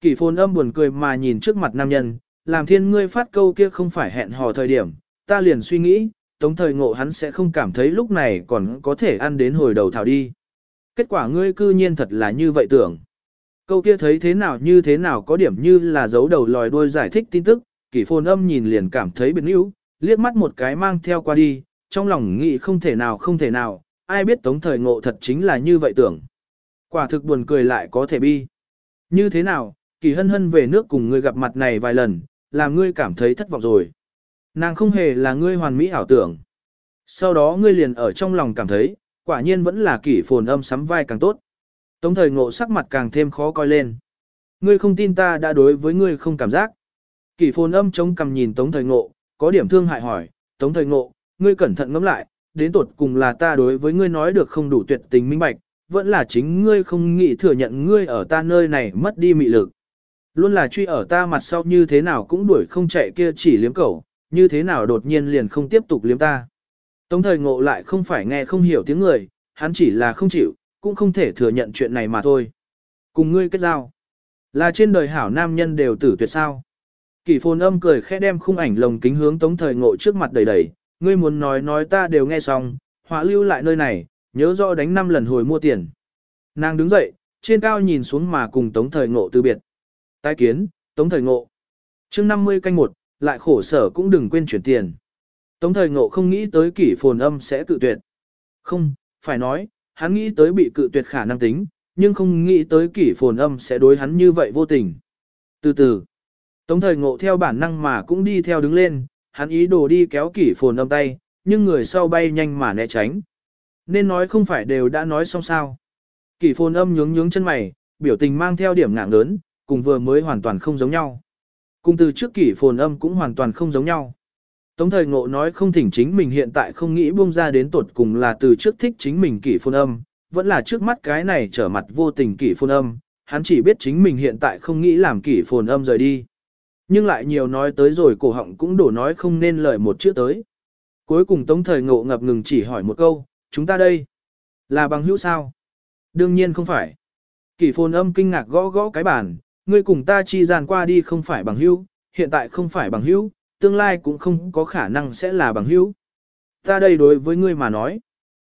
Kỷ phồn âm buồn cười mà nhìn trước mặt nam nhân, làm thiên ngươi phát câu kia không phải hẹn hò thời điểm, ta liền suy nghĩ, tống thời ngộ hắn sẽ không cảm thấy lúc này còn có thể ăn đến hồi đầu thảo đi. Kết quả ngươi cư nhiên thật là như vậy tưởng. Câu kia thấy thế nào như thế nào có điểm như là dấu đầu lòi đuôi giải thích tin tức, kỷ phồn âm nhìn liền cảm thấy biệt níu, liếc mắt một cái mang theo qua đi, trong lòng nghĩ không thể nào không thể nào, ai biết tống thời ngộ thật chính là như vậy tưởng. Quả thực buồn cười lại có thể bi. Như thế nào, kỳ hân hân về nước cùng ngươi gặp mặt này vài lần, làm ngươi cảm thấy thất vọng rồi. Nàng không hề là ngươi hoàn mỹ ảo tưởng. Sau đó ngươi liền ở trong lòng cảm thấy, quả nhiên vẫn là kỷ phồn âm sắm vai càng tốt. Tống thời ngộ sắc mặt càng thêm khó coi lên. Ngươi không tin ta đã đối với ngươi không cảm giác. Kỷ phồn âm chống cầm nhìn tống thời ngộ, có điểm thương hại hỏi, tống thời ngộ, ngươi cẩn thận ngẫm lại, đến tột cùng là ta đối với ngươi nói được không đủ tuyệt tình minh bạch, vẫn là chính ngươi không nghĩ thừa nhận ngươi ở ta nơi này mất đi mị lực. Luôn là truy ở ta mặt sau như thế nào cũng đuổi không chạy kia chỉ liếm cẩu, như thế nào đột nhiên liền không tiếp tục liếm ta. Tống thời ngộ lại không phải nghe không hiểu tiếng người, hắn chỉ là không chịu, cũng không thể thừa nhận chuyện này mà thôi. Cùng ngươi kết giao. Là trên đời hảo nam nhân đều tử tuyệt sao. Kỷ phồn âm cười khẽ đem khung ảnh lồng kính hướng tống thời ngộ trước mặt đầy đầy, ngươi muốn nói nói ta đều nghe xong, họa lưu lại nơi này, nhớ rõ đánh 5 lần hồi mua tiền. Nàng đứng dậy, trên cao nhìn xuống mà cùng tống thời ngộ từ biệt. Tái kiến, tống thời ngộ. chương 50 canh một, lại khổ sở cũng đừng quên chuyển tiền. Tống thời ngộ không nghĩ tới kỷ phồn âm sẽ cự tuyệt. Không, phải nói, hắn nghĩ tới bị cự tuyệt khả năng tính, nhưng không nghĩ tới kỷ phồn âm sẽ đối hắn như vậy vô tình. Từ từ, Tống thời ngộ theo bản năng mà cũng đi theo đứng lên, hắn ý đồ đi kéo kỷ phồn âm tay, nhưng người sau bay nhanh mà né tránh. Nên nói không phải đều đã nói xong sao. Kỷ phồn âm nhướng nhướng chân mày, biểu tình mang theo điểm ngạng lớn, cùng vừa mới hoàn toàn không giống nhau. Cùng từ trước kỷ phồn âm cũng hoàn toàn không giống nhau. Tống thời ngộ nói không thỉnh chính mình hiện tại không nghĩ buông ra đến tuột cùng là từ trước thích chính mình kỷ phôn âm, vẫn là trước mắt cái này trở mặt vô tình kỷ phôn âm, hắn chỉ biết chính mình hiện tại không nghĩ làm kỷ phồn âm rời đi. Nhưng lại nhiều nói tới rồi cổ họng cũng đổ nói không nên lời một chữ tới. Cuối cùng tống thời ngộ ngập ngừng chỉ hỏi một câu, chúng ta đây, là bằng hữu sao? Đương nhiên không phải. Kỷ phồn âm kinh ngạc gõ gõ cái bàn, ngươi cùng ta chi gian qua đi không phải bằng hữu, hiện tại không phải bằng hữu, tương lai cũng không có khả năng sẽ là bằng hữu. Ta đây đối với ngươi mà nói,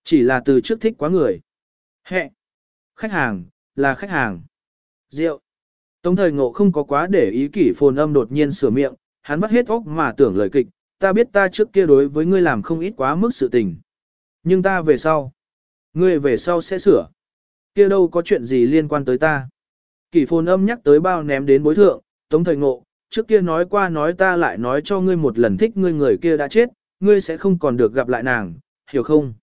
chỉ là từ trước thích quá người. Hẹ! Khách hàng, là khách hàng. Rượu! Tống thời ngộ không có quá để ý kỷ phồn âm đột nhiên sửa miệng, hắn vắt hết óc mà tưởng lời kịch, ta biết ta trước kia đối với ngươi làm không ít quá mức sự tình. Nhưng ta về sau, ngươi về sau sẽ sửa. Kia đâu có chuyện gì liên quan tới ta. Kỷ phồn âm nhắc tới bao ném đến bối thượng, tống thời ngộ, trước kia nói qua nói ta lại nói cho ngươi một lần thích ngươi người kia đã chết, ngươi sẽ không còn được gặp lại nàng, hiểu không?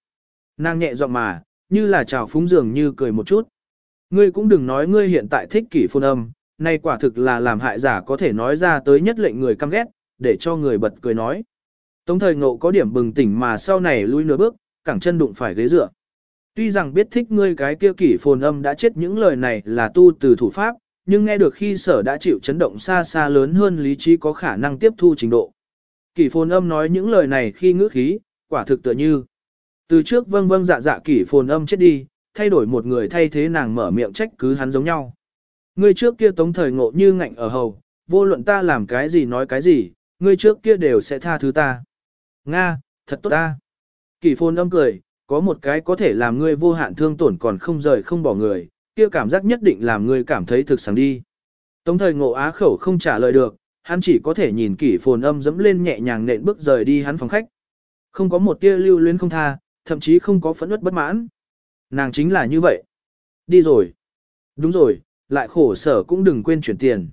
Nàng nhẹ giọng mà, như là chào phúng dường như cười một chút. Ngươi cũng đừng nói ngươi hiện tại thích kỷ phồn âm, nay quả thực là làm hại giả có thể nói ra tới nhất lệnh người căm ghét, để cho người bật cười nói. Tống thời ngộ có điểm bừng tỉnh mà sau này lui nửa bước, cẳng chân đụng phải ghế dựa. Tuy rằng biết thích ngươi cái kia kỷ phồn âm đã chết những lời này là tu từ thủ pháp, nhưng nghe được khi sở đã chịu chấn động xa xa lớn hơn lý trí có khả năng tiếp thu trình độ. Kỷ phồn âm nói những lời này khi ngữ khí, quả thực tựa như. Từ trước vâng vâng dạ dạ kỷ phồn âm chết đi, thay đổi một người thay thế nàng mở miệng trách cứ hắn giống nhau. Ngươi trước kia tống thời ngộ như ngạnh ở hầu, vô luận ta làm cái gì nói cái gì, ngươi trước kia đều sẽ tha thứ ta. Nga, thật tốt ta. Kỷ phồn âm cười, có một cái có thể làm ngươi vô hạn thương tổn còn không rời không bỏ người, kia cảm giác nhất định làm người cảm thấy thực sáng đi. Tống thời ngộ á khẩu không trả lời được, hắn chỉ có thể nhìn kỷ phồn âm dẫm lên nhẹ nhàng nện bước rời đi hắn phòng khách. Không có một tia lưu luyến không tha, thậm chí không có phẫn uất bất mãn. Nàng chính là như vậy. Đi rồi. Đúng rồi, lại khổ sở cũng đừng quên chuyển tiền.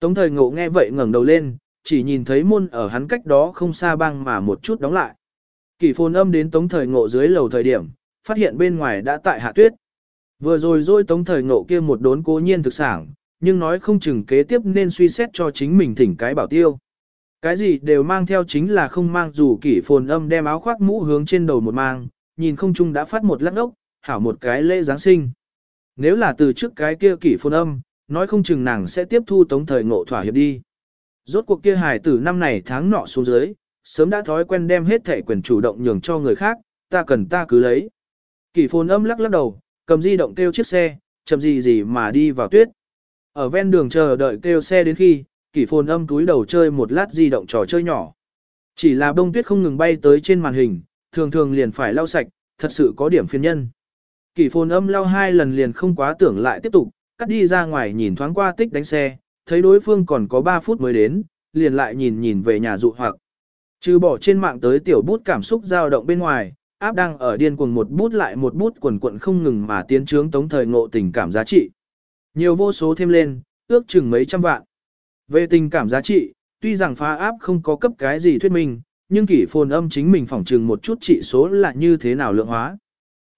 Tống thời ngộ nghe vậy ngẩng đầu lên, chỉ nhìn thấy môn ở hắn cách đó không xa băng mà một chút đóng lại. Kỷ phồn âm đến tống thời ngộ dưới lầu thời điểm, phát hiện bên ngoài đã tại hạ tuyết. Vừa rồi rồi tống thời ngộ kia một đốn cố nhiên thực sản, nhưng nói không chừng kế tiếp nên suy xét cho chính mình thỉnh cái bảo tiêu. Cái gì đều mang theo chính là không mang dù kỷ phồn âm đem áo khoác mũ hướng trên đầu một mang, nhìn không chung đã phát một lắc ốc, hảo một cái lễ Giáng sinh. Nếu là từ trước cái kia kỷ phồn âm, nói không chừng nàng sẽ tiếp thu tống thời ngộ thỏa hiệp đi. Rốt cuộc kia hài tử năm này tháng nọ xuống dưới, sớm đã thói quen đem hết thể quyền chủ động nhường cho người khác, ta cần ta cứ lấy. Kỷ phồn âm lắc lắc đầu, cầm di động kêu chiếc xe, chậm gì gì mà đi vào tuyết. Ở ven đường chờ đợi kêu xe đến khi, kỷ phồn âm túi đầu chơi một lát di động trò chơi nhỏ. Chỉ là bông tuyết không ngừng bay tới trên màn hình, thường thường liền phải lau sạch, thật sự có điểm phiền nhân. Kỷ phồn âm lau hai lần liền không quá tưởng lại tiếp tục, cắt đi ra ngoài nhìn thoáng qua tích đánh xe, thấy đối phương còn có 3 phút mới đến, liền lại nhìn nhìn về nhà dụ hoặc. Trừ bỏ trên mạng tới tiểu bút cảm xúc dao động bên ngoài, áp đang ở điên cuồng một bút lại một bút quần quận không ngừng mà tiến trướng tống thời ngộ tình cảm giá trị. Nhiều vô số thêm lên, ước chừng mấy trăm vạn. Về tình cảm giá trị, tuy rằng phá áp không có cấp cái gì thuyết minh, nhưng kỷ phồn âm chính mình phỏng chừng một chút trị số là như thế nào lượng hóa.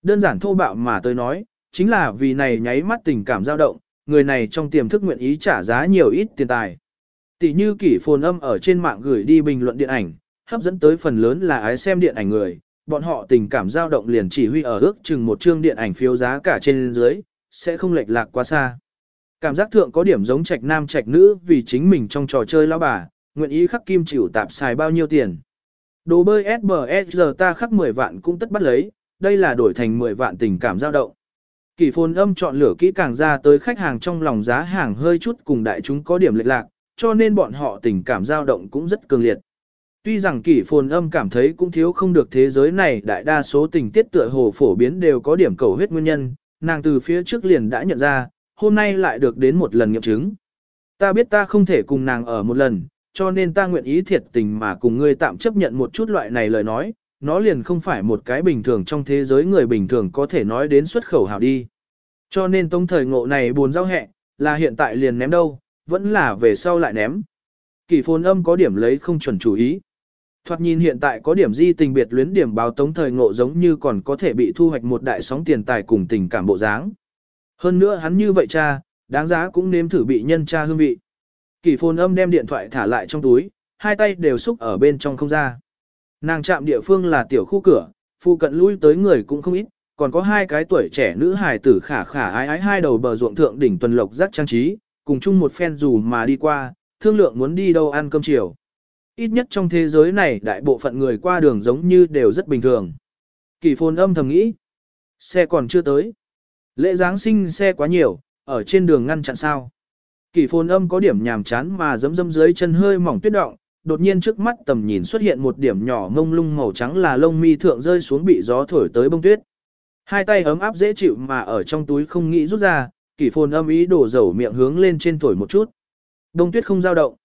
đơn giản thô bạo mà tôi nói, chính là vì này nháy mắt tình cảm dao động, người này trong tiềm thức nguyện ý trả giá nhiều ít tiền tài. Tỷ như kỷ phồn âm ở trên mạng gửi đi bình luận điện ảnh, hấp dẫn tới phần lớn là ái xem điện ảnh người, bọn họ tình cảm dao động liền chỉ huy ở ước chừng một chương điện ảnh phiếu giá cả trên dưới, sẽ không lệch lạc quá xa. Cảm giác thượng có điểm giống trạch nam trạch nữ vì chính mình trong trò chơi lão bà, nguyện ý khắc kim chịu tạp xài bao nhiêu tiền. Đồ bơi SBSG ta khắc 10 vạn cũng tất bắt lấy, đây là đổi thành 10 vạn tình cảm dao động. Kỳ phồn âm chọn lửa kỹ càng ra tới khách hàng trong lòng giá hàng hơi chút cùng đại chúng có điểm lệch lạc, cho nên bọn họ tình cảm dao động cũng rất cường liệt. Tuy rằng kỷ phồn âm cảm thấy cũng thiếu không được thế giới này đại đa số tình tiết tựa hồ phổ biến đều có điểm cầu huyết nguyên nhân, nàng từ phía trước liền đã nhận ra, hôm nay lại được đến một lần nghiệm chứng. Ta biết ta không thể cùng nàng ở một lần, cho nên ta nguyện ý thiệt tình mà cùng ngươi tạm chấp nhận một chút loại này lời nói, nó liền không phải một cái bình thường trong thế giới người bình thường có thể nói đến xuất khẩu hảo đi. Cho nên tông thời ngộ này buồn giao hẹ, là hiện tại liền ném đâu, vẫn là về sau lại ném. Kỳ phồn âm có điểm lấy không chuẩn chủ ý. Thoạt nhìn hiện tại có điểm di tình biệt luyến điểm báo tống thời ngộ giống như còn có thể bị thu hoạch một đại sóng tiền tài cùng tình cảm bộ dáng. Hơn nữa hắn như vậy cha, đáng giá cũng nếm thử bị nhân cha hương vị. Kỳ phồn âm đem điện thoại thả lại trong túi, hai tay đều xúc ở bên trong không ra. Nàng chạm địa phương là tiểu khu cửa, phụ cận lui tới người cũng không ít, còn có hai cái tuổi trẻ nữ hài tử khả khả ái ái hai đầu bờ ruộng thượng đỉnh tuần lộc rắc trang trí, cùng chung một phen dù mà đi qua, thương lượng muốn đi đâu ăn cơm chiều. Ít nhất trong thế giới này đại bộ phận người qua đường giống như đều rất bình thường. Kỳ phồn âm thầm nghĩ, xe còn chưa tới. Lễ Giáng sinh xe quá nhiều, ở trên đường ngăn chặn sao. Kỳ phồn âm có điểm nhàm chán mà dấm dấm dưới chân hơi mỏng tuyết động, đột nhiên trước mắt tầm nhìn xuất hiện một điểm nhỏ ngông lung màu trắng là lông mi thượng rơi xuống bị gió thổi tới bông tuyết. Hai tay ấm áp dễ chịu mà ở trong túi không nghĩ rút ra, kỳ phồn âm ý đổ dầu miệng hướng lên trên thổi một chút. Đông tuyết không dao động.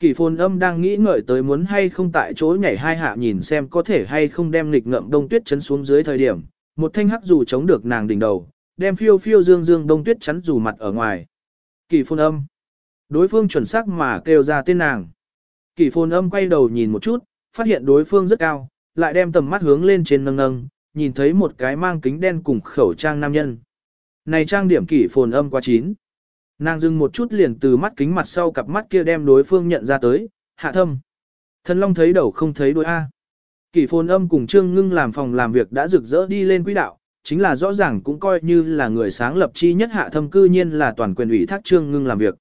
Kỳ phồn âm đang nghĩ ngợi tới muốn hay không tại chỗ nhảy hai hạ nhìn xem có thể hay không đem nghịch ngậm đông tuyết chấn xuống dưới thời điểm. Một thanh hắc dù chống được nàng đỉnh đầu, đem phiêu phiêu dương dương đông tuyết chắn dù mặt ở ngoài. Kỳ phồn âm. Đối phương chuẩn xác mà kêu ra tên nàng. Kỳ phồn âm quay đầu nhìn một chút, phát hiện đối phương rất cao, lại đem tầm mắt hướng lên trên nâng nâng, nhìn thấy một cái mang kính đen cùng khẩu trang nam nhân. Này trang điểm kỳ phồn âm quá chín. Nàng dừng một chút liền từ mắt kính mặt sau cặp mắt kia đem đối phương nhận ra tới, hạ thâm. Thần Long thấy đầu không thấy đôi A. Kỷ phồn âm cùng Trương Ngưng làm phòng làm việc đã rực rỡ đi lên quỹ đạo, chính là rõ ràng cũng coi như là người sáng lập chi nhất hạ thâm cư nhiên là toàn quyền ủy thác Trương Ngưng làm việc.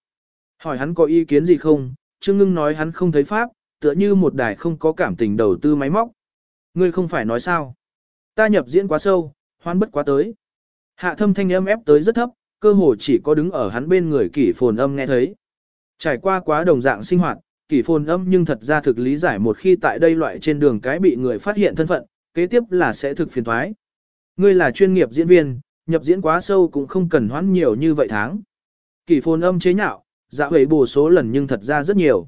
Hỏi hắn có ý kiến gì không, Trương Ngưng nói hắn không thấy pháp, tựa như một đài không có cảm tình đầu tư máy móc. Ngươi không phải nói sao. Ta nhập diễn quá sâu, hoan bất quá tới. Hạ thâm thanh âm ép tới rất thấp, cơ hồ chỉ có đứng ở hắn bên người kỷ phồn âm nghe thấy. Trải qua quá đồng dạng sinh hoạt, kỷ phồn âm nhưng thật ra thực lý giải một khi tại đây loại trên đường cái bị người phát hiện thân phận, kế tiếp là sẽ thực phiền thoái. Ngươi là chuyên nghiệp diễn viên, nhập diễn quá sâu cũng không cần hoãn nhiều như vậy tháng. Kỷ phồn âm chế nhạo, dạ hủy bù số lần nhưng thật ra rất nhiều.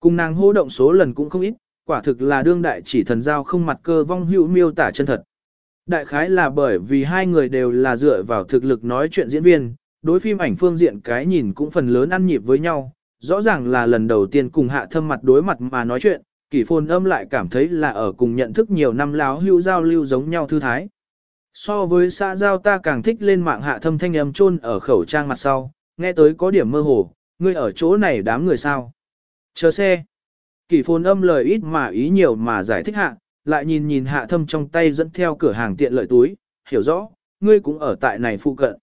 Cùng nàng hô động số lần cũng không ít, quả thực là đương đại chỉ thần giao không mặt cơ vong hữu miêu tả chân thật. Đại khái là bởi vì hai người đều là dựa vào thực lực nói chuyện diễn viên, đối phim ảnh phương diện cái nhìn cũng phần lớn ăn nhịp với nhau, rõ ràng là lần đầu tiên cùng hạ thâm mặt đối mặt mà nói chuyện, kỷ phồn âm lại cảm thấy là ở cùng nhận thức nhiều năm láo hưu giao lưu giống nhau thư thái. So với xã giao ta càng thích lên mạng hạ thâm thanh âm chôn ở khẩu trang mặt sau, nghe tới có điểm mơ hồ, ngươi ở chỗ này đám người sao. Chờ xe. Kỷ phồn âm lời ít mà ý nhiều mà giải thích hạ, lại nhìn nhìn hạ thâm trong tay dẫn theo cửa hàng tiện lợi túi, hiểu rõ, ngươi cũng ở tại này phụ cận.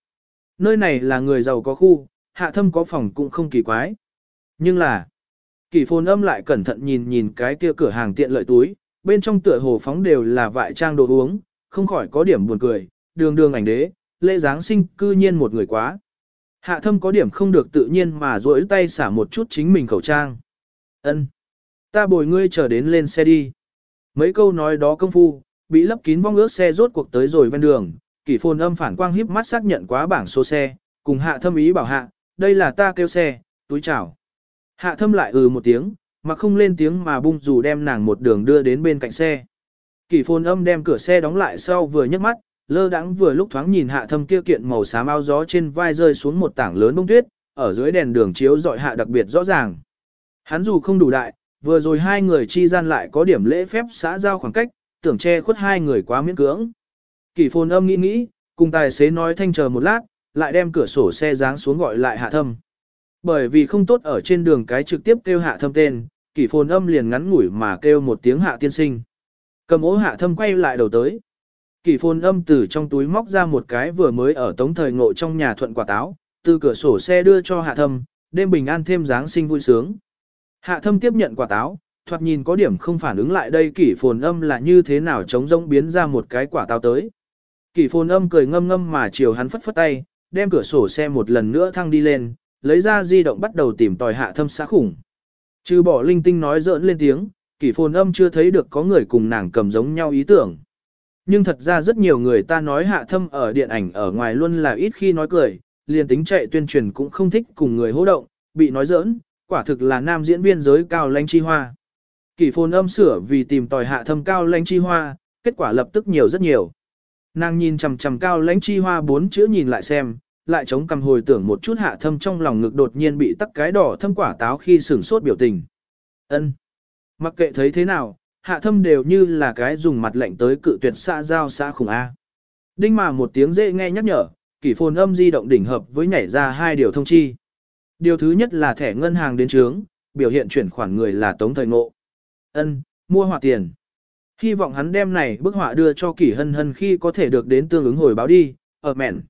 Nơi này là người giàu có khu, hạ thâm có phòng cũng không kỳ quái. Nhưng là, kỳ phồn âm lại cẩn thận nhìn nhìn cái kia cửa hàng tiện lợi túi, bên trong tựa hồ phóng đều là vại trang đồ uống, không khỏi có điểm buồn cười, đường đường ảnh đế, lễ Giáng sinh cư nhiên một người quá. Hạ thâm có điểm không được tự nhiên mà duỗi tay xả một chút chính mình khẩu trang. ân Ta bồi ngươi chờ đến lên xe đi. Mấy câu nói đó công phu, bị lấp kín vong ước xe rốt cuộc tới rồi ven đường, kỷ phồn âm phản quang híp mắt xác nhận quá bảng số xe, cùng hạ thâm ý bảo hạ, đây là ta kêu xe, túi chào. Hạ thâm lại ừ một tiếng, mà không lên tiếng mà bung dù đem nàng một đường đưa đến bên cạnh xe. Kỷ phồn âm đem cửa xe đóng lại sau vừa nhấc mắt, lơ đãng vừa lúc thoáng nhìn hạ thâm kia kiện màu xám áo gió trên vai rơi xuống một tảng lớn bông tuyết, ở dưới đèn đường chiếu dọi hạ đặc biệt rõ ràng. Hắn dù không đủ đại, Vừa rồi hai người chi gian lại có điểm lễ phép xã giao khoảng cách, tưởng che khuất hai người quá miễn cưỡng. Kỷ phồn âm nghĩ nghĩ, cùng tài xế nói thanh chờ một lát, lại đem cửa sổ xe giáng xuống gọi lại hạ thâm. Bởi vì không tốt ở trên đường cái trực tiếp kêu hạ thâm tên, kỷ phồn âm liền ngắn ngủi mà kêu một tiếng hạ tiên sinh. Cầm ố hạ thâm quay lại đầu tới. Kỷ phồn âm từ trong túi móc ra một cái vừa mới ở tống thời ngộ trong nhà thuận quả táo, từ cửa sổ xe đưa cho hạ thâm, đêm bình an thêm Giáng sinh vui sướng. Hạ thâm tiếp nhận quả táo, thoạt nhìn có điểm không phản ứng lại đây kỷ phồn âm là như thế nào chống rông biến ra một cái quả táo tới. Kỷ phồn âm cười ngâm ngâm mà chiều hắn phất phất tay, đem cửa sổ xe một lần nữa thăng đi lên, lấy ra di động bắt đầu tìm tòi hạ thâm xã khủng. Trừ bỏ linh tinh nói giỡn lên tiếng, kỷ phồn âm chưa thấy được có người cùng nàng cầm giống nhau ý tưởng. Nhưng thật ra rất nhiều người ta nói hạ thâm ở điện ảnh ở ngoài luôn là ít khi nói cười, liền tính chạy tuyên truyền cũng không thích cùng người hô động, bị nói giỡn, quả thực là nam diễn viên giới cao lãnh chi hoa. Kỷ phồn âm sửa vì tìm tòi hạ thâm cao lãnh chi hoa, kết quả lập tức nhiều rất nhiều. Nàng nhìn chằm chằm cao lãnh chi hoa bốn chữ nhìn lại xem, lại chống cầm hồi tưởng một chút hạ thâm trong lòng ngực đột nhiên bị tắc cái đỏ thâm quả táo khi sửng sốt biểu tình. ân Mặc kệ thấy thế nào, hạ thâm đều như là cái dùng mặt lạnh tới cự tuyệt xã giao xã khủng A. Đinh mà một tiếng dễ nghe nhắc nhở, kỷ phồn âm di động đỉnh hợp với nhảy ra hai điều thông chi. Điều thứ nhất là thẻ ngân hàng đến trướng, biểu hiện chuyển khoản người là tống thời ngộ. ân mua họa tiền. Hy vọng hắn đem này bức họa đưa cho kỷ hân hân khi có thể được đến tương ứng hồi báo đi, ở mẹn.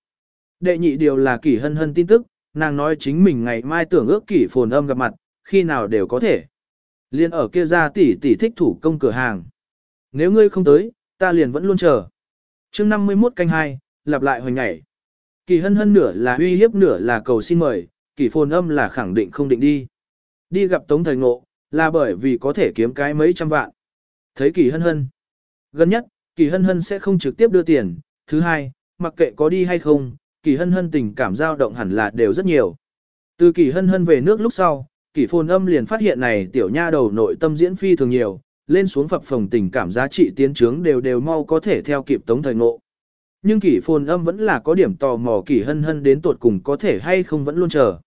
Đệ nhị điều là kỷ hân hân tin tức, nàng nói chính mình ngày mai tưởng ước kỷ phồn âm gặp mặt, khi nào đều có thể. Liên ở kia ra tỷ tỷ thích thủ công cửa hàng. Nếu ngươi không tới, ta liền vẫn luôn chờ. chương 51 canh 2, lặp lại hồi ngày. Kỳ hân hân nửa là uy hiếp nửa là cầu xin mời, kỳ phồn âm là khẳng định không định đi. Đi gặp tống thời ngộ, là bởi vì có thể kiếm cái mấy trăm vạn. Thấy kỳ hân hân. Gần nhất, kỳ hân hân sẽ không trực tiếp đưa tiền. Thứ hai, mặc kệ có đi hay không, kỳ hân hân tình cảm dao động hẳn là đều rất nhiều. Từ kỳ hân hân về nước lúc sau, kỳ phồn âm liền phát hiện này tiểu nha đầu nội tâm diễn phi thường nhiều, lên xuống phập phồng tình cảm giá trị tiến trướng đều đều mau có thể theo kịp tống thời ngộ. Nhưng kỷ phồn âm vẫn là có điểm tò mò kỷ hân hân đến tuột cùng có thể hay không vẫn luôn chờ.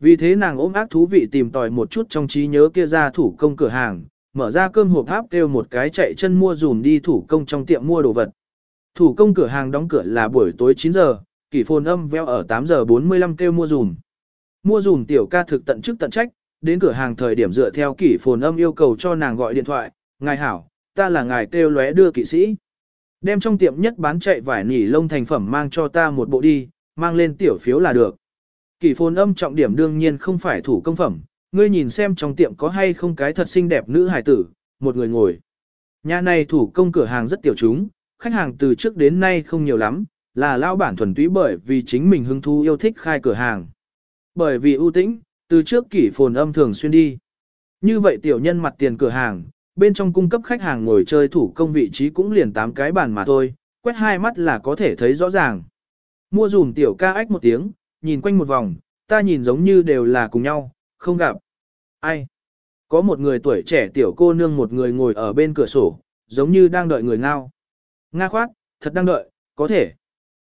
Vì thế nàng ôm ác thú vị tìm tòi một chút trong trí nhớ kia ra thủ công cửa hàng, mở ra cơm hộp tháp kêu một cái chạy chân mua dùm đi thủ công trong tiệm mua đồ vật. Thủ công cửa hàng đóng cửa là buổi tối 9 giờ, kỷ phồn âm veo ở 8 giờ 45 kêu mua dùm. Mua dùm tiểu ca thực tận chức tận trách, đến cửa hàng thời điểm dựa theo kỷ phồn âm yêu cầu cho nàng gọi điện thoại, ngài hảo, ta là ngài kêu lóe đưa kỵ sĩ. Đem trong tiệm nhất bán chạy vải nỉ lông thành phẩm mang cho ta một bộ đi, mang lên tiểu phiếu là được. Kỳ phồn âm trọng điểm đương nhiên không phải thủ công phẩm, ngươi nhìn xem trong tiệm có hay không cái thật xinh đẹp nữ hài tử, một người ngồi. Nhà này thủ công cửa hàng rất tiểu chúng, khách hàng từ trước đến nay không nhiều lắm, là lao bản thuần túy bởi vì chính mình hứng thú yêu thích khai cửa hàng. Bởi vì ưu tĩnh, từ trước kỷ phồn âm thường xuyên đi. Như vậy tiểu nhân mặt tiền cửa hàng, bên trong cung cấp khách hàng ngồi chơi thủ công vị trí cũng liền 8 cái bàn mà thôi, quét hai mắt là có thể thấy rõ ràng. Mua dùm tiểu ca ách một tiếng, nhìn quanh một vòng, ta nhìn giống như đều là cùng nhau, không gặp. Ai? Có một người tuổi trẻ tiểu cô nương một người ngồi ở bên cửa sổ, giống như đang đợi người ngao. Nga khoát, thật đang đợi, có thể.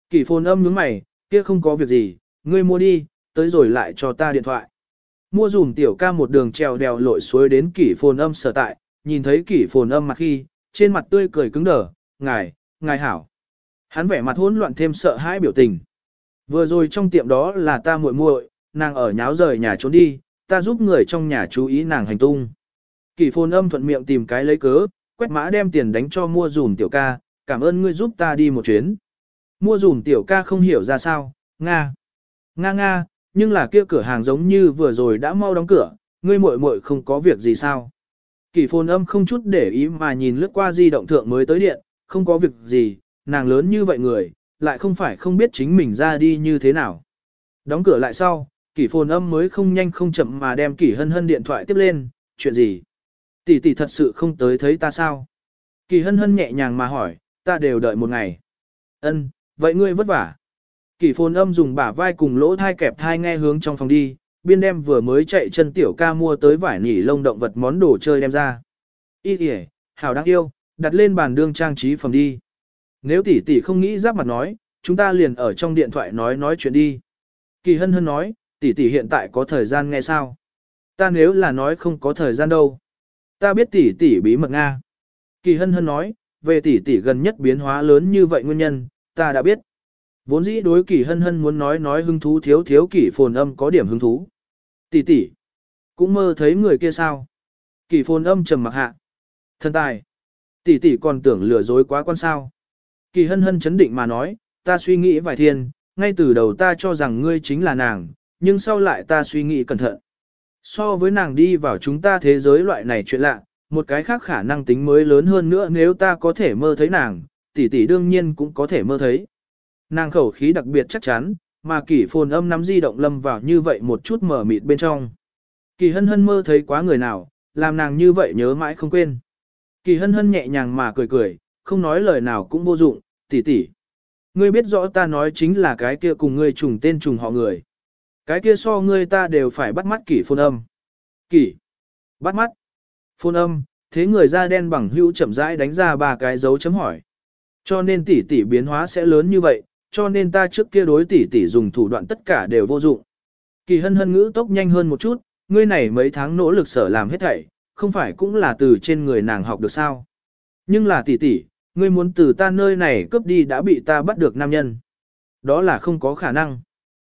Kỷ phồn âm nhướng mày, kia không có việc gì, ngươi mua đi, tới rồi lại cho ta điện thoại. Mua dùm tiểu ca một đường trèo đèo lội suối đến kỷ phồn âm sở tại, nhìn thấy kỷ phồn âm mặt khi, trên mặt tươi cười cứng đờ, ngài, ngài hảo. Hắn vẻ mặt hỗn loạn thêm sợ hãi biểu tình. Vừa rồi trong tiệm đó là ta muội muội, nàng ở nháo rời nhà trốn đi, ta giúp người trong nhà chú ý nàng hành tung. Kỷ phồn âm thuận miệng tìm cái lấy cớ, quét mã đem tiền đánh cho mua dùm tiểu ca, cảm ơn ngươi giúp ta đi một chuyến. Mua dùm tiểu ca không hiểu ra sao, Nga. Nga Nga, nhưng là kia cửa hàng giống như vừa rồi đã mau đóng cửa, ngươi muội muội không có việc gì sao. Kỷ phồn âm không chút để ý mà nhìn lướt qua di động thượng mới tới điện, không có việc gì, nàng lớn như vậy người, lại không phải không biết chính mình ra đi như thế nào. Đóng cửa lại sau, kỷ phồn âm mới không nhanh không chậm mà đem kỷ hân hân điện thoại tiếp lên, chuyện gì? Tỷ tỷ thật sự không tới thấy ta sao? Kỷ hân hân nhẹ nhàng mà hỏi, ta đều đợi một ngày. Ân, vậy ngươi vất vả. Kỷ phồn âm dùng bả vai cùng lỗ thai kẹp thai nghe hướng trong phòng đi, biên đem vừa mới chạy chân tiểu ca mua tới vải nỉ lông động vật món đồ chơi đem ra. Ý kìa, hảo đáng yêu, đặt lên bàn đương trang trí phẩm đi. Nếu tỷ tỷ không nghĩ giáp mặt nói, chúng ta liền ở trong điện thoại nói nói chuyện đi. Kỳ hân hân nói, tỷ tỷ hiện tại có thời gian nghe sao? Ta nếu là nói không có thời gian đâu. Ta biết tỷ tỷ bí mật Nga. Kỳ hân hân nói, về tỷ tỷ gần nhất biến hóa lớn như vậy nguyên nhân, ta đã biết. Vốn dĩ đối Kỳ hân hân muốn nói nói hứng thú thiếu thiếu kỷ phồn âm có điểm hứng thú. Tỷ tỷ, cũng mơ thấy người kia sao? Kỷ phồn âm trầm mặc hạ. Thân tài, tỷ tỷ còn tưởng lừa dối quá quan sao. Kỳ hân hân chấn định mà nói, ta suy nghĩ vài thiên, ngay từ đầu ta cho rằng ngươi chính là nàng, nhưng sau lại ta suy nghĩ cẩn thận. So với nàng đi vào chúng ta thế giới loại này chuyện lạ, một cái khác khả năng tính mới lớn hơn nữa nếu ta có thể mơ thấy nàng, tỷ tỷ đương nhiên cũng có thể mơ thấy. Nàng khẩu khí đặc biệt chắc chắn, mà kỷ phồn âm nắm di động lâm vào như vậy một chút mở mịt bên trong. Kỳ hân hân mơ thấy quá người nào, làm nàng như vậy nhớ mãi không quên. Kỳ hân hân nhẹ nhàng mà cười cười, không nói lời nào cũng vô dụng, tỷ tỷ. Ngươi biết rõ ta nói chính là cái kia cùng ngươi trùng tên trùng họ người. Cái kia so ngươi ta đều phải bắt mắt kỷ phôn âm. Kỷ. Bắt mắt. Phôn âm, thế người da đen bằng hữu chậm rãi đánh ra ba cái dấu chấm hỏi. Cho nên tỷ tỷ biến hóa sẽ lớn như vậy, cho nên ta trước kia đối tỷ tỷ dùng thủ đoạn tất cả đều vô dụng. Kỳ hân hân ngữ tốc nhanh hơn một chút, ngươi này mấy tháng nỗ lực sở làm hết thảy, không phải cũng là từ trên người nàng học được sao. Nhưng là tỷ tỷ, ngươi muốn từ ta nơi này cướp đi đã bị ta bắt được nam nhân. Đó là không có khả năng.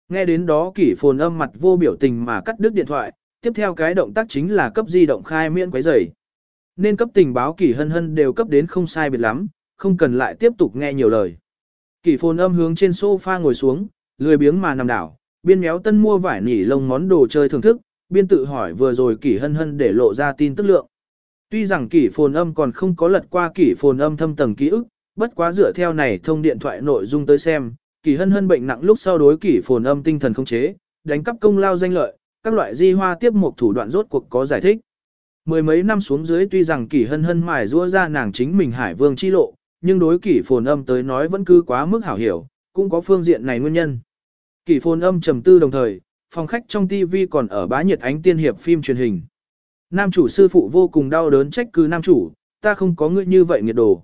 Nghe đến đó kỷ phồn âm mặt vô biểu tình mà cắt đứt điện thoại, tiếp theo cái động tác chính là cấp di động khai miễn quấy rầy. Nên cấp tình báo kỷ hân hân đều cấp đến không sai biệt lắm, không cần lại tiếp tục nghe nhiều lời. Kỷ phồn âm hướng trên sofa ngồi xuống, lười biếng mà nằm đảo, biên méo tân mua vải nỉ lông món đồ chơi thưởng thức, biên tự hỏi vừa rồi kỷ hân hân để lộ ra tin tức lượng. Tuy rằng kỷ phồn âm còn không có lật qua kỷ phồn âm thâm tầng ký ức, bất quá dựa theo này thông điện thoại nội dung tới xem, kỷ hân hân bệnh nặng lúc sau đối kỷ phồn âm tinh thần không chế, đánh cắp công lao danh lợi, các loại di hoa tiếp một thủ đoạn rốt cuộc có giải thích. Mười mấy năm xuống dưới tuy rằng kỷ hân hân mài rua ra nàng chính mình hải vương chi lộ, nhưng đối kỷ phồn âm tới nói vẫn cứ quá mức hảo hiểu, cũng có phương diện này nguyên nhân. Kỷ phồn âm trầm tư đồng thời, phòng khách trong TV còn ở bá nhiệt ánh tiên hiệp phim truyền hình. Nam chủ sư phụ vô cùng đau đớn trách cứ nam chủ, ta không có ngươi như vậy nghiệt đồ.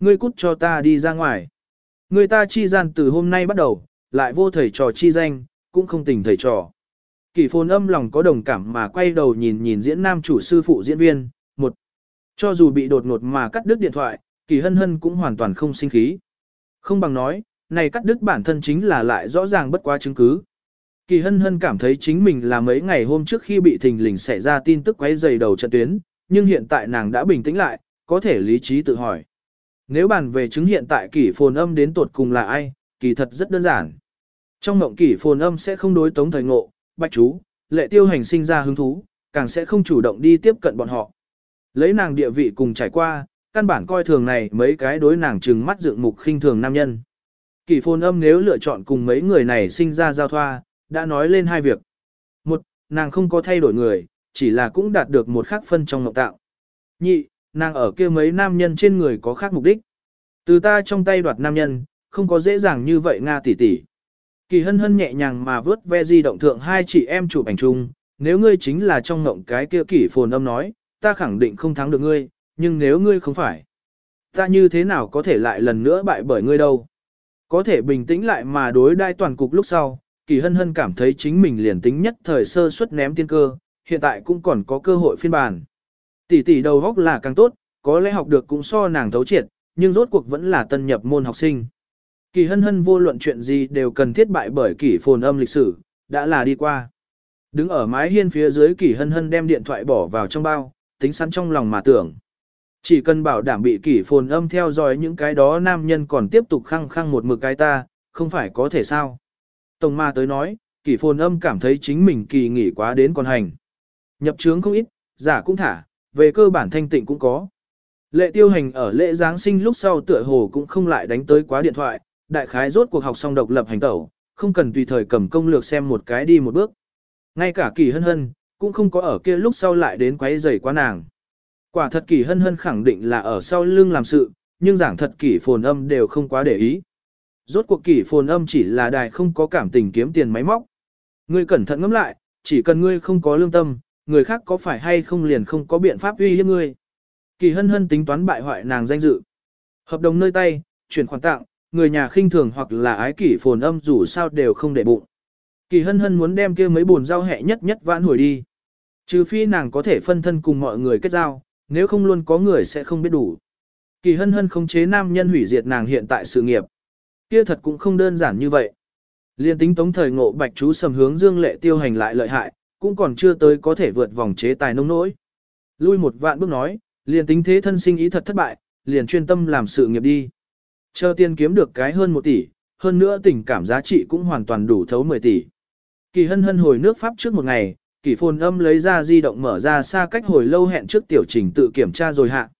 Ngươi cút cho ta đi ra ngoài. Người ta chi gian từ hôm nay bắt đầu, lại vô thầy trò chi danh, cũng không tình thầy trò. Kỳ phồn âm lòng có đồng cảm mà quay đầu nhìn nhìn diễn nam chủ sư phụ diễn viên, một. Cho dù bị đột ngột mà cắt đứt điện thoại, kỳ hân hân cũng hoàn toàn không sinh khí. Không bằng nói, này cắt đứt bản thân chính là lại rõ ràng bất quá chứng cứ. Kỳ hân hân cảm thấy chính mình là mấy ngày hôm trước khi bị thình lình xảy ra tin tức quấy dày đầu trận tuyến, nhưng hiện tại nàng đã bình tĩnh lại, có thể lý trí tự hỏi. Nếu bàn về chứng hiện tại kỷ phồn âm đến tột cùng là ai, kỳ thật rất đơn giản. Trong mộng kỷ phồn âm sẽ không đối tống thời ngộ, bạch chú, lệ tiêu hành sinh ra hứng thú, càng sẽ không chủ động đi tiếp cận bọn họ. Lấy nàng địa vị cùng trải qua, căn bản coi thường này mấy cái đối nàng trừng mắt dựng mục khinh thường nam nhân. Kỷ phồn âm nếu lựa chọn cùng mấy người này sinh ra giao thoa, đã nói lên hai việc. Một, nàng không có thay đổi người, chỉ là cũng đạt được một khác phân trong ngọc tạo. Nhị, nàng ở kia mấy nam nhân trên người có khác mục đích. Từ ta trong tay đoạt nam nhân, không có dễ dàng như vậy Nga tỷ tỷ. Kỳ hân hân nhẹ nhàng mà vớt ve di động thượng hai chị em chụp ảnh chung, nếu ngươi chính là trong ngộng cái kia kỷ phồn âm nói, ta khẳng định không thắng được ngươi, nhưng nếu ngươi không phải, ta như thế nào có thể lại lần nữa bại bởi ngươi đâu. Có thể bình tĩnh lại mà đối đai toàn cục lúc sau, kỳ hân hân cảm thấy chính mình liền tính nhất thời sơ suất ném tiên cơ, hiện tại cũng còn có cơ hội phiên bản. Tỷ tỷ đầu góc là càng tốt, có lẽ học được cũng so nàng thấu triệt, nhưng rốt cuộc vẫn là tân nhập môn học sinh. Kỳ hân hân vô luận chuyện gì đều cần thiết bại bởi kỷ phồn âm lịch sử, đã là đi qua. Đứng ở mái hiên phía dưới kỷ hân hân đem điện thoại bỏ vào trong bao, tính sẵn trong lòng mà tưởng. Chỉ cần bảo đảm bị kỷ phồn âm theo dõi những cái đó nam nhân còn tiếp tục khăng khăng một mực cái ta, không phải có thể sao. Tổng ma tới nói, kỷ phồn âm cảm thấy chính mình kỳ nghỉ quá đến còn hành. Nhập trướng không ít, giả cũng thả, về cơ bản thanh tịnh cũng có. Lệ tiêu hành ở lễ Giáng sinh lúc sau tựa hồ cũng không lại đánh tới quá điện thoại, đại khái rốt cuộc học xong độc lập hành tẩu, không cần tùy thời cầm công lược xem một cái đi một bước. Ngay cả kỳ hân hân, cũng không có ở kia lúc sau lại đến quấy rầy quá nàng. Quả thật kỳ hân hân khẳng định là ở sau lưng làm sự, nhưng giảng thật kỳ phồn âm đều không quá để ý. Rốt cuộc kỷ phồn âm chỉ là đài không có cảm tình kiếm tiền máy móc. Ngươi cẩn thận ngẫm lại, chỉ cần ngươi không có lương tâm, người khác có phải hay không liền không có biện pháp uy hiếp ngươi. Kỳ hân hân tính toán bại hoại nàng danh dự. Hợp đồng nơi tay, chuyển khoản tặng, người nhà khinh thường hoặc là ái kỷ phồn âm dù sao đều không để bụng. Kỳ hân hân muốn đem kia mấy buồn rau hẹ nhất nhất vãn hồi đi. Trừ phi nàng có thể phân thân cùng mọi người kết giao, nếu không luôn có người sẽ không biết đủ. Kỳ hân hân không chế nam nhân hủy diệt nàng hiện tại sự nghiệp. Kia thật cũng không đơn giản như vậy. Liên tính tống thời ngộ bạch chú sầm hướng dương lệ tiêu hành lại lợi hại, cũng còn chưa tới có thể vượt vòng chế tài nông nỗi. Lui một vạn bước nói, liền tính thế thân sinh ý thật thất bại, liền chuyên tâm làm sự nghiệp đi. Chờ tiền kiếm được cái hơn một tỷ, hơn nữa tình cảm giá trị cũng hoàn toàn đủ thấu 10 tỷ. Kỳ hân hân hồi nước Pháp trước một ngày, kỳ phồn âm lấy ra di động mở ra xa cách hồi lâu hẹn trước tiểu trình tự kiểm tra rồi hạ.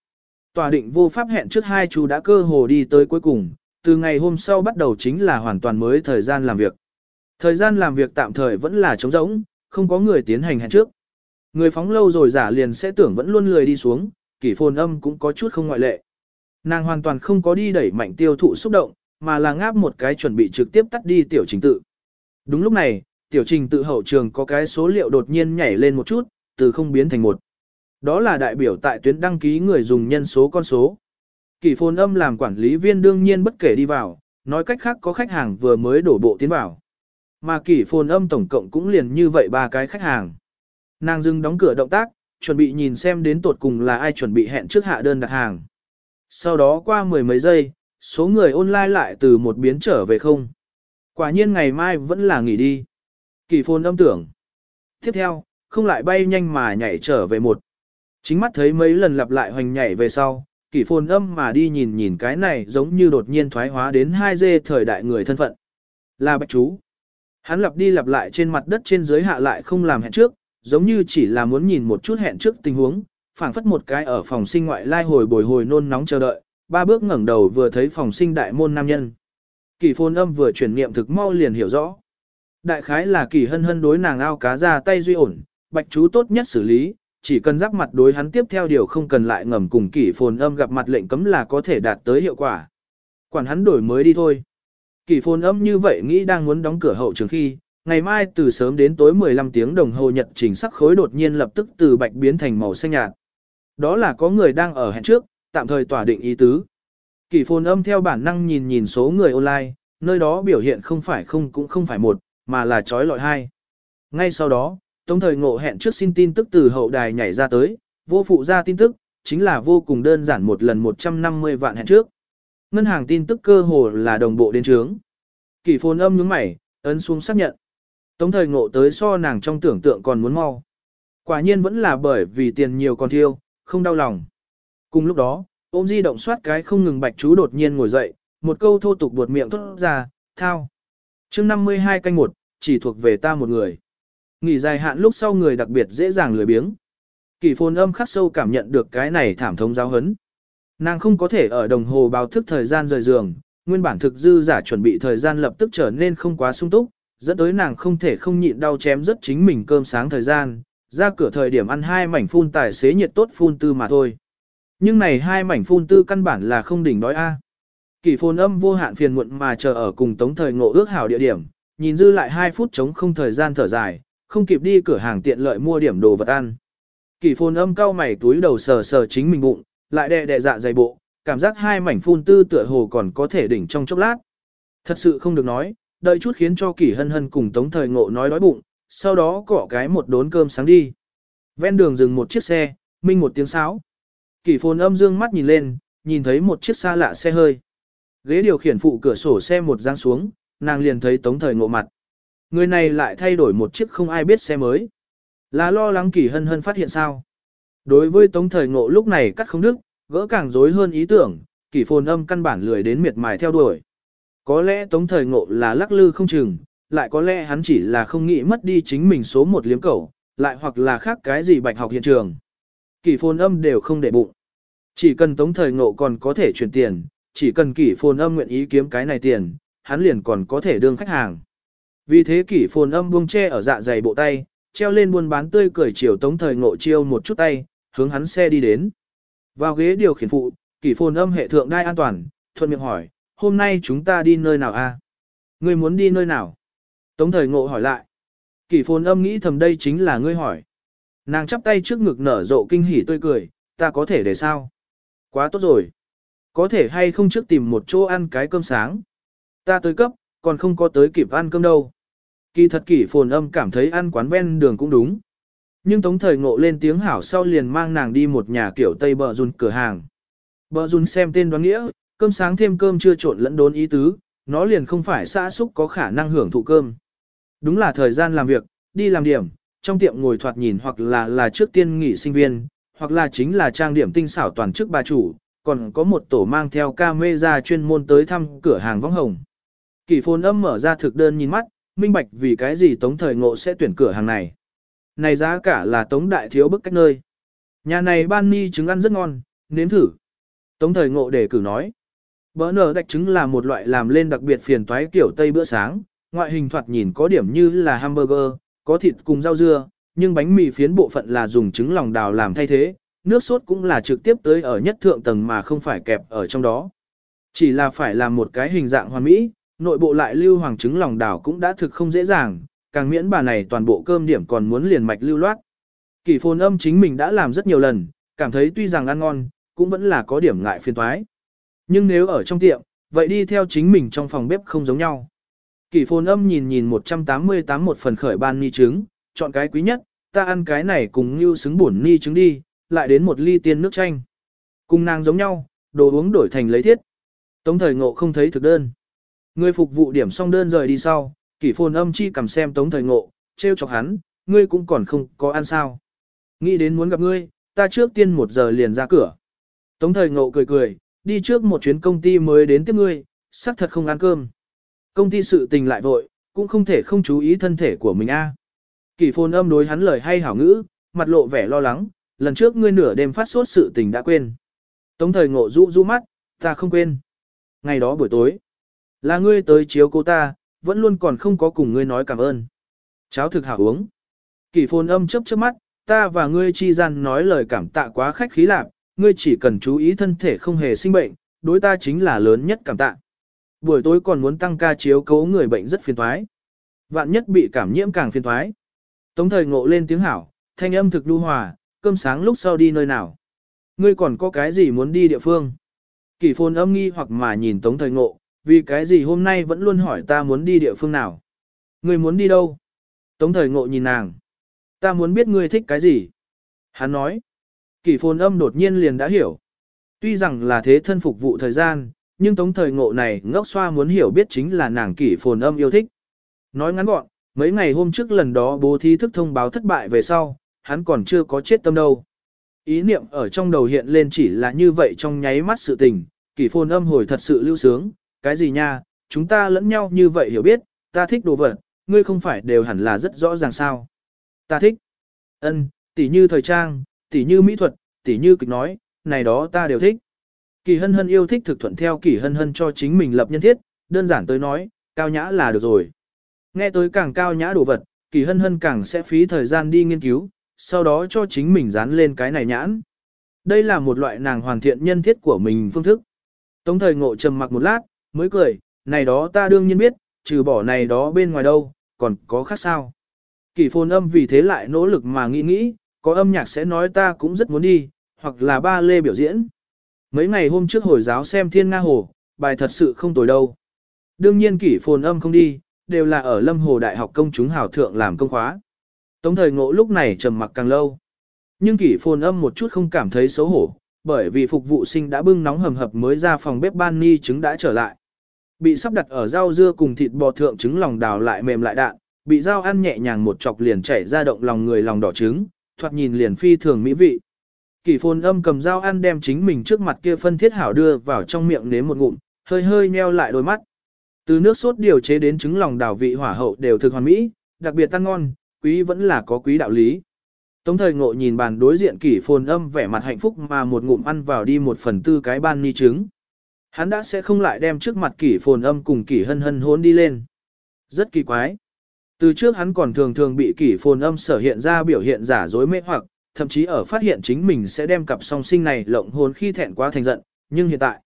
Tòa định vô pháp hẹn trước hai chú đã cơ hồ đi tới cuối cùng, từ ngày hôm sau bắt đầu chính là hoàn toàn mới thời gian làm việc. Thời gian làm việc tạm thời vẫn là trống rỗng, không có người tiến hành hẹn trước. Người phóng lâu rồi giả liền sẽ tưởng vẫn luôn lười đi xuống, kỷ phồn âm cũng có chút không ngoại lệ. Nàng hoàn toàn không có đi đẩy mạnh tiêu thụ xúc động, mà là ngáp một cái chuẩn bị trực tiếp tắt đi tiểu trình tự. Đúng lúc này, tiểu trình tự hậu trường có cái số liệu đột nhiên nhảy lên một chút, từ không biến thành một. Đó là đại biểu tại tuyến đăng ký người dùng nhân số con số. Kỷ phồn âm làm quản lý viên đương nhiên bất kể đi vào, nói cách khác có khách hàng vừa mới đổ bộ tiến vào. Mà kỷ phồn âm tổng cộng cũng liền như vậy ba cái khách hàng. Nàng dừng đóng cửa động tác, chuẩn bị nhìn xem đến tột cùng là ai chuẩn bị hẹn trước hạ đơn đặt hàng. Sau đó qua mười mấy giây, số người online lại từ một biến trở về không. Quả nhiên ngày mai vẫn là nghỉ đi. Kỳ phồn âm tưởng. Tiếp theo, không lại bay nhanh mà nhảy trở về một. Chính mắt thấy mấy lần lặp lại hoành nhảy về sau, kỳ phồn âm mà đi nhìn nhìn cái này giống như đột nhiên thoái hóa đến hai dê thời đại người thân phận. Là bạch chú. Hắn lặp đi lặp lại trên mặt đất trên dưới hạ lại không làm hẹn trước, giống như chỉ là muốn nhìn một chút hẹn trước tình huống, phảng phất một cái ở phòng sinh ngoại lai hồi bồi hồi nôn nóng chờ đợi, ba bước ngẩng đầu vừa thấy phòng sinh đại môn nam nhân. Kỳ phồn âm vừa chuyển niệm thực mau liền hiểu rõ. Đại khái là kỳ hân hân đối nàng ao cá ra tay duy ổn, bạch chú tốt nhất xử lý, chỉ cần giáp mặt đối hắn tiếp theo điều không cần lại ngầm cùng kỷ phồn âm gặp mặt lệnh cấm là có thể đạt tới hiệu quả. Quản hắn đổi mới đi thôi. kỷ phồn âm như vậy nghĩ đang muốn đóng cửa hậu trường khi, ngày mai từ sớm đến tối 15 tiếng đồng hồ nhật trình sắc khối đột nhiên lập tức từ bạch biến thành màu xanh nhạt. Đó là có người đang ở hẹn trước, tạm thời tỏa định ý tứ. kỷ phồn âm theo bản năng nhìn nhìn số người online, nơi đó biểu hiện không phải không cũng không phải một, mà là trói lọi hai. Ngay sau đó, tống thời ngộ hẹn trước xin tin tức từ hậu đài nhảy ra tới, vô phụ ra tin tức, chính là vô cùng đơn giản một lần 150 vạn hẹn trước. Ngân hàng tin tức cơ hồ là đồng bộ đến trướng. Kỳ phồn âm nhướng mày, ấn xuống xác nhận. Tống thời ngộ tới so nàng trong tưởng tượng còn muốn mau. Quả nhiên vẫn là bởi vì tiền nhiều còn thiêu, không đau lòng. Cùng lúc đó, ôm di động soát cái không ngừng bạch chú đột nhiên ngồi dậy, một câu thô tục buột miệng thốt ra, thao. chương 52 canh một, chỉ thuộc về ta một người. Nghỉ dài hạn lúc sau người đặc biệt dễ dàng lười biếng. Kỳ phồn âm khắc sâu cảm nhận được cái này thảm thống giáo hấn. Nàng không có thể ở đồng hồ báo thức thời gian rời giường, nguyên bản thực dư giả chuẩn bị thời gian lập tức trở nên không quá sung túc, dẫn tới nàng không thể không nhịn đau chém rất chính mình cơm sáng thời gian, ra cửa thời điểm ăn hai mảnh phun tài xế nhiệt tốt phun tư mà thôi. Nhưng này hai mảnh phun tư căn bản là không đỉnh đói a. Kỳ phồn âm vô hạn phiền muộn mà chờ ở cùng tống thời ngộ ước hảo địa điểm, nhìn dư lại hai phút chống không thời gian thở dài, không kịp đi cửa hàng tiện lợi mua điểm đồ vật ăn. Kỷ phồn âm cau mày túi đầu sờ sờ chính mình bụng, lại đè đè dạ dày bộ, cảm giác hai mảnh phun tư tựa hồ còn có thể đỉnh trong chốc lát. Thật sự không được nói, đợi chút khiến cho Kỷ hân hân cùng tống thời ngộ nói đói bụng, sau đó cọ cái một đốn cơm sáng đi. Ven đường dừng một chiếc xe, minh một tiếng sáo. Kỷ phồn âm dương mắt nhìn lên, nhìn thấy một chiếc xa lạ xe hơi. Ghế điều khiển phụ cửa sổ xe một giang xuống, nàng liền thấy tống thời ngộ mặt. Người này lại thay đổi một chiếc không ai biết xe mới. Là lo lắng kỳ hân hân phát hiện sao. Đối với tống thời ngộ lúc này cắt không đức, gỡ càng rối hơn ý tưởng, kỳ phồn âm căn bản lười đến miệt mài theo đuổi. Có lẽ tống thời ngộ là lắc lư không chừng, lại có lẽ hắn chỉ là không nghĩ mất đi chính mình số một liếm cầu, lại hoặc là khác cái gì bạch học hiện trường. Kỳ phồn âm đều không để bụng. Chỉ cần tống thời ngộ còn có thể chuyển tiền, chỉ cần kỷ phồn âm nguyện ý kiếm cái này tiền, hắn liền còn có thể đương khách hàng. Vì thế kỷ phồn âm buông che ở dạ dày bộ tay, treo lên buôn bán tươi cười chiều tống thời ngộ chiêu một chút tay, hướng hắn xe đi đến. Vào ghế điều khiển phụ, kỷ phồn âm hệ thượng đai an toàn, thuận miệng hỏi, hôm nay chúng ta đi nơi nào a? Ngươi muốn đi nơi nào? Tống thời ngộ hỏi lại. Kỷ phồn âm nghĩ thầm đây chính là ngươi hỏi. Nàng chắp tay trước ngực nở rộ kinh hỉ tươi cười, ta có thể để sao? Quá tốt rồi. Có thể hay không trước tìm một chỗ ăn cái cơm sáng. Ta tới cấp, còn không có tới kịp ăn cơm đâu. Kỳ thật kỷ phồn âm cảm thấy ăn quán ven đường cũng đúng. Nhưng tống thời ngộ lên tiếng hảo sau liền mang nàng đi một nhà kiểu Tây bờ run cửa hàng. Bờ run xem tên đoán nghĩa, cơm sáng thêm cơm chưa trộn lẫn đốn ý tứ, nó liền không phải xã xúc có khả năng hưởng thụ cơm. Đúng là thời gian làm việc, đi làm điểm, trong tiệm ngồi thoạt nhìn hoặc là là trước tiên nghỉ sinh viên, hoặc là chính là trang điểm tinh xảo toàn chức bà chủ, còn có một tổ mang theo camera chuyên môn tới thăm cửa hàng vong hồng. Kỳ phồn âm mở ra thực đơn nhìn mắt, minh bạch vì cái gì tống thời ngộ sẽ tuyển cửa hàng này. Này giá cả là tống đại thiếu bức cách nơi. Nhà này ban ni trứng ăn rất ngon, nếm thử. Tống thời ngộ để cử nói. Bỡ nở đạch trứng là một loại làm lên đặc biệt phiền toái kiểu Tây bữa sáng, ngoại hình thoạt nhìn có điểm như là hamburger, có thịt cùng rau dưa, nhưng bánh mì phiến bộ phận là dùng trứng lòng đào làm thay thế, nước sốt cũng là trực tiếp tới ở nhất thượng tầng mà không phải kẹp ở trong đó. Chỉ là phải làm một cái hình dạng hoàn mỹ, nội bộ lại lưu hoàng trứng lòng đào cũng đã thực không dễ dàng, càng miễn bà này toàn bộ cơm điểm còn muốn liền mạch lưu loát. Kỳ phồn âm chính mình đã làm rất nhiều lần, cảm thấy tuy rằng ăn ngon, cũng vẫn là có điểm ngại phiền toái. Nhưng nếu ở trong tiệm, vậy đi theo chính mình trong phòng bếp không giống nhau. Kỳ phồn âm nhìn nhìn 188 một phần khởi ban ni trứng, chọn cái quý nhất, ta ăn cái này cùng như xứng bổn ni trứng đi, lại đến một ly tiên nước chanh. Cùng nàng giống nhau, đồ uống đổi thành lấy thiết. Tống thời ngộ không thấy thực đơn. Người phục vụ điểm xong đơn rời đi sau, kỷ phồn âm chi cầm xem tống thời ngộ, treo chọc hắn, ngươi cũng còn không có ăn sao. Nghĩ đến muốn gặp ngươi, ta trước tiên một giờ liền ra cửa. Tống thời ngộ cười cười, đi trước một chuyến công ty mới đến tiếp ngươi, xác thật không ăn cơm. Công ty sự tình lại vội, cũng không thể không chú ý thân thể của mình a. Kỷ phồn âm đối hắn lời hay hảo ngữ, mặt lộ vẻ lo lắng, lần trước ngươi nửa đêm phát sốt sự tình đã quên. Tống thời ngộ rũ rũ mắt, ta không quên. Ngày đó buổi tối, là ngươi tới chiếu cô ta, vẫn luôn còn không có cùng ngươi nói cảm ơn. Cháo thực hảo uống. Kỷ phồn âm chấp chớp mắt, ta và ngươi chi gian nói lời cảm tạ quá khách khí lạc, ngươi chỉ cần chú ý thân thể không hề sinh bệnh, đối ta chính là lớn nhất cảm tạ. Buổi tối còn muốn tăng ca chiếu cố người bệnh rất phiền thoái. Vạn nhất bị cảm nhiễm càng phiền thoái. Tống thời ngộ lên tiếng hảo, thanh âm thực lưu hòa, cơm sáng lúc sau đi nơi nào. Ngươi còn có cái gì muốn đi địa phương? Kỷ phồn âm nghi hoặc mà nhìn tống thời ngộ, vì cái gì hôm nay vẫn luôn hỏi ta muốn đi địa phương nào? Ngươi muốn đi đâu? Tống thời ngộ nhìn nàng. Ta muốn biết ngươi thích cái gì? Hắn nói. Kỷ phồn âm đột nhiên liền đã hiểu. Tuy rằng là thế thân phục vụ thời gian, nhưng tống thời ngộ này ngốc xoa muốn hiểu biết chính là nàng kỷ phồn âm yêu thích. Nói ngắn gọn, mấy ngày hôm trước lần đó bố thí thức thông báo thất bại về sau, hắn còn chưa có chết tâm đâu. Ý niệm ở trong đầu hiện lên chỉ là như vậy trong nháy mắt sự tình, kỷ phồn âm hồi thật sự lưu sướng, cái gì nha, chúng ta lẫn nhau như vậy hiểu biết, ta thích đồ vật, ngươi không phải đều hẳn là rất rõ ràng sao. Ta thích. ân, tỉ như thời trang, tỉ như mỹ thuật, tỉ như kịch nói, này đó ta đều thích. Kỳ hân hân yêu thích thực thuận theo kỳ hân hân cho chính mình lập nhân thiết, đơn giản tới nói, cao nhã là được rồi. Nghe tới càng cao nhã đồ vật, kỳ hân hân càng sẽ phí thời gian đi nghiên cứu, sau đó cho chính mình dán lên cái này nhãn. Đây là một loại nàng hoàn thiện nhân thiết của mình phương thức. Tống thời ngộ trầm mặc một lát, mới cười, này đó ta đương nhiên biết, trừ bỏ này đó bên ngoài đâu, còn có khác sao. Kỳ phồn âm vì thế lại nỗ lực mà nghĩ nghĩ, có âm nhạc sẽ nói ta cũng rất muốn đi, hoặc là ba lê biểu diễn. Mấy ngày hôm trước hồi giáo xem thiên nga hồ, bài thật sự không tồi đâu. Đương nhiên kỷ phồn âm không đi, đều là ở lâm hồ đại học công chúng hảo thượng làm công khóa. Tống thời ngộ lúc này trầm mặc càng lâu. Nhưng kỷ phồn âm một chút không cảm thấy xấu hổ, bởi vì phục vụ sinh đã bưng nóng hầm hập mới ra phòng bếp ban ni trứng đã trở lại. Bị sắp đặt ở rau dưa cùng thịt bò thượng trứng lòng đào lại mềm lại đạn, bị dao ăn nhẹ nhàng một chọc liền chảy ra động lòng người lòng đỏ trứng, thoạt nhìn liền phi thường mỹ vị. Kỷ phồn âm cầm dao ăn đem chính mình trước mặt kia phân thiết hảo đưa vào trong miệng nếm một ngụm, hơi hơi nheo lại đôi mắt. Từ nước sốt điều chế đến trứng lòng đào vị hỏa hậu đều thực hoàn mỹ, đặc biệt tan ngon, quý vẫn là có quý đạo lý. Tống thời ngộ nhìn bàn đối diện kỷ phồn âm vẻ mặt hạnh phúc mà một ngụm ăn vào đi một phần tư cái ban ni trứng. Hắn đã sẽ không lại đem trước mặt kỷ phồn âm cùng kỷ hân hân hốn đi lên. Rất kỳ quái. Từ trước hắn còn thường thường bị kỷ phồn âm sở hiện ra biểu hiện giả dối mê hoặc, thậm chí ở phát hiện chính mình sẽ đem cặp song sinh này lộng hồn khi thẹn quá thành giận, nhưng hiện tại,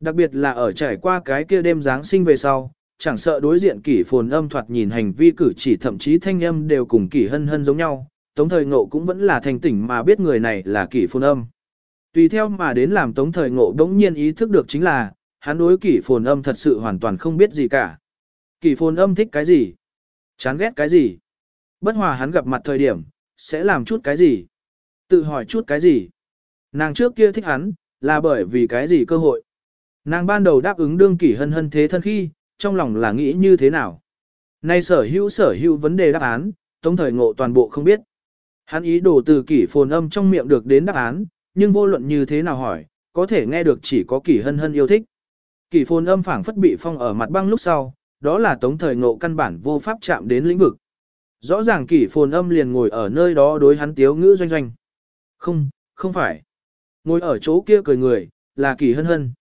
đặc biệt là ở trải qua cái kia đêm Giáng sinh về sau, chẳng sợ đối diện kỷ phồn âm thoạt nhìn hành vi cử chỉ thậm chí thanh âm đều cùng kỷ hân hân giống nhau, tống thời ngộ cũng vẫn là thành tỉnh mà biết người này là kỷ phồn âm. Tùy theo mà đến làm tống thời ngộ đống nhiên ý thức được chính là, hắn đối kỷ phồn âm thật sự hoàn toàn không biết gì cả. Kỷ phồn âm thích cái gì? Chán ghét cái gì? Bất hòa hắn gặp mặt thời điểm, sẽ làm chút cái gì? Tự hỏi chút cái gì? Nàng trước kia thích hắn, là bởi vì cái gì cơ hội. Nàng ban đầu đáp ứng đương kỷ hân hân thế thân khi, trong lòng là nghĩ như thế nào. Nay sở hữu sở hữu vấn đề đáp án, tống thời ngộ toàn bộ không biết. Hắn ý đồ từ kỷ phồn âm trong miệng được đến đáp án, nhưng vô luận như thế nào hỏi, có thể nghe được chỉ có kỷ hân hân yêu thích. Kỷ phồn âm phảng phất bị phong ở mặt băng lúc sau, đó là tống thời ngộ căn bản vô pháp chạm đến lĩnh vực. Rõ ràng kỷ phồn âm liền ngồi ở nơi đó đối hắn tiếu ngữ doanh doanh. Không, không phải. Ngồi ở chỗ kia cười người, là kỷ hân hân.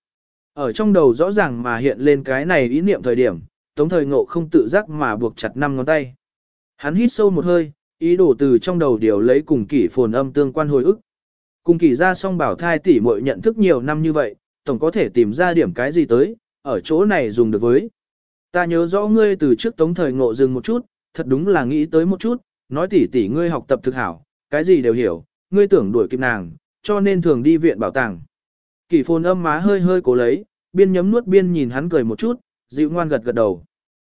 Ở trong đầu rõ ràng mà hiện lên cái này ý niệm thời điểm, tống thời ngộ không tự giác mà buộc chặt năm ngón tay. Hắn hít sâu một hơi, ý đồ từ trong đầu điều lấy cùng kỷ phồn âm tương quan hồi ức. Cùng kỷ ra song bảo thai tỷ muội nhận thức nhiều năm như vậy, tổng có thể tìm ra điểm cái gì tới, ở chỗ này dùng được với. Ta nhớ rõ ngươi từ trước tống thời ngộ dừng một chút, thật đúng là nghĩ tới một chút, nói tỷ tỷ ngươi học tập thực hảo, cái gì đều hiểu, ngươi tưởng đuổi kịp nàng, cho nên thường đi viện bảo tàng. Kỷ phồn âm má hơi hơi cố lấy, biên nhấm nuốt biên nhìn hắn cười một chút, dịu ngoan gật gật đầu.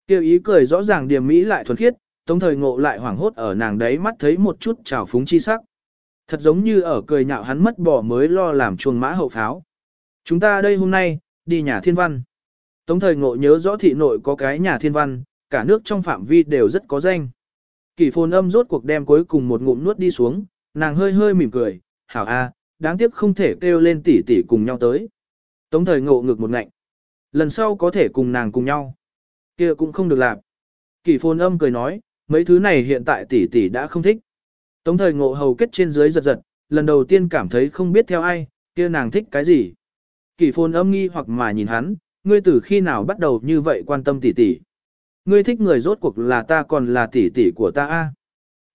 Kêu ý cười rõ ràng điềm mỹ lại thuần khiết, tống thời ngộ lại hoảng hốt ở nàng đấy mắt thấy một chút trào phúng chi sắc. Thật giống như ở cười nhạo hắn mất bỏ mới lo làm chuồng mã hậu pháo. Chúng ta đây hôm nay, đi nhà thiên văn. Tống thời ngộ nhớ rõ thị nội có cái nhà thiên văn, cả nước trong phạm vi đều rất có danh. Kỷ phồn âm rốt cuộc đem cuối cùng một ngụm nuốt đi xuống, nàng hơi hơi mỉm cười, hảo a, đáng tiếc không thể kêu lên tỷ tỷ cùng nhau tới. Tống thời ngộ ngực một ngạnh. Lần sau có thể cùng nàng cùng nhau. kia cũng không được làm. Kỷ phồn âm cười nói, mấy thứ này hiện tại tỷ tỷ đã không thích. Tống thời ngộ hầu kết trên dưới giật giật, lần đầu tiên cảm thấy không biết theo ai, kia nàng thích cái gì. Kỷ phồn âm nghi hoặc mà nhìn hắn, ngươi từ khi nào bắt đầu như vậy quan tâm tỷ tỷ. Ngươi thích người rốt cuộc là ta còn là tỷ tỷ của ta a?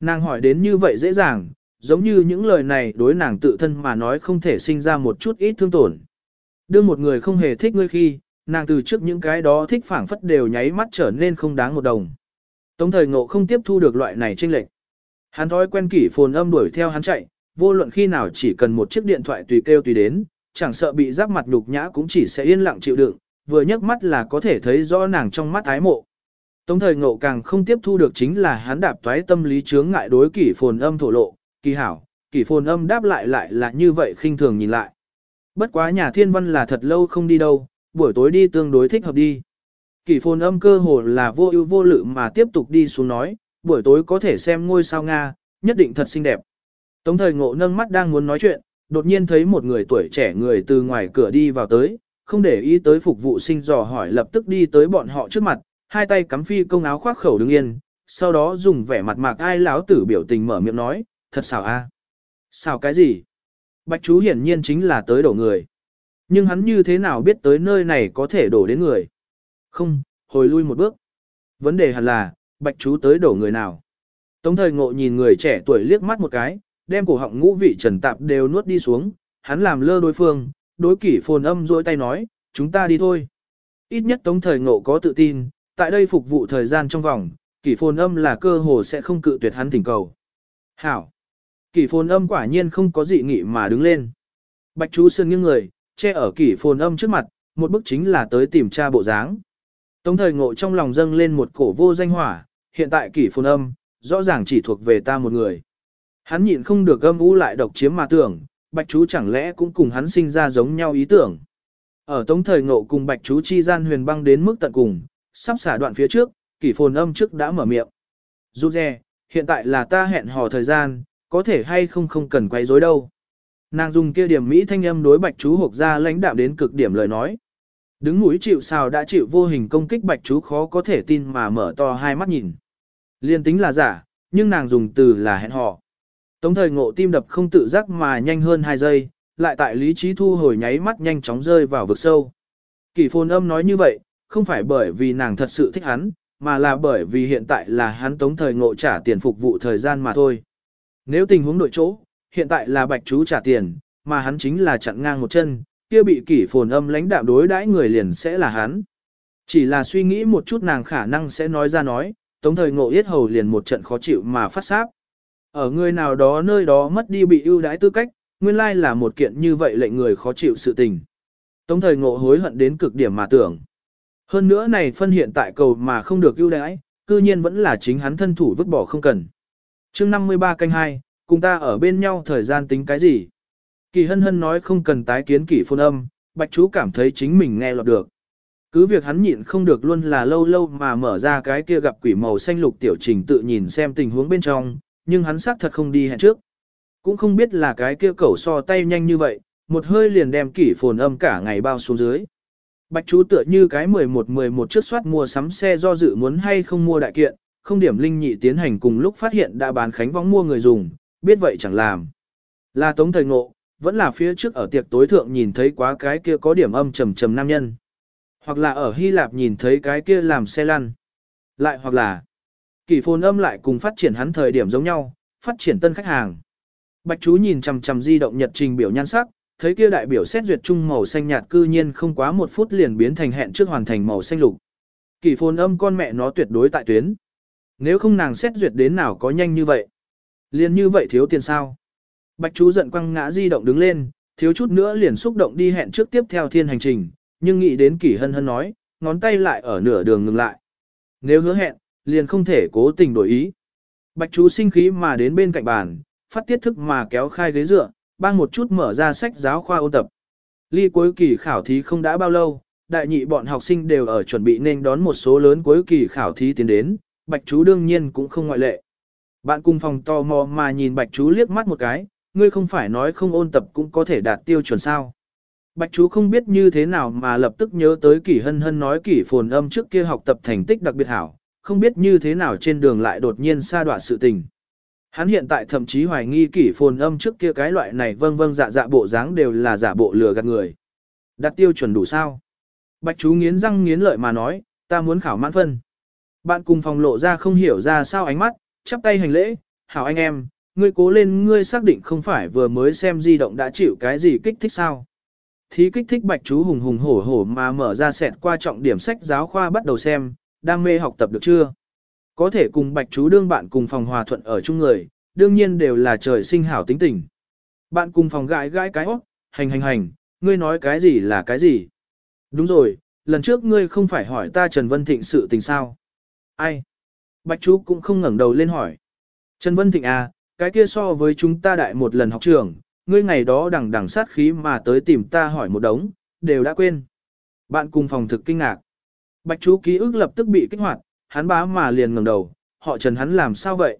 Nàng hỏi đến như vậy dễ dàng, giống như những lời này đối nàng tự thân mà nói không thể sinh ra một chút ít thương tổn. Đưa một người không hề thích ngươi khi, nàng từ trước những cái đó thích phảng phất đều nháy mắt trở nên không đáng một đồng. Tống thời ngộ không tiếp thu được loại này tranh lệch. Hắn thói quen kỷ phồn âm đuổi theo hắn chạy, vô luận khi nào chỉ cần một chiếc điện thoại tùy kêu tùy đến, chẳng sợ bị giáp mặt nhục nhã cũng chỉ sẽ yên lặng chịu đựng, vừa nhấc mắt là có thể thấy rõ nàng trong mắt ái mộ. Tống thời ngộ càng không tiếp thu được chính là hắn đạp toái tâm lý chướng ngại đối kỷ phồn âm thổ lộ, kỳ hảo, kỷ phồn âm đáp lại lại là như vậy khinh thường nhìn lại. Bất quá nhà thiên văn là thật lâu không đi đâu, buổi tối đi tương đối thích hợp đi. Kỷ phồn âm cơ hồ là vô ưu vô lự mà tiếp tục đi xuống nói, buổi tối có thể xem ngôi sao Nga, nhất định thật xinh đẹp. Tống thời ngộ nâng mắt đang muốn nói chuyện, đột nhiên thấy một người tuổi trẻ người từ ngoài cửa đi vào tới, không để ý tới phục vụ sinh dò hỏi lập tức đi tới bọn họ trước mặt, hai tay cắm phi công áo khoác khẩu đứng yên, sau đó dùng vẻ mặt mạc ai láo tử biểu tình mở miệng nói, thật xảo a. À? Xảo cái gì? Bạch chú hiển nhiên chính là tới đổ người. Nhưng hắn như thế nào biết tới nơi này có thể đổ đến người? Không, hồi lui một bước. Vấn đề hẳn là, bạch chú tới đổ người nào? Tống thời ngộ nhìn người trẻ tuổi liếc mắt một cái, đem cổ họng ngũ vị trần tạp đều nuốt đi xuống, hắn làm lơ đối phương, đối kỷ phồn âm dôi tay nói, chúng ta đi thôi. Ít nhất tống thời ngộ có tự tin, tại đây phục vụ thời gian trong vòng, kỷ phồn âm là cơ hồ sẽ không cự tuyệt hắn thỉnh cầu. Hảo! Kỷ phồn âm quả nhiên không có dị nghị mà đứng lên. Bạch chú sơn nghiêng người, che ở kỷ phồn âm trước mặt, một bức chính là tới tìm tra bộ dáng. Tống thời ngộ trong lòng dâng lên một cổ vô danh hỏa, hiện tại kỷ phồn âm, rõ ràng chỉ thuộc về ta một người. Hắn nhịn không được âm u lại độc chiếm mà tưởng, bạch chú chẳng lẽ cũng cùng hắn sinh ra giống nhau ý tưởng. Ở tống thời ngộ cùng bạch chú chi gian huyền băng đến mức tận cùng, sắp xả đoạn phía trước, kỷ phồn âm trước đã mở miệng. Dù dè, hiện tại là ta hẹn hò thời gian, có thể hay không không cần quay rối đâu. Nàng dùng kia điểm Mỹ thanh âm đối bạch chú hộp ra lãnh đạm đến cực điểm lời nói. Đứng mũi chịu sào đã chịu vô hình công kích bạch chú khó có thể tin mà mở to hai mắt nhìn. Liên tính là giả, nhưng nàng dùng từ là hẹn hò. Tống thời ngộ tim đập không tự giác mà nhanh hơn 2 giây, lại tại lý trí thu hồi nháy mắt nhanh chóng rơi vào vực sâu. Kỳ phồn âm nói như vậy, không phải bởi vì nàng thật sự thích hắn, mà là bởi vì hiện tại là hắn tống thời ngộ trả tiền phục vụ thời gian mà thôi. Nếu tình huống đổi chỗ, hiện tại là bạch chú trả tiền, mà hắn chính là chặn ngang một chân, kia bị kỷ phồn âm lãnh đạm đối đãi người liền sẽ là hắn. Chỉ là suy nghĩ một chút nàng khả năng sẽ nói ra nói, tống thời ngộ yết hầu liền một trận khó chịu mà phát sáp. Ở người nào đó nơi đó mất đi bị ưu đãi tư cách, nguyên lai là một kiện như vậy lệnh người khó chịu sự tình. Tống thời ngộ hối hận đến cực điểm mà tưởng. Hơn nữa này phân hiện tại cầu mà không được ưu đãi, cư nhiên vẫn là chính hắn thân thủ vứt bỏ không cần. chương 53 canh 2, cùng ta ở bên nhau thời gian tính cái gì? Kỳ hân hân nói không cần tái kiến kỷ phôn âm, bạch chú cảm thấy chính mình nghe lọt được. Cứ việc hắn nhịn không được luôn là lâu lâu mà mở ra cái kia gặp quỷ màu xanh lục tiểu trình tự nhìn xem tình huống bên trong, nhưng hắn xác thật không đi hẹn trước. Cũng không biết là cái kia cẩu so tay nhanh như vậy, một hơi liền đem kỷ phồn âm cả ngày bao xuống dưới. Bạch chú tựa như cái 11-11 trước soát mua sắm xe do dự muốn hay không mua đại kiện, không điểm linh nhị tiến hành cùng lúc phát hiện đã bán khánh vong mua người dùng, biết vậy chẳng làm. Là tống thời ngộ, vẫn là phía trước ở tiệc tối thượng nhìn thấy quá cái kia có điểm âm trầm trầm nam nhân. Hoặc là ở Hy Lạp nhìn thấy cái kia làm xe lăn. Lại hoặc là, kỷ phồn âm lại cùng phát triển hắn thời điểm giống nhau, phát triển tân khách hàng. Bạch chú nhìn chằm chằm di động nhật trình biểu nhan sắc, thấy kia đại biểu xét duyệt chung màu xanh nhạt cư nhiên không quá một phút liền biến thành hẹn trước hoàn thành màu xanh lục. Kỷ phồn âm con mẹ nó tuyệt đối tại tuyến. Nếu không nàng xét duyệt đến nào có nhanh như vậy. Liền như vậy thiếu tiền sao. Bạch chú giận quăng ngã di động đứng lên, thiếu chút nữa liền xúc động đi hẹn trước tiếp theo thiên hành trình, nhưng nghĩ đến kỷ hân hân nói, ngón tay lại ở nửa đường ngừng lại. Nếu hứa hẹn, liền không thể cố tình đổi ý. Bạch chú sinh khí mà đến bên cạnh bàn, phát tiết thức mà kéo khai ghế dựa, bang một chút mở ra sách giáo khoa ôn tập. Ly cuối kỳ khảo thí không đã bao lâu, đại nhị bọn học sinh đều ở chuẩn bị nên đón một số lớn cuối kỳ khảo thí tiến đến, bạch chú đương nhiên cũng không ngoại lệ. Bạn cùng phòng tò mò mà nhìn bạch chú liếc mắt một cái, ngươi không phải nói không ôn tập cũng có thể đạt tiêu chuẩn sao. Bạch chú không biết như thế nào mà lập tức nhớ tới kỷ hân hân nói kỷ phồn âm trước kia học tập thành tích đặc biệt hảo, không biết như thế nào trên đường lại đột nhiên xa đoạn sự tình. Hắn hiện tại thậm chí hoài nghi kỷ phồn âm trước kia cái loại này vâng vâng dạ dạ bộ dáng đều là giả bộ lừa gạt người. Đặt tiêu chuẩn đủ sao? Bạch chú nghiến răng nghiến lợi mà nói, ta muốn khảo mãn phân. Bạn cùng phòng lộ ra không hiểu ra sao ánh mắt, chắp tay hành lễ, hảo anh em, ngươi cố lên ngươi xác định không phải vừa mới xem di động đã chịu cái gì kích thích sao. Thí kích thích bạch chú hùng hùng hổ hổ mà mở ra sẹt qua trọng điểm sách giáo khoa bắt đầu xem, đam mê học tập được chưa? Có thể cùng bạch chú đương bạn cùng phòng hòa thuận ở chung người, đương nhiên đều là trời sinh hảo tính tình. Bạn cùng phòng gãi gãi cái óc, hành hành hành, ngươi nói cái gì là cái gì? Đúng rồi, lần trước ngươi không phải hỏi ta Trần Vân Thịnh sự tình sao? Ai? Bạch chú cũng không ngẩng đầu lên hỏi. Trần Vân Thịnh à, cái kia so với chúng ta đại một lần học trường, ngươi ngày đó đằng đằng sát khí mà tới tìm ta hỏi một đống, đều đã quên. Bạn cùng phòng thực kinh ngạc. Bạch chú ký ức lập tức bị kích hoạt, hắn bá mà liền ngẩng đầu, họ Trần hắn làm sao vậy?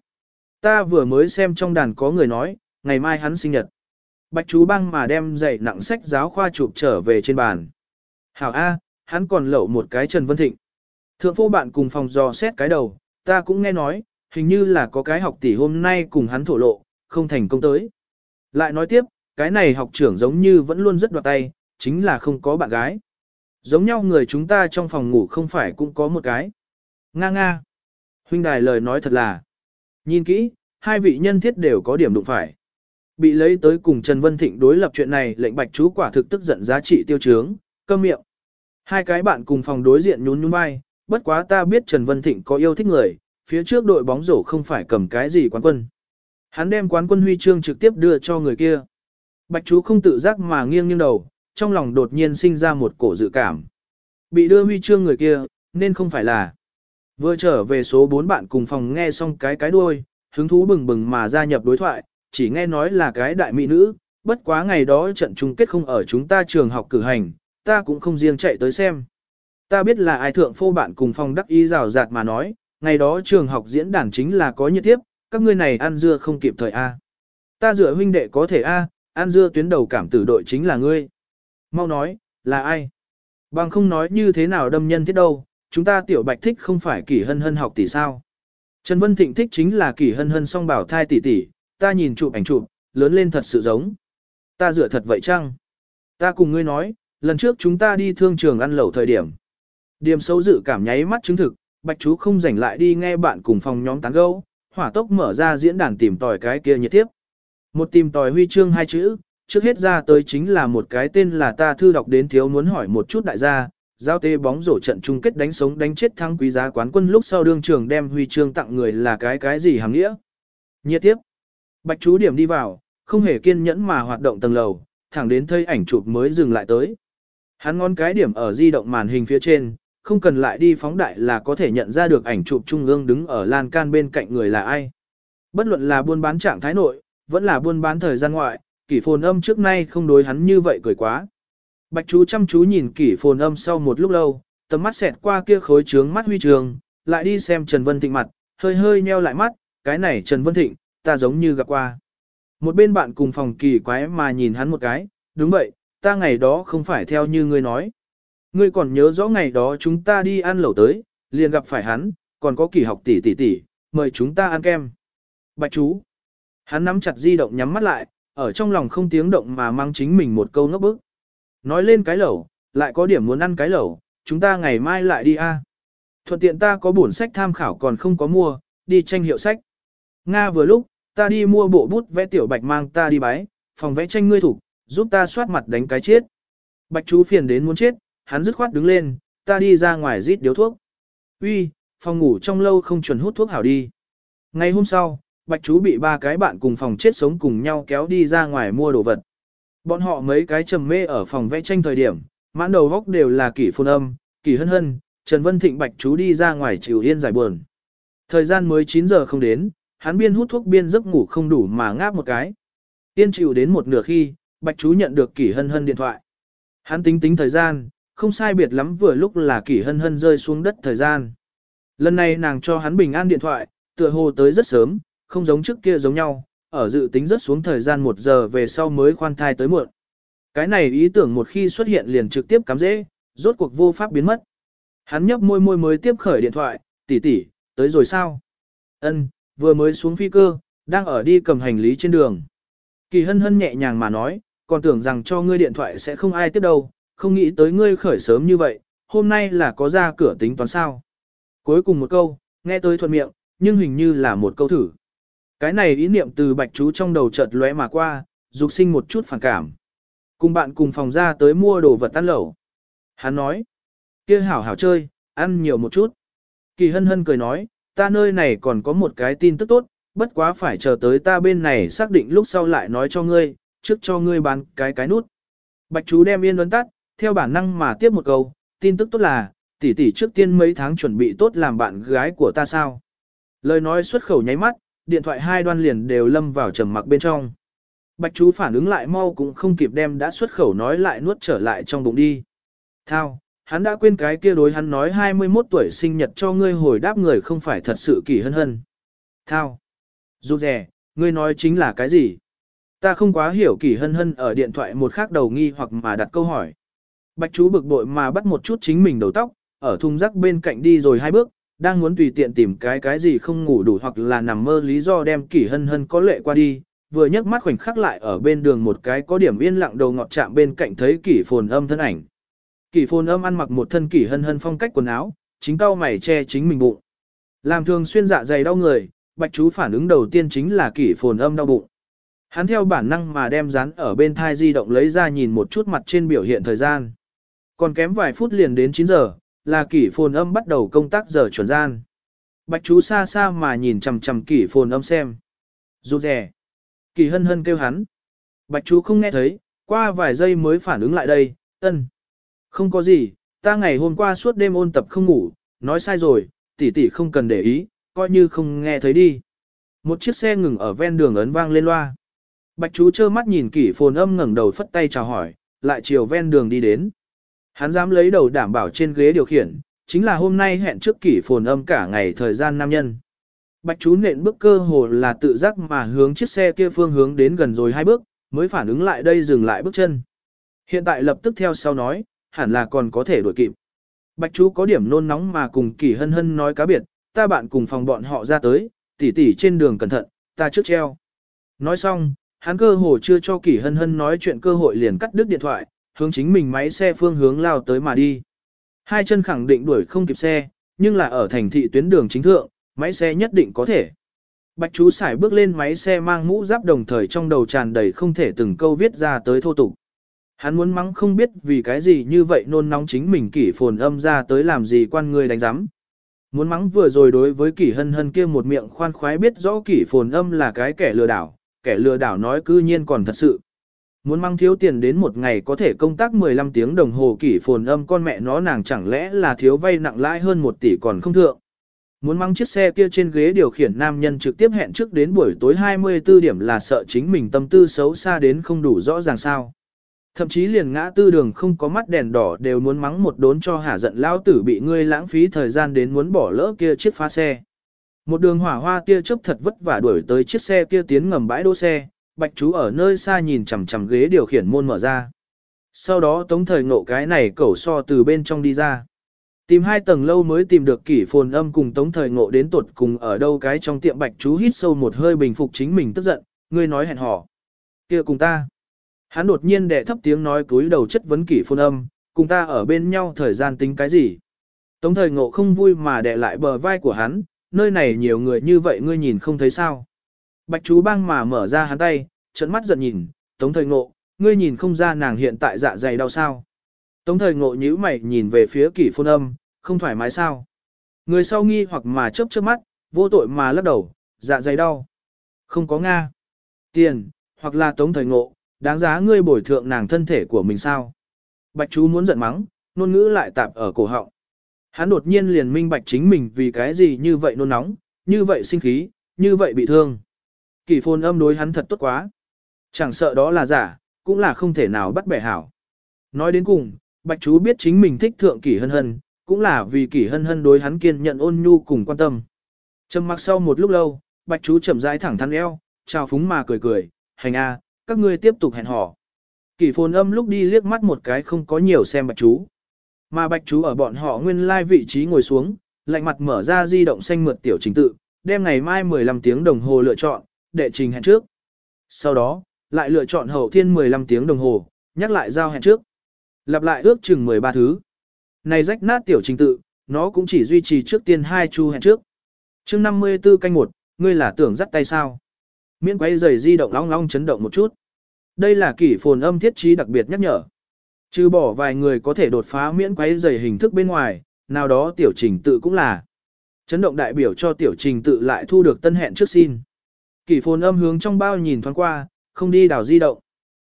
Ta vừa mới xem trong đàn có người nói, ngày mai hắn sinh nhật. Bạch chú băng mà đem dạy nặng sách giáo khoa chụp trở về trên bàn. Hảo A, hắn còn lậu một cái Trần Vân Thịnh. Thượng phu bạn cùng phòng dò xét cái đầu, ta cũng nghe nói, hình như là có cái học tỷ hôm nay cùng hắn thổ lộ, không thành công tới. Lại nói tiếp, cái này học trưởng giống như vẫn luôn rất đoạt tay, chính là không có bạn gái. Giống nhau người chúng ta trong phòng ngủ không phải cũng có một cái. Nga nga. Huynh đài lời nói thật là. Nhìn kỹ, hai vị nhân thiết đều có điểm đụng phải. Bị lấy tới cùng Trần Vân Thịnh đối lập chuyện này lệnh bạch chú quả thực tức giận giá trị tiêu chướng, câm miệng. Hai cái bạn cùng phòng đối diện nhún nhún vai, bất quá ta biết Trần Vân Thịnh có yêu thích người, phía trước đội bóng rổ không phải cầm cái gì quán quân. Hắn đem quán quân huy chương trực tiếp đưa cho người kia. Bạch chú không tự giác mà nghiêng nghiêng đầu, trong lòng đột nhiên sinh ra một cổ dự cảm. Bị đưa huy chương người kia, nên không phải là. Vừa trở về số 4 bạn cùng phòng nghe xong cái cái đuôi, hứng thú bừng bừng mà gia nhập đối thoại, chỉ nghe nói là cái đại mỹ nữ, bất quá ngày đó trận chung kết không ở chúng ta trường học cử hành, ta cũng không riêng chạy tới xem. Ta biết là ai thượng phô bạn cùng phòng đắc ý rào rạt mà nói, ngày đó trường học diễn đàn chính là có nhiệt tiếp, các ngươi này ăn dưa không kịp thời A. Ta dựa huynh đệ có thể A, ăn dưa tuyến đầu cảm tử đội chính là ngươi. Mau nói, là ai? Bằng không nói như thế nào đâm nhân thiết đâu, chúng ta tiểu bạch thích không phải kỷ hân hân học tỷ sao. Trần Vân Thịnh thích chính là kỷ hân hân song bảo thai tỷ tỷ, ta nhìn chụp ảnh chụp, lớn lên thật sự giống. Ta dựa thật vậy chăng? Ta cùng ngươi nói, lần trước chúng ta đi thương trường ăn lẩu thời điểm. Điểm xấu dự cảm nháy mắt chứng thực, bạch chú không rảnh lại đi nghe bạn cùng phòng nhóm tán gẫu, hỏa tốc mở ra diễn đàn tìm tòi cái kia nhiệt tiếp. Một tìm tòi huy chương hai chữ, trước hết ra tới chính là một cái tên là ta thư đọc đến thiếu muốn hỏi một chút đại gia, giao tê bóng rổ trận chung kết đánh sống đánh chết thắng quý giá quán quân lúc sau đương trường đem huy chương tặng người là cái cái gì hàm nghĩa. Nhiệt tiếp. Bạch chú điểm đi vào, không hề kiên nhẫn mà hoạt động tầng lầu, thẳng đến thây ảnh chụp mới dừng lại tới. Hắn ngón cái điểm ở di động màn hình phía trên, không cần lại đi phóng đại là có thể nhận ra được ảnh chụp trung ương đứng ở lan can bên cạnh người là ai. Bất luận là buôn bán trạng thái nội, vẫn là buôn bán thời gian ngoại, kỷ phồn âm trước nay không đối hắn như vậy cười quá. Bạch chú chăm chú nhìn kỷ phồn âm sau một lúc lâu, tầm mắt xẹt qua kia khối trướng mắt huy trường, lại đi xem Trần Vân Thịnh mặt, hơi hơi nheo lại mắt, cái này Trần Vân Thịnh, ta giống như gặp qua. Một bên bạn cùng phòng kỳ quái mà nhìn hắn một cái, đúng vậy, ta ngày đó không phải theo như ngươi nói. Ngươi còn nhớ rõ ngày đó chúng ta đi ăn lẩu tới, liền gặp phải hắn, còn có kỳ học tỷ tỷ tỷ, mời chúng ta ăn kem. Bạch chú. Hắn nắm chặt di động nhắm mắt lại, ở trong lòng không tiếng động mà mang chính mình một câu ngốc bức. Nói lên cái lẩu, lại có điểm muốn ăn cái lẩu, chúng ta ngày mai lại đi a. Thuận tiện ta có bổn sách tham khảo còn không có mua, đi tranh hiệu sách. Nga vừa lúc, ta đi mua bộ bút vẽ tiểu bạch mang ta đi bái, phòng vẽ tranh ngươi thủ, giúp ta soát mặt đánh cái chết. Bạch chú phiền đến muốn chết, hắn dứt khoát đứng lên, ta đi ra ngoài rít điếu thuốc. Uy, phòng ngủ trong lâu không chuẩn hút thuốc hảo đi. Ngày hôm sau, bạch chú bị ba cái bạn cùng phòng chết sống cùng nhau kéo đi ra ngoài mua đồ vật. Bọn họ mấy cái trầm mê ở phòng vẽ tranh thời điểm, mãn đầu góc đều là kỷ phun âm, kỷ hân hân, Trần Vân Thịnh bạch chú đi ra ngoài chịu yên giải buồn. Thời gian mới 9 giờ không đến, hắn biên hút thuốc biên giấc ngủ không đủ mà ngáp một cái. Yên chịu đến một nửa khi, bạch chú nhận được kỷ hân hân điện thoại. Hắn tính tính thời gian, không sai biệt lắm vừa lúc là kỷ hân hân rơi xuống đất thời gian. Lần này nàng cho hắn bình an điện thoại, tựa hồ tới rất sớm, không giống trước kia giống nhau, ở dự tính rất xuống thời gian một giờ về sau mới khoan thai tới muộn. Cái này ý tưởng một khi xuất hiện liền trực tiếp cắm dễ, rốt cuộc vô pháp biến mất. Hắn nhấp môi môi mới tiếp khởi điện thoại, tỷ tỷ, tới rồi sao? Ân, vừa mới xuống phi cơ, đang ở đi cầm hành lý trên đường. Kỳ hân hân nhẹ nhàng mà nói, còn tưởng rằng cho ngươi điện thoại sẽ không ai tiếp đâu, không nghĩ tới ngươi khởi sớm như vậy, hôm nay là có ra cửa tính toán sao. Cuối cùng một câu, nghe tới thuận miệng, nhưng hình như là một câu thử. Cái này ý niệm từ bạch chú trong đầu chợt lóe mà qua, dục sinh một chút phản cảm. Cùng bạn cùng phòng ra tới mua đồ vật tan lẩu. Hắn nói, kia hảo hảo chơi, ăn nhiều một chút. Kỳ hân hân cười nói, ta nơi này còn có một cái tin tức tốt, bất quá phải chờ tới ta bên này xác định lúc sau lại nói cho ngươi, trước cho ngươi bán cái cái nút. Bạch chú đem yên ấn tắt, theo bản năng mà tiếp một câu, tin tức tốt là, tỷ tỷ trước tiên mấy tháng chuẩn bị tốt làm bạn gái của ta sao. Lời nói xuất khẩu nháy mắt, điện thoại hai đoan liền đều lâm vào trầm mặc bên trong. Bạch chú phản ứng lại mau cũng không kịp đem đã xuất khẩu nói lại nuốt trở lại trong bụng đi. Thao, hắn đã quên cái kia đối hắn nói 21 tuổi sinh nhật cho ngươi hồi đáp người không phải thật sự kỳ hân hân. Thao, rụt rè, ngươi nói chính là cái gì? Ta không quá hiểu kỳ hân hân ở điện thoại một khác đầu nghi hoặc mà đặt câu hỏi. Bạch chú bực bội mà bắt một chút chính mình đầu tóc, ở thùng rác bên cạnh đi rồi hai bước, đang muốn tùy tiện tìm cái cái gì không ngủ đủ hoặc là nằm mơ lý do đem kỷ hân hân có lệ qua đi, vừa nhấc mắt khoảnh khắc lại ở bên đường một cái có điểm yên lặng đầu ngọt chạm bên cạnh thấy kỷ phồn âm thân ảnh. Kỷ phồn âm ăn mặc một thân kỷ hân hân phong cách quần áo, chính cao mày che chính mình bụng. Làm thường xuyên dạ dày đau người, bạch chú phản ứng đầu tiên chính là kỷ phồn âm đau bụng. Hắn theo bản năng mà đem dán ở bên thai di động lấy ra nhìn một chút mặt trên biểu hiện thời gian. Còn kém vài phút liền đến 9 giờ, là kỷ phồn âm bắt đầu công tác giờ chuẩn gian. Bạch chú xa xa mà nhìn chằm chằm kỷ phồn âm xem. Rụt rè. Kỷ hân hân kêu hắn. Bạch chú không nghe thấy, qua vài giây mới phản ứng lại đây, ân. Không có gì, ta ngày hôm qua suốt đêm ôn tập không ngủ, nói sai rồi, tỷ tỷ không cần để ý, coi như không nghe thấy đi. Một chiếc xe ngừng ở ven đường ấn vang lên loa. Bạch chú trơ mắt nhìn kỷ phồn âm ngẩng đầu phất tay chào hỏi, lại chiều ven đường đi đến. Hắn dám lấy đầu đảm bảo trên ghế điều khiển, chính là hôm nay hẹn trước kỷ phồn âm cả ngày thời gian nam nhân. Bạch chú nện bước cơ hồ là tự giác mà hướng chiếc xe kia phương hướng đến gần rồi hai bước, mới phản ứng lại đây dừng lại bước chân. Hiện tại lập tức theo sau nói, hẳn là còn có thể đuổi kịp. Bạch chú có điểm nôn nóng mà cùng kỷ hân hân nói cá biệt, ta bạn cùng phòng bọn họ ra tới, tỉ tỉ trên đường cẩn thận, ta trước treo. Nói xong, hắn cơ hồ chưa cho kỷ hân hân nói chuyện cơ hội liền cắt đứt điện thoại, hướng chính mình máy xe phương hướng lao tới mà đi. Hai chân khẳng định đuổi không kịp xe, nhưng là ở thành thị tuyến đường chính thượng, máy xe nhất định có thể. Bạch chú xài bước lên máy xe mang mũ giáp đồng thời trong đầu tràn đầy không thể từng câu viết ra tới thô tục. Hắn muốn mắng không biết vì cái gì như vậy nôn nóng chính mình kỷ phồn âm ra tới làm gì quan người đánh giám. Muốn mắng vừa rồi đối với kỷ hân hân kia một miệng khoan khoái biết rõ kỷ phồn âm là cái kẻ lừa đảo, kẻ lừa đảo nói cư nhiên còn thật sự. Muốn mang thiếu tiền đến một ngày có thể công tác 15 tiếng đồng hồ kỷ phồn âm con mẹ nó nàng chẳng lẽ là thiếu vay nặng lãi hơn một tỷ còn không thượng. muốn mang chiếc xe kia trên ghế điều khiển nam nhân trực tiếp hẹn trước đến buổi tối 24 điểm là sợ chính mình tâm tư xấu xa đến không đủ rõ ràng sao. Thậm chí liền ngã tư đường không có mắt đèn đỏ đều muốn mắng một đốn cho hả giận lao tử bị ngươi lãng phí thời gian đến muốn bỏ lỡ kia chiếc phá xe. Một đường hỏa hoa tia chớp thật vất vả đuổi tới chiếc xe kia tiến ngầm bãi đỗ xe, bạch chú ở nơi xa nhìn chằm chằm ghế điều khiển môn mở ra. Sau đó tống thời ngộ cái này cẩu so từ bên trong đi ra. Tìm hai tầng lâu mới tìm được kỷ phồn âm cùng tống thời ngộ đến tuột cùng ở đâu cái trong tiệm bạch chú hít sâu một hơi bình phục chính mình tức giận, ngươi nói hẹn hò. kia cùng ta. Hắn đột nhiên đệ thấp tiếng nói cúi đầu chất vấn kỷ phồn âm, cùng ta ở bên nhau thời gian tính cái gì. Tống thời ngộ không vui mà đệ lại bờ vai của hắn, nơi này nhiều người như vậy ngươi nhìn không thấy sao. Bạch chú băng mà mở ra hắn tay, trận mắt giận nhìn, tống thời ngộ, ngươi nhìn không ra nàng hiện tại dạ dày đau sao. Tống thời ngộ nhíu mày nhìn về phía kỷ phôn âm, không thoải mái sao. Người sau nghi hoặc mà chớp chớp mắt, vô tội mà lắc đầu, dạ dày đau. Không có Nga. Tiền, hoặc là tống thời ngộ, đáng giá ngươi bồi thượng nàng thân thể của mình sao. Bạch chú muốn giận mắng, nôn ngữ lại tạp ở cổ họng. Hắn đột nhiên liền minh bạch chính mình vì cái gì như vậy nôn nóng, như vậy sinh khí, như vậy bị thương. Kỳ Phồn âm đối hắn thật tốt quá. Chẳng sợ đó là giả, cũng là không thể nào bắt bẻ hảo. Nói đến cùng, Bạch chú biết chính mình thích thượng kỳ hân hân, cũng là vì kỳ hân hân đối hắn kiên nhận ôn nhu cùng quan tâm. Trầm mặc sau một lúc lâu, Bạch chú chậm rãi thẳng thắn eo, chào phúng mà cười cười, hành a, các ngươi tiếp tục hẹn hò. Kỳ phồn âm lúc đi liếc mắt một cái không có nhiều xem Bạch chú. Mà Bạch chú ở bọn họ nguyên lai vị trí ngồi xuống, lạnh mặt mở ra di động xanh mượt tiểu trình tự, đem ngày mai 15 tiếng đồng hồ lựa chọn, đệ trình hẹn trước. Sau đó, lại lựa chọn hậu thiên 15 tiếng đồng hồ, nhắc lại giao hẹn trước. Lặp lại ước chừng 13 thứ. Này rách nát tiểu trình tự, nó cũng chỉ duy trì trước tiên hai chu hẹn trước. chương 54 canh 1, ngươi là tưởng dắt tay sao. Miễn quay giày di động long long chấn động một chút. Đây là kỷ phồn âm thiết trí đặc biệt nhắc nhở. Trừ bỏ vài người có thể đột phá miễn quấy giày hình thức bên ngoài, nào đó tiểu trình tự cũng là. Chấn động đại biểu cho tiểu trình tự lại thu được tân hẹn trước xin. Kỷ phồn âm hướng trong bao nhìn thoáng qua, không đi đảo di động.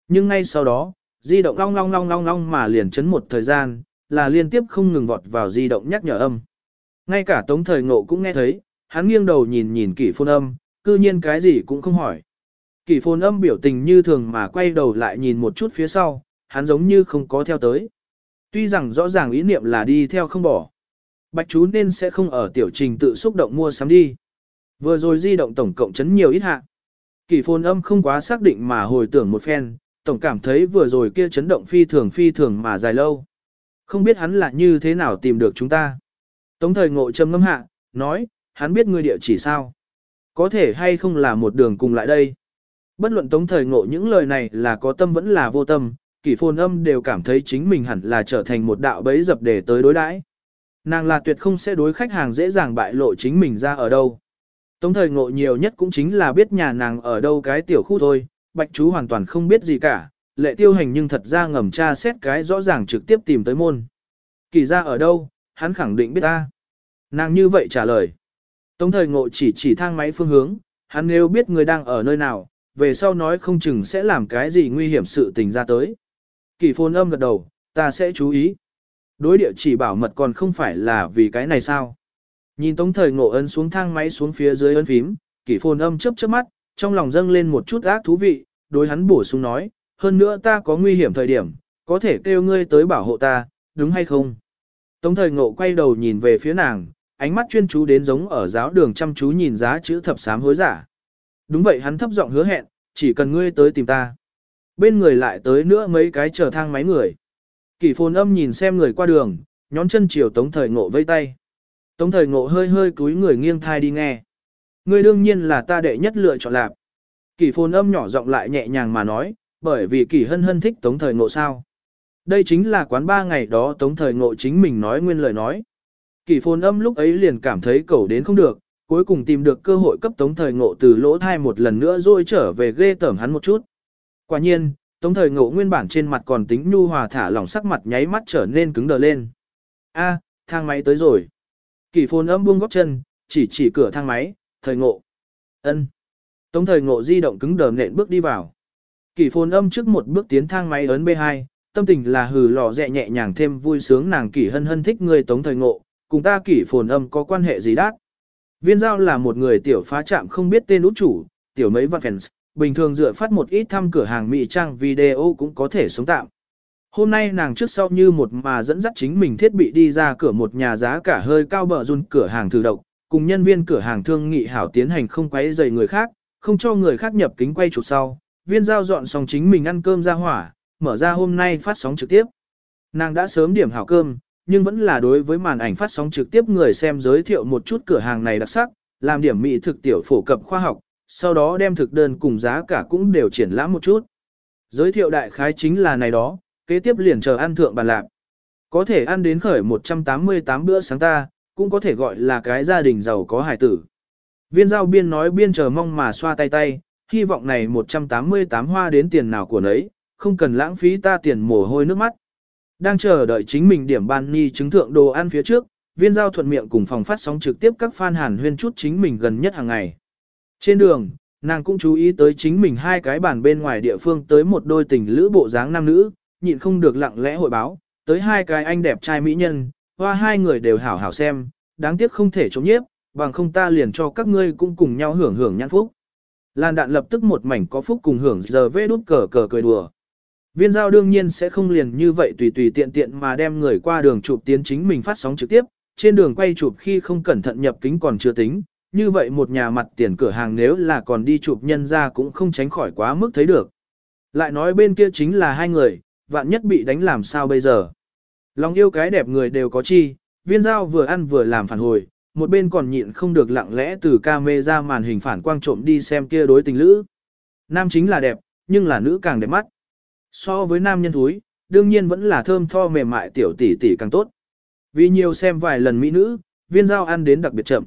Nhưng ngay sau đó, di động long long long long long mà liền chấn một thời gian, là liên tiếp không ngừng vọt vào di động nhắc nhở âm. Ngay cả tống thời ngộ cũng nghe thấy, hắn nghiêng đầu nhìn nhìn kỷ Phồn âm, cư nhiên cái gì cũng không hỏi. Kỷ Phồn âm biểu tình như thường mà quay đầu lại nhìn một chút phía sau, hắn giống như không có theo tới. Tuy rằng rõ ràng ý niệm là đi theo không bỏ. Bạch chú nên sẽ không ở tiểu trình tự xúc động mua sắm đi. Vừa rồi di động tổng cộng chấn nhiều ít hạ. kỳ phôn âm không quá xác định mà hồi tưởng một phen, tổng cảm thấy vừa rồi kia chấn động phi thường phi thường mà dài lâu. Không biết hắn là như thế nào tìm được chúng ta. Tống thời ngộ trầm ngâm hạ, nói, hắn biết ngươi địa chỉ sao. Có thể hay không là một đường cùng lại đây. Bất luận tống thời ngộ những lời này là có tâm vẫn là vô tâm, kỷ phồn âm đều cảm thấy chính mình hẳn là trở thành một đạo bấy dập để tới đối đãi. Nàng là tuyệt không sẽ đối khách hàng dễ dàng bại lộ chính mình ra ở đâu. Tống thời ngộ nhiều nhất cũng chính là biết nhà nàng ở đâu cái tiểu khu thôi, bạch chú hoàn toàn không biết gì cả, lệ tiêu hành nhưng thật ra ngầm tra xét cái rõ ràng trực tiếp tìm tới môn. Kỳ ra ở đâu, hắn khẳng định biết ta. Nàng như vậy trả lời. Tống thời ngộ chỉ chỉ thang máy phương hướng, hắn nếu biết người đang ở nơi nào, về sau nói không chừng sẽ làm cái gì nguy hiểm sự tình ra tới. Kỳ phôn âm gật đầu, ta sẽ chú ý. Đối địa chỉ bảo mật còn không phải là vì cái này sao. Nhìn tống thời ngộ ấn xuống thang máy xuống phía dưới ấn phím, kỷ phồn âm chớp chớp mắt, trong lòng dâng lên một chút ác thú vị, đối hắn bổ sung nói, hơn nữa ta có nguy hiểm thời điểm, có thể kêu ngươi tới bảo hộ ta, đúng hay không? Tống thời ngộ quay đầu nhìn về phía nàng, ánh mắt chuyên chú đến giống ở giáo đường chăm chú nhìn giá chữ thập sám hối giả. Đúng vậy hắn thấp giọng hứa hẹn, chỉ cần ngươi tới tìm ta. Bên người lại tới nữa mấy cái chờ thang máy người. Kỷ phồn âm nhìn xem người qua đường, nhón chân chiều tống thời ngộ vây tay. Tống thời ngộ hơi hơi cúi người nghiêng thai đi nghe. Ngươi đương nhiên là ta đệ nhất lựa chọn lạp. Kỷ phồn âm nhỏ giọng lại nhẹ nhàng mà nói, bởi vì kỷ hân hân thích tống thời ngộ sao. Đây chính là quán ba ngày đó tống thời ngộ chính mình nói nguyên lời nói. Kỷ phồn âm lúc ấy liền cảm thấy cầu đến không được, cuối cùng tìm được cơ hội cấp tống thời ngộ từ lỗ thai một lần nữa rồi trở về ghê tởm hắn một chút. Quả nhiên, tống thời ngộ nguyên bản trên mặt còn tính nhu hòa thả lỏng sắc mặt nháy mắt trở nên cứng đờ lên. A, thang máy tới rồi. Kỷ phồn âm buông góc chân, chỉ chỉ cửa thang máy, thời ngộ. ân Tống thời ngộ di động cứng đờ nện bước đi vào. Kỷ phồn âm trước một bước tiến thang máy ấn B2, tâm tình là hừ lò dẹ nhẹ nhàng thêm vui sướng nàng kỷ hân hân thích người tống thời ngộ, cùng ta kỷ phồn âm có quan hệ gì đát. Viên giao là một người tiểu phá trạm không biết tên út chủ, tiểu mấy văn fans, bình thường dựa phát một ít thăm cửa hàng mỹ trang video cũng có thể sống tạm. Hôm nay nàng trước sau như một mà dẫn dắt chính mình thiết bị đi ra cửa một nhà giá cả hơi cao bờ run cửa hàng thử độc, cùng nhân viên cửa hàng thương nghị hảo tiến hành không quấy rầy người khác, không cho người khác nhập kính quay chụp sau. Viên giao dọn xong chính mình ăn cơm ra hỏa, mở ra hôm nay phát sóng trực tiếp. Nàng đã sớm điểm hảo cơm, nhưng vẫn là đối với màn ảnh phát sóng trực tiếp người xem giới thiệu một chút cửa hàng này đặc sắc, làm điểm mỹ thực tiểu phổ cập khoa học, sau đó đem thực đơn cùng giá cả cũng đều triển lãm một chút. Giới thiệu đại khái chính là này đó, kế tiếp liền chờ ăn thượng bàn lạc. Có thể ăn đến khởi 188 bữa sáng ta, cũng có thể gọi là cái gia đình giàu có hải tử. Viên giao biên nói biên chờ mong mà xoa tay tay, hy vọng này 188 hoa đến tiền nào của nấy, không cần lãng phí ta tiền mồ hôi nước mắt. Đang chờ đợi chính mình điểm ban ni chứng thượng đồ ăn phía trước, viên giao thuận miệng cùng phòng phát sóng trực tiếp các fan hàn huyên chút chính mình gần nhất hàng ngày. Trên đường, nàng cũng chú ý tới chính mình hai cái bàn bên ngoài địa phương tới một đôi tình lữ bộ dáng nam nữ, nhịn không được lặng lẽ hội báo, tới hai cái anh đẹp trai mỹ nhân, hoa hai người đều hảo hảo xem, đáng tiếc không thể chống nhiếp, bằng không ta liền cho các ngươi cũng cùng nhau hưởng hưởng nhãn phúc. Lan đạn lập tức một mảnh có phúc cùng hưởng giờ vê đút cờ cờ cười đùa. Viên giao đương nhiên sẽ không liền như vậy tùy tùy tiện tiện mà đem người qua đường chụp tiến chính mình phát sóng trực tiếp, trên đường quay chụp khi không cẩn thận nhập kính còn chưa tính, như vậy một nhà mặt tiền cửa hàng nếu là còn đi chụp nhân ra cũng không tránh khỏi quá mức thấy được. Lại nói bên kia chính là hai người, vạn nhất bị đánh làm sao bây giờ. Lòng yêu cái đẹp người đều có chi, viên giao vừa ăn vừa làm phản hồi, một bên còn nhịn không được lặng lẽ từ ca mê ra màn hình phản quang trộm đi xem kia đối tình lữ. Nam chính là đẹp, nhưng là nữ càng đẹp mắt. So với nam nhân thúi, đương nhiên vẫn là thơm tho mềm mại tiểu tỷ tỷ càng tốt. Vì nhiều xem vài lần mỹ nữ, viên giao ăn đến đặc biệt chậm.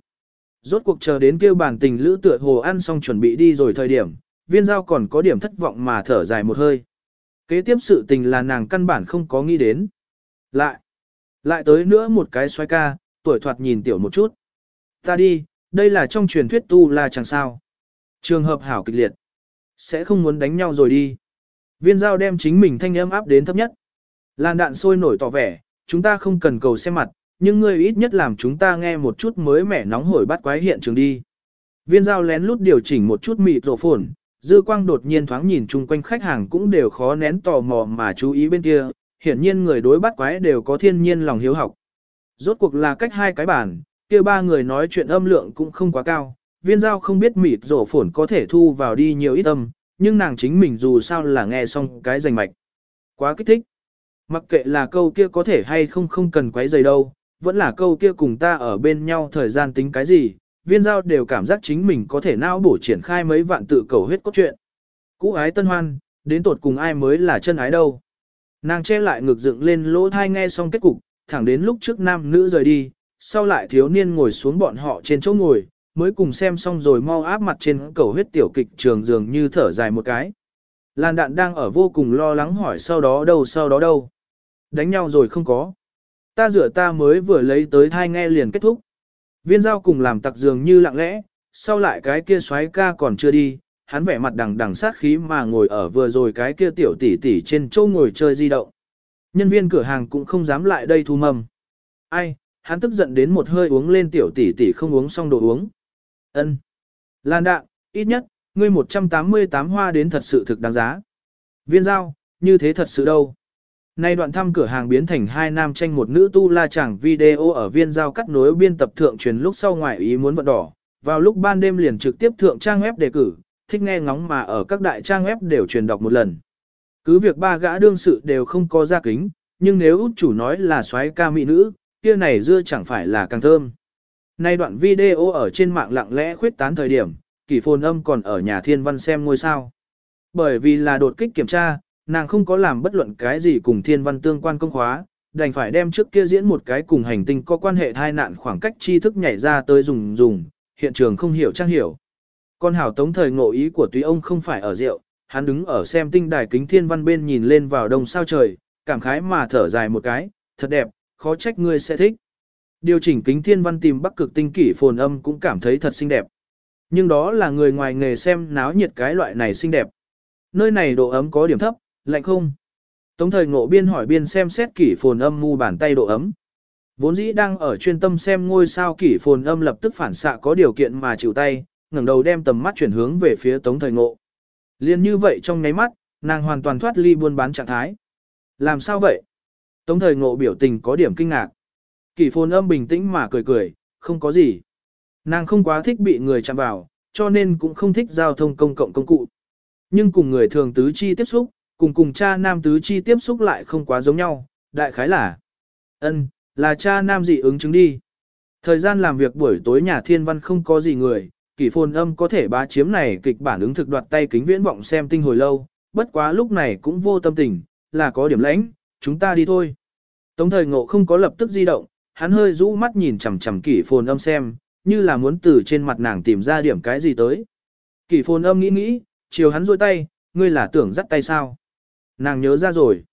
Rốt cuộc chờ đến kêu bàn tình lữ tựa hồ ăn xong chuẩn bị đi rồi thời điểm, viên giao còn có điểm thất vọng mà thở dài một hơi. Kế tiếp sự tình là nàng căn bản không có nghĩ đến. Lại, lại tới nữa một cái xoay ca, tuổi thoạt nhìn tiểu một chút. Ta đi, đây là trong truyền thuyết tu là chẳng sao. Trường hợp hảo kịch liệt. Sẽ không muốn đánh nhau rồi đi. Viên giao đem chính mình thanh âm áp đến thấp nhất. Lan đạn sôi nổi tỏ vẻ, chúng ta không cần cầu xem mặt, nhưng ngươi ít nhất làm chúng ta nghe một chút mới mẻ nóng hổi bắt quái hiện trường đi. Viên giao lén lút điều chỉnh một chút mịt rổ phồn, dư quang đột nhiên thoáng nhìn chung quanh khách hàng cũng đều khó nén tò mò mà chú ý bên kia, hiển nhiên người đối bắt quái đều có thiên nhiên lòng hiếu học. Rốt cuộc là cách hai cái bản, kia ba người nói chuyện âm lượng cũng không quá cao, viên giao không biết mịt rổ phổn có thể thu vào đi nhiều ít âm, nhưng nàng chính mình dù sao là nghe xong cái rành mạch. Quá kích thích. Mặc kệ là câu kia có thể hay không không cần quấy giày đâu, vẫn là câu kia cùng ta ở bên nhau thời gian tính cái gì, viên giao đều cảm giác chính mình có thể não bổ triển khai mấy vạn tự cầu huyết cốt truyện. Cũ ái tân hoan, đến tột cùng ai mới là chân ái đâu. Nàng che lại ngực dựng lên lỗ thai nghe xong kết cục, thẳng đến lúc trước nam nữ rời đi, sau lại thiếu niên ngồi xuống bọn họ trên chỗ ngồi, mới cùng xem xong rồi mau áp mặt trên cầu huyết tiểu kịch trường dường như thở dài một cái. Lan đạn đang ở vô cùng lo lắng hỏi sau đó đâu sau đó đâu. Đánh nhau rồi không có. Ta rửa ta mới vừa lấy tới thai nghe liền kết thúc. Viên giao cùng làm tặc dường như lặng lẽ, sau lại cái kia xoáy ca còn chưa đi, hắn vẻ mặt đằng đằng sát khí mà ngồi ở vừa rồi cái kia tiểu tỷ tỷ trên châu ngồi chơi di động. Nhân viên cửa hàng cũng không dám lại đây thu mầm. Ai, hắn tức giận đến một hơi uống lên tiểu tỷ tỷ không uống xong đồ uống. Ân. Lan đạn, ít nhất, ngươi 188 hoa đến thật sự thực đáng giá. Viên giao, như thế thật sự đâu. Nay đoạn thăm cửa hàng biến thành hai nam tranh một nữ tu la chẳng video ở viên giao cắt nối biên tập thượng truyền lúc sau ngoại ý muốn vận đỏ. Vào lúc ban đêm liền trực tiếp thượng trang web đề cử, thích nghe ngóng mà ở các đại trang web đều truyền đọc một lần. Cứ việc ba gã đương sự đều không có ra kính, nhưng nếu út chủ nói là xoáy ca mỹ nữ, kia này dưa chẳng phải là càng thơm. Nay đoạn video ở trên mạng lặng lẽ khuyết tán thời điểm, kỷ phồn âm còn ở nhà thiên văn xem ngôi sao. Bởi vì là đột kích kiểm tra, nàng không có làm bất luận cái gì cùng thiên văn tương quan công khóa, đành phải đem trước kia diễn một cái cùng hành tinh có quan hệ thai nạn khoảng cách tri thức nhảy ra tới dùng dùng, hiện trường không hiểu trang hiểu. Con hảo tống thời ngộ ý của túy ông không phải ở rượu, hắn đứng ở xem tinh đài kính thiên văn bên nhìn lên vào đông sao trời, cảm khái mà thở dài một cái, thật đẹp, khó trách ngươi sẽ thích. Điều chỉnh kính thiên văn tìm bắc cực tinh kỷ phồn âm cũng cảm thấy thật xinh đẹp. Nhưng đó là người ngoài nghề xem náo nhiệt cái loại này xinh đẹp. Nơi này độ ấm có điểm thấp, lạnh không? Tống thời ngộ biên hỏi biên xem xét kỷ phồn âm mu bàn tay độ ấm. Vốn dĩ đang ở chuyên tâm xem ngôi sao kỷ phồn âm lập tức phản xạ có điều kiện mà chịu tay, ngẩng đầu đem tầm mắt chuyển hướng về phía tống thời ngộ. Liên như vậy trong nháy mắt, nàng hoàn toàn thoát ly buôn bán trạng thái. Làm sao vậy? Tống thời ngộ biểu tình có điểm kinh ngạc. Kỷ phồn âm bình tĩnh mà cười cười, không có gì. Nàng không quá thích bị người chạm vào, cho nên cũng không thích giao thông công cộng công cụ. Nhưng cùng người thường tứ chi tiếp xúc, cùng cùng cha nam tứ chi tiếp xúc lại không quá giống nhau, đại khái là ân là cha nam dị ứng chứng đi. Thời gian làm việc buổi tối nhà thiên văn không có gì người, kỷ phồn âm có thể bá chiếm này kịch bản ứng thực đoạt tay kính viễn vọng xem tinh hồi lâu, bất quá lúc này cũng vô tâm tình, là có điểm lãnh, chúng ta đi thôi. Tống thời ngộ không có lập tức di động, hắn hơi rũ mắt nhìn chằm chằm kỷ phồn âm xem, như là muốn từ trên mặt nàng tìm ra điểm cái gì tới. Kỷ phồn âm nghĩ nghĩ, chiều hắn rôi tay, ngươi là tưởng dắt tay sao. Nàng nhớ ra rồi.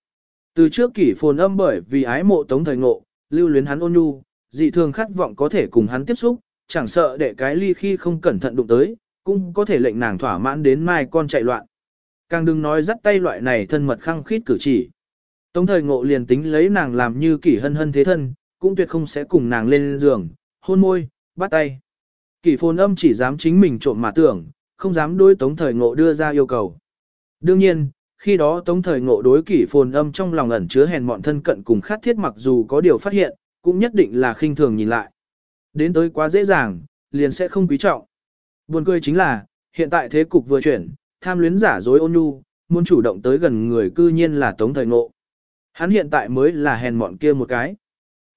Từ trước kỷ phồn âm bởi vì ái mộ tống thời ngộ, lưu luyến hắn ôn nhu, dị thường khát vọng có thể cùng hắn tiếp xúc, chẳng sợ để cái ly khi không cẩn thận đụng tới, cũng có thể lệnh nàng thỏa mãn đến mai con chạy loạn. Càng đừng nói dắt tay loại này thân mật khăng khít cử chỉ. Tống thời ngộ liền tính lấy nàng làm như kỷ hân hân thế thân, cũng tuyệt không sẽ cùng nàng lên giường, hôn môi, bắt tay. Kỷ phồn âm chỉ dám chính mình trộm mà tưởng, không dám đối tống thời ngộ đưa ra yêu cầu. Đương nhiên, khi đó tống thời ngộ đối kỷ phồn âm trong lòng ẩn chứa hèn mọn thân cận cùng khát thiết mặc dù có điều phát hiện, cũng nhất định là khinh thường nhìn lại. Đến tới quá dễ dàng, liền sẽ không quý trọng. Buồn cười chính là, hiện tại thế cục vừa chuyển, tham luyến giả dối ôn nhu, muốn chủ động tới gần người cư nhiên là tống thời ngộ. Hắn hiện tại mới là hèn mọn kia một cái.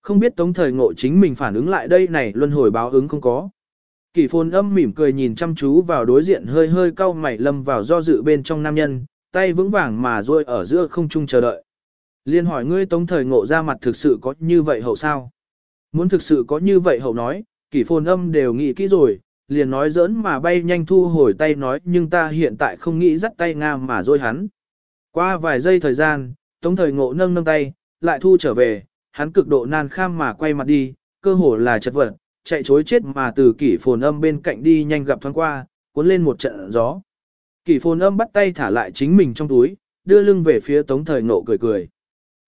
Không biết tống thời ngộ chính mình phản ứng lại đây này luân hồi báo ứng không có. Kỷ phồn âm mỉm cười nhìn chăm chú vào đối diện hơi hơi cau mày lâm vào do dự bên trong nam nhân, tay vững vàng mà rôi ở giữa không trung chờ đợi. Liên hỏi ngươi tống thời ngộ ra mặt thực sự có như vậy hậu sao? Muốn thực sự có như vậy hậu nói, kỷ phồn âm đều nghĩ kỹ rồi, liền nói giỡn mà bay nhanh thu hồi tay nói nhưng ta hiện tại không nghĩ dắt tay Nga mà dôi hắn. Qua vài giây thời gian, tống thời ngộ nâng nâng tay, lại thu trở về, hắn cực độ nan kham mà quay mặt đi, cơ hồ là chật vật, chạy chối chết mà từ kỷ phồn âm bên cạnh đi nhanh gặp thoáng qua, cuốn lên một trận gió. Kỷ phồn âm bắt tay thả lại chính mình trong túi, đưa lưng về phía tống thời Nộ cười cười.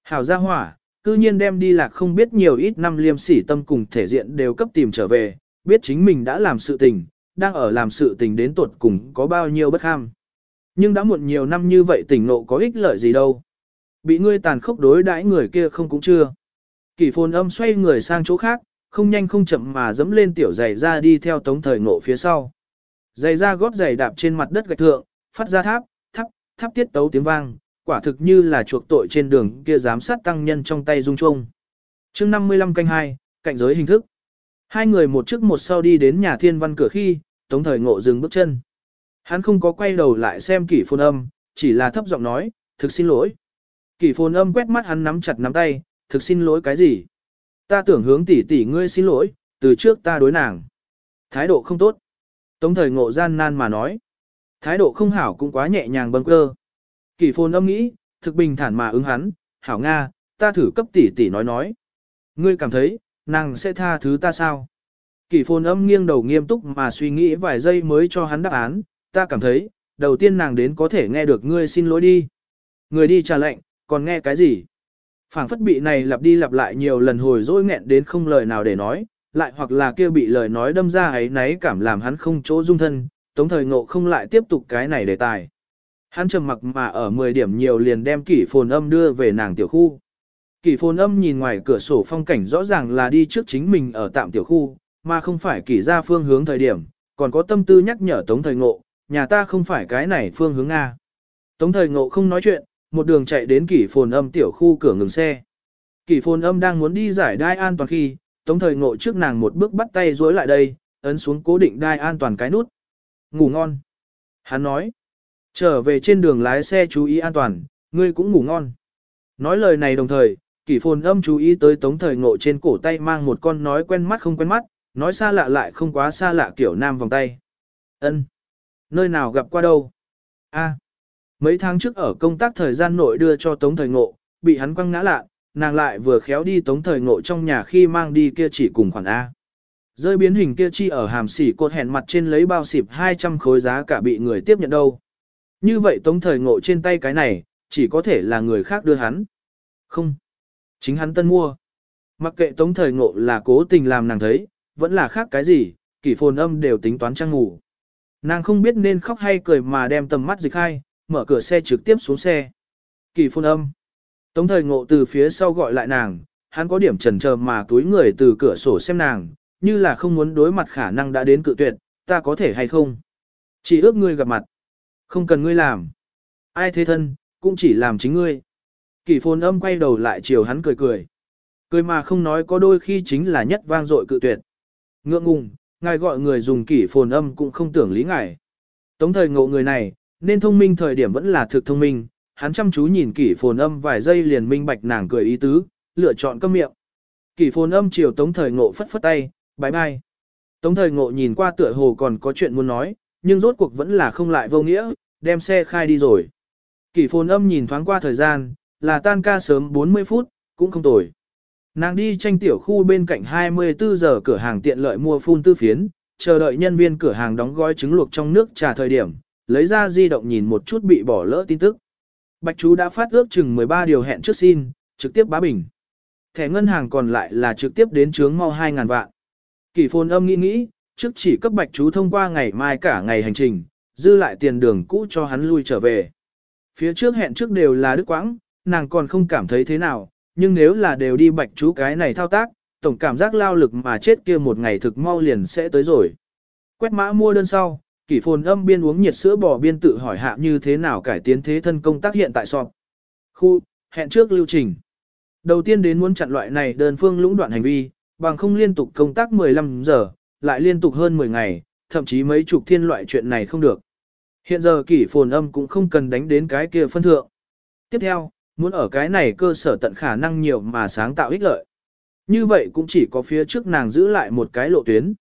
Hảo gia hỏa, cư nhiên đem đi lạc không biết nhiều ít năm liêm sỉ tâm cùng thể diện đều cấp tìm trở về, biết chính mình đã làm sự tình, đang ở làm sự tình đến tuột cùng có bao nhiêu bất ham. Nhưng đã muộn nhiều năm như vậy tỉnh nộ có ích lợi gì đâu. Bị ngươi tàn khốc đối đãi người kia không cũng chưa. Kỷ phồn âm xoay người sang chỗ khác, không nhanh không chậm mà dẫm lên tiểu giày ra đi theo tống thời Nộ phía sau. Giày ra gót giày đạp trên mặt đất gạch thượng, phát ra tháp, tháp, tháp tiết tấu tiếng vang, quả thực như là chuộc tội trên đường kia giám sát tăng nhân trong tay dung chuông. chương 55 canh 2, cạnh giới hình thức. Hai người một trước một sau đi đến nhà thiên văn cửa khi, tống thời ngộ dừng bước chân. Hắn không có quay đầu lại xem kỷ phôn âm, chỉ là thấp giọng nói, thực xin lỗi. Kỷ phôn âm quét mắt hắn nắm chặt nắm tay, thực xin lỗi cái gì? Ta tưởng hướng tỷ tỷ ngươi xin lỗi, từ trước ta đối nàng. Thái độ không tốt. Tống thời ngộ gian nan mà nói. Thái độ không hảo cũng quá nhẹ nhàng bâng cơ. Kỷ phồn âm nghĩ, thực bình thản mà ứng hắn, hảo Nga, ta thử cấp tỷ tỷ nói nói. Ngươi cảm thấy, nàng sẽ tha thứ ta sao? Kỷ phồn âm nghiêng đầu nghiêm túc mà suy nghĩ vài giây mới cho hắn đáp án, ta cảm thấy, đầu tiên nàng đến có thể nghe được ngươi xin lỗi đi. Người đi trả lệnh, còn nghe cái gì? phảng phất bị này lặp đi lặp lại nhiều lần hồi dỗi nghẹn đến không lời nào để nói, lại hoặc là kia bị lời nói đâm ra ấy náy cảm làm hắn không chỗ dung thân, tống thời ngộ không lại tiếp tục cái này đề tài. Hắn trầm mặc mà ở 10 điểm nhiều liền đem kỷ phồn âm đưa về nàng tiểu khu. Kỷ phồn âm nhìn ngoài cửa sổ phong cảnh rõ ràng là đi trước chính mình ở tạm tiểu khu, mà không phải kỷ ra phương hướng thời điểm, còn có tâm tư nhắc nhở tống thời ngộ, nhà ta không phải cái này phương hướng A. Tống thời ngộ không nói chuyện, một đường chạy đến kỷ phồn âm tiểu khu cửa ngừng xe. Kỷ phồn âm đang muốn đi giải đai an toàn khi, tống thời ngộ trước nàng một bước bắt tay dối lại đây, ấn xuống cố định đai an toàn cái nút. Ngủ ngon. Hắn nói. Trở về trên đường lái xe chú ý an toàn, ngươi cũng ngủ ngon. Nói lời này đồng thời, kỷ phồn âm chú ý tới tống thời ngộ trên cổ tay mang một con nói quen mắt không quen mắt, nói xa lạ lại không quá xa lạ kiểu nam vòng tay. ân Nơi nào gặp qua đâu? a Mấy tháng trước ở công tác thời gian nội đưa cho Tống Thời Ngộ, bị hắn quăng ngã lạ, nàng lại vừa khéo đi Tống Thời Ngộ trong nhà khi mang đi kia chỉ cùng khoản A. Rơi biến hình kia chi ở hàm sỉ cột hẹn mặt trên lấy bao xịp 200 khối giá cả bị người tiếp nhận đâu. Như vậy Tống Thời Ngộ trên tay cái này, chỉ có thể là người khác đưa hắn. Không. Chính hắn tân mua. Mặc kệ tống thời ngộ là cố tình làm nàng thấy, vẫn là khác cái gì, kỷ phồn âm đều tính toán trang ngủ. Nàng không biết nên khóc hay cười mà đem tầm mắt dịch hai, mở cửa xe trực tiếp xuống xe. Kỷ phồn âm. Tống thời ngộ từ phía sau gọi lại nàng, hắn có điểm chần chờ mà túi người từ cửa sổ xem nàng, như là không muốn đối mặt khả năng đã đến cự tuyệt, ta có thể hay không. Chỉ ước ngươi gặp mặt. Không cần ngươi làm. Ai thế thân, cũng chỉ làm chính ngươi. Kỷ phồn âm quay đầu lại chiều hắn cười cười. Cười mà không nói có đôi khi chính là nhất vang dội cự tuyệt. Ngượng ngùng, ngài gọi người dùng kỷ phồn âm cũng không tưởng lý ngài. Tống thời ngộ người này, nên thông minh thời điểm vẫn là thực thông minh, hắn chăm chú nhìn kỷ phồn âm vài giây liền minh bạch nàng cười ý tứ, lựa chọn câm miệng. Kỷ phồn âm chiều tống thời ngộ phất phất tay, Bái bai. Tống thời ngộ nhìn qua tựa hồ còn có chuyện muốn nói, nhưng rốt cuộc vẫn là không lại vô nghĩa, đem xe khai đi rồi. Kỷ phồn âm nhìn thoáng qua thời gian, là tan ca sớm 40 phút, cũng không tồi. Nàng đi tranh tiểu khu bên cạnh 24 giờ cửa hàng tiện lợi mua phun tư phiến, chờ đợi nhân viên cửa hàng đóng gói trứng luộc trong nước trà thời điểm, lấy ra di động nhìn một chút bị bỏ lỡ tin tức. Bạch chú đã phát ước chừng 13 điều hẹn trước xin, trực tiếp bá bình. Thẻ ngân hàng còn lại là trực tiếp đến chướng mau 2.000 vạn. Kỳ phồn âm nghĩ nghĩ, trước chỉ cấp bạch chú thông qua ngày mai cả ngày hành trình, dư lại tiền đường cũ cho hắn lui trở về. Phía trước hẹn trước đều là đức quãng, nàng còn không cảm thấy thế nào, nhưng nếu là đều đi bạch chú cái này thao tác, tổng cảm giác lao lực mà chết kia một ngày thực mau liền sẽ tới rồi. Quét mã mua đơn sau, kỷ phồn âm biên uống nhiệt sữa bò biên tự hỏi hạ như thế nào cải tiến thế thân công tác hiện tại sọp. Khu, hẹn trước lưu trình. Đầu tiên đến muốn chặn loại này đơn phương lũng đoạn hành vi, bằng không liên tục công tác 15 giờ, lại liên tục hơn 10 ngày, thậm chí mấy chục thiên loại chuyện này không được. Hiện giờ kỷ phồn âm cũng không cần đánh đến cái kia phân thượng. Tiếp theo, muốn ở cái này cơ sở tận khả năng nhiều mà sáng tạo ích lợi. Như vậy cũng chỉ có phía trước nàng giữ lại một cái lộ tuyến.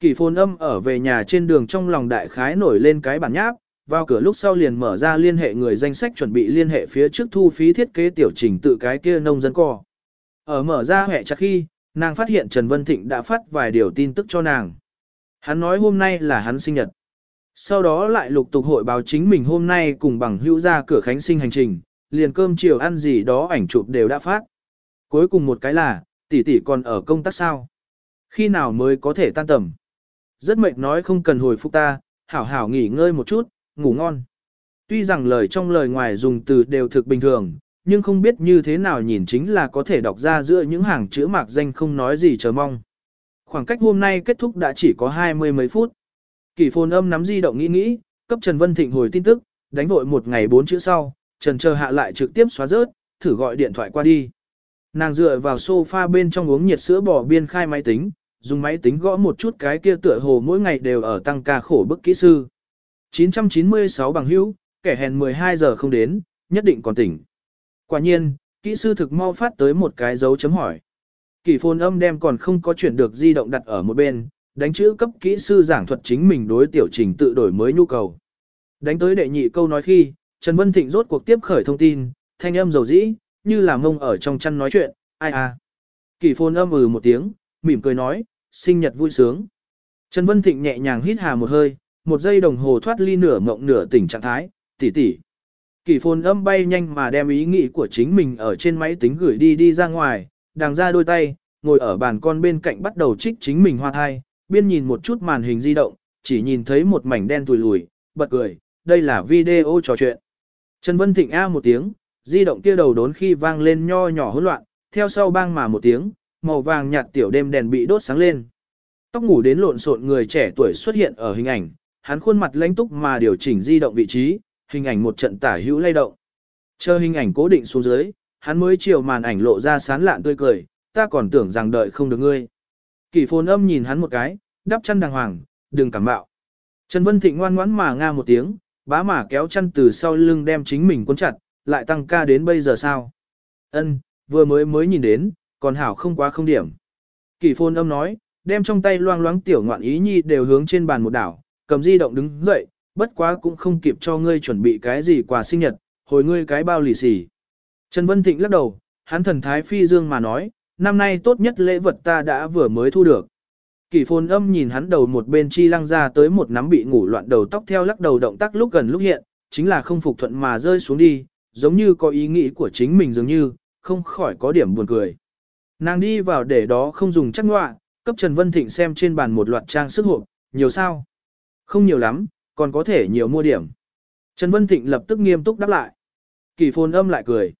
Kỷ phồn âm ở về nhà trên đường trong lòng đại khái nổi lên cái bản nháp, vào cửa lúc sau liền mở ra liên hệ người danh sách chuẩn bị liên hệ phía trước thu phí thiết kế tiểu trình tự cái kia nông dân co. Ở mở ra hệ chặt khi, nàng phát hiện Trần Vân Thịnh đã phát vài điều tin tức cho nàng. Hắn nói hôm nay là hắn sinh nhật. Sau đó lại lục tục hội báo chính mình hôm nay cùng bằng hữu ra cửa khánh sinh hành trình, liền cơm chiều ăn gì đó ảnh chụp đều đã phát. Cuối cùng một cái là, tỷ tỷ còn ở công tác sao? Khi nào mới có thể tan tầm? Rất mệt nói không cần hồi phục ta, hảo hảo nghỉ ngơi một chút, ngủ ngon. Tuy rằng lời trong lời ngoài dùng từ đều thực bình thường, nhưng không biết như thế nào nhìn chính là có thể đọc ra giữa những hàng chữ mạc danh không nói gì chờ mong. Khoảng cách hôm nay kết thúc đã chỉ có hai mươi mấy phút. Kỳ phồn âm nắm di động nghĩ nghĩ, cấp Trần Vân Thịnh hồi tin tức, đánh vội một ngày bốn chữ sau, Trần chờ hạ lại trực tiếp xóa rớt, thử gọi điện thoại qua đi. Nàng dựa vào sofa bên trong uống nhiệt sữa bò biên khai máy tính, dùng máy tính gõ một chút cái kia tựa hồ mỗi ngày đều ở tăng ca khổ bức kỹ sư. 996 bằng hữu, kẻ hèn 12 giờ không đến, nhất định còn tỉnh. Quả nhiên, kỹ sư thực mau phát tới một cái dấu chấm hỏi. Kỳ phôn âm đem còn không có chuyển được di động đặt ở một bên, đánh chữ cấp kỹ sư giảng thuật chính mình đối tiểu trình tự đổi mới nhu cầu. Đánh tới đệ nhị câu nói khi, Trần Vân Thịnh rốt cuộc tiếp khởi thông tin, thanh âm dầu dĩ, như là mông ở trong chăn nói chuyện, ai à. Kỳ phôn âm ừ một tiếng, mỉm cười nói, sinh nhật vui sướng. Trần Vân Thịnh nhẹ nhàng hít hà một hơi, một giây đồng hồ thoát ly nửa mộng nửa tỉnh trạng thái, tỷ tỷ. Kỳ phồn âm bay nhanh mà đem ý nghĩ của chính mình ở trên máy tính gửi đi đi ra ngoài, đàng ra đôi tay, ngồi ở bàn con bên cạnh bắt đầu trích chính mình hoa thai, biên nhìn một chút màn hình di động, chỉ nhìn thấy một mảnh đen tùi lùi, bật cười, đây là video trò chuyện. Trần Vân Thịnh A một tiếng, di động kia đầu đốn khi vang lên nho nhỏ hỗn loạn, theo sau bang mà một tiếng, màu vàng nhạt tiểu đêm đèn bị đốt sáng lên. Tóc ngủ đến lộn xộn người trẻ tuổi xuất hiện ở hình ảnh, hắn khuôn mặt lãnh túc mà điều chỉnh di động vị trí, hình ảnh một trận tả hữu lay động. Chờ hình ảnh cố định xuống dưới, hắn mới chiều màn ảnh lộ ra sán lạn tươi cười, ta còn tưởng rằng đợi không được ngươi. Kỷ phồn âm nhìn hắn một cái, đắp chân đàng hoàng, đừng cảm bạo. Trần Vân Thịnh ngoan ngoãn mà nga một tiếng, bá mà kéo chân từ sau lưng đem chính mình cuốn chặt, lại tăng ca đến bây giờ sao. Ân, vừa mới mới nhìn đến, còn hảo không quá không điểm. Kỷ phồn âm nói, đem trong tay loang loáng tiểu ngoạn ý nhi đều hướng trên bàn một đảo, cầm di động đứng dậy, bất quá cũng không kịp cho ngươi chuẩn bị cái gì quà sinh nhật, hồi ngươi cái bao lì xì. Trần Vân Thịnh lắc đầu, hắn thần thái phi dương mà nói, năm nay tốt nhất lễ vật ta đã vừa mới thu được. Kỷ phồn âm nhìn hắn đầu một bên chi lăng ra tới một nắm bị ngủ loạn đầu tóc theo lắc đầu động tác lúc gần lúc hiện, chính là không phục thuận mà rơi xuống đi, giống như có ý nghĩ của chính mình dường như, không khỏi có điểm buồn cười. Nàng đi vào để đó không dùng chắc ngoạ, cấp Trần Vân Thịnh xem trên bàn một loạt trang sức hộp, nhiều sao? Không nhiều lắm, còn có thể nhiều mua điểm. Trần Vân Thịnh lập tức nghiêm túc đáp lại. Kỳ phồn âm lại cười.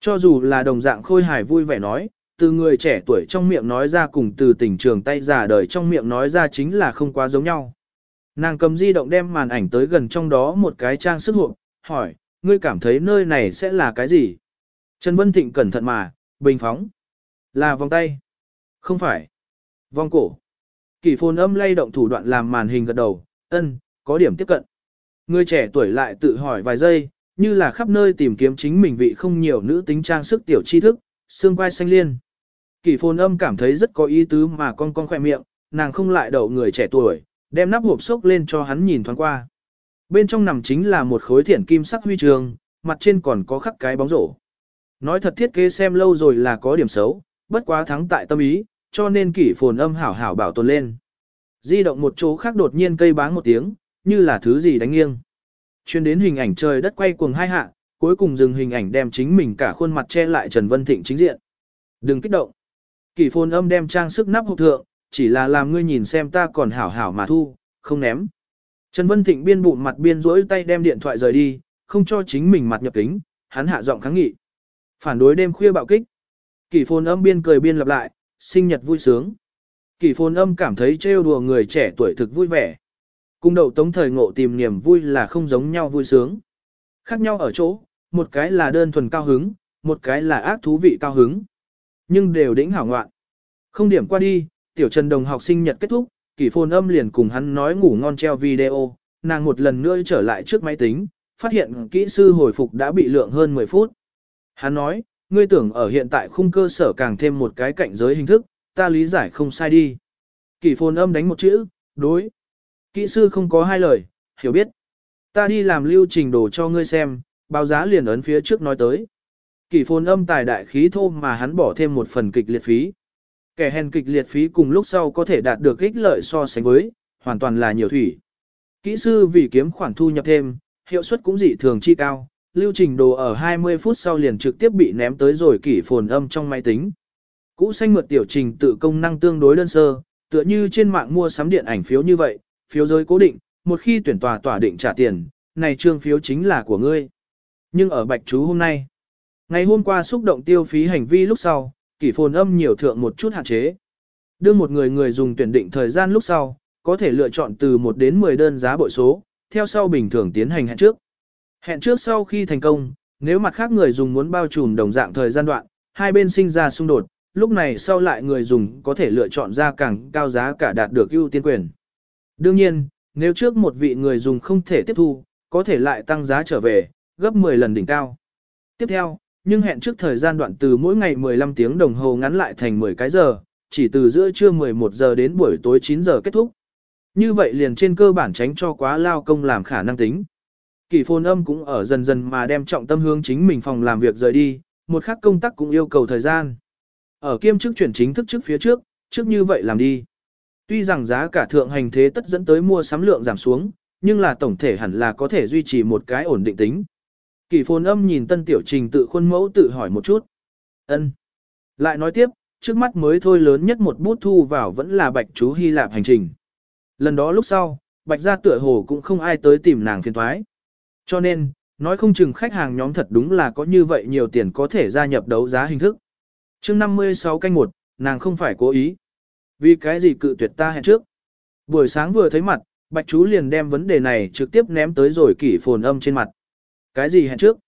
Cho dù là đồng dạng khôi hài vui vẻ nói, từ người trẻ tuổi trong miệng nói ra cùng từ tình trường tay già đời trong miệng nói ra chính là không quá giống nhau. Nàng cầm di động đem màn ảnh tới gần trong đó một cái trang sức hộp, hỏi, ngươi cảm thấy nơi này sẽ là cái gì? Trần Vân Thịnh cẩn thận mà, bình phóng. Là vòng tay. Không phải. Vòng cổ. Kỳ phồn âm lay động thủ đoạn làm màn hình gật đầu, ân, có điểm tiếp cận. Người trẻ tuổi lại tự hỏi vài giây, như là khắp nơi tìm kiếm chính mình vị không nhiều nữ tính trang sức tiểu tri thức, xương quai xanh liên. Kỳ phồn âm cảm thấy rất có ý tứ mà con con khỏe miệng, nàng không lại đậu người trẻ tuổi, đem nắp hộp sốc lên cho hắn nhìn thoáng qua. Bên trong nằm chính là một khối thiển kim sắc huy trường, mặt trên còn có khắc cái bóng rổ. Nói thật thiết kế xem lâu rồi là có điểm xấu, bất quá thắng tại tâm ý, cho nên kỷ phồn âm hảo hảo bảo tồn lên. Di động một chỗ khác đột nhiên cây báng một tiếng, như là thứ gì đánh nghiêng. Chuyên đến hình ảnh trời đất quay cuồng hai hạ, cuối cùng dừng hình ảnh đem chính mình cả khuôn mặt che lại Trần Vân Thịnh chính diện. Đừng kích động. Kỷ phồn âm đem trang sức nắp hộp thượng, chỉ là làm ngươi nhìn xem ta còn hảo hảo mà thu, không ném. Trần Vân Thịnh biên bụng mặt biên rỗi tay đem điện thoại rời đi, không cho chính mình mặt nhập kính, hắn hạ giọng kháng nghị. Phản đối đêm khuya bạo kích. Kỷ phồn âm biên cười biên lặp lại, sinh nhật vui sướng. Kỷ phồn âm cảm thấy trêu đùa người trẻ tuổi thực vui vẻ. Cung đậu tống thời ngộ tìm niềm vui là không giống nhau vui sướng. Khác nhau ở chỗ, một cái là đơn thuần cao hứng, một cái là ác thú vị cao hứng. Nhưng đều đỉnh hảo ngoạn. Không điểm qua đi, tiểu trần đồng học sinh nhật kết thúc, kỷ phồn âm liền cùng hắn nói ngủ ngon treo video, nàng một lần nữa trở lại trước máy tính, phát hiện kỹ sư hồi phục đã bị lượng hơn 10 phút. Hắn nói, ngươi tưởng ở hiện tại khung cơ sở càng thêm một cái cạnh giới hình thức, ta lý giải không sai đi. Kỷ phồn âm đánh một chữ, đối. Kỹ sư không có hai lời, hiểu biết. Ta đi làm lưu trình đồ cho ngươi xem, báo giá liền ấn phía trước nói tới. Kỷ phồn âm tài đại khí thô mà hắn bỏ thêm một phần kịch liệt phí. Kẻ hèn kịch liệt phí cùng lúc sau có thể đạt được ích lợi so sánh với, hoàn toàn là nhiều thủy. Kỹ sư vì kiếm khoản thu nhập thêm, hiệu suất cũng dị thường chi cao, lưu trình đồ ở 20 phút sau liền trực tiếp bị ném tới rồi kỷ phồn âm trong máy tính. Cũ xanh mượt tiểu trình tự công năng tương đối đơn sơ, tựa như trên mạng mua sắm điện ảnh phiếu như vậy, phiếu giới cố định, một khi tuyển tòa tỏa định trả tiền, này trương phiếu chính là của ngươi. Nhưng ở bạch chú hôm nay, ngày hôm qua xúc động tiêu phí hành vi lúc sau, kỷ phồn âm nhiều thượng một chút hạn chế. Đưa một người người dùng tuyển định thời gian lúc sau, có thể lựa chọn từ 1 đến 10 đơn giá bội số, theo sau bình thường tiến hành hẹn trước. Hẹn trước sau khi thành công, nếu mặt khác người dùng muốn bao trùm đồng dạng thời gian đoạn, hai bên sinh ra xung đột, lúc này sau lại người dùng có thể lựa chọn ra càng cao giá cả đạt được ưu tiên quyền. Đương nhiên, nếu trước một vị người dùng không thể tiếp thu, có thể lại tăng giá trở về, gấp 10 lần đỉnh cao. Tiếp theo, nhưng hẹn trước thời gian đoạn từ mỗi ngày 15 tiếng đồng hồ ngắn lại thành 10 cái giờ, chỉ từ giữa trưa 11 giờ đến buổi tối 9 giờ kết thúc. Như vậy liền trên cơ bản tránh cho quá lao công làm khả năng tính. Kỳ phôn âm cũng ở dần dần mà đem trọng tâm hướng chính mình phòng làm việc rời đi, một khác công tác cũng yêu cầu thời gian. Ở kiêm chức chuyển chính thức trước phía trước, trước như vậy làm đi. Tuy rằng giá cả thượng hành thế tất dẫn tới mua sắm lượng giảm xuống, nhưng là tổng thể hẳn là có thể duy trì một cái ổn định tính. Kỳ phồn âm nhìn tân tiểu trình tự khuôn mẫu tự hỏi một chút. ân Lại nói tiếp, trước mắt mới thôi lớn nhất một bút thu vào vẫn là bạch chú Hy Lạp hành trình. Lần đó lúc sau, bạch gia tựa hồ cũng không ai tới tìm nàng phiền thoái. Cho nên, nói không chừng khách hàng nhóm thật đúng là có như vậy nhiều tiền có thể gia nhập đấu giá hình thức. chương 56 canh 1, nàng không phải cố ý. Vì cái gì cự tuyệt ta hẹn trước. Buổi sáng vừa thấy mặt, bạch chú liền đem vấn đề này trực tiếp ném tới rồi kỷ phồn âm trên mặt. Cái gì hẹn trước?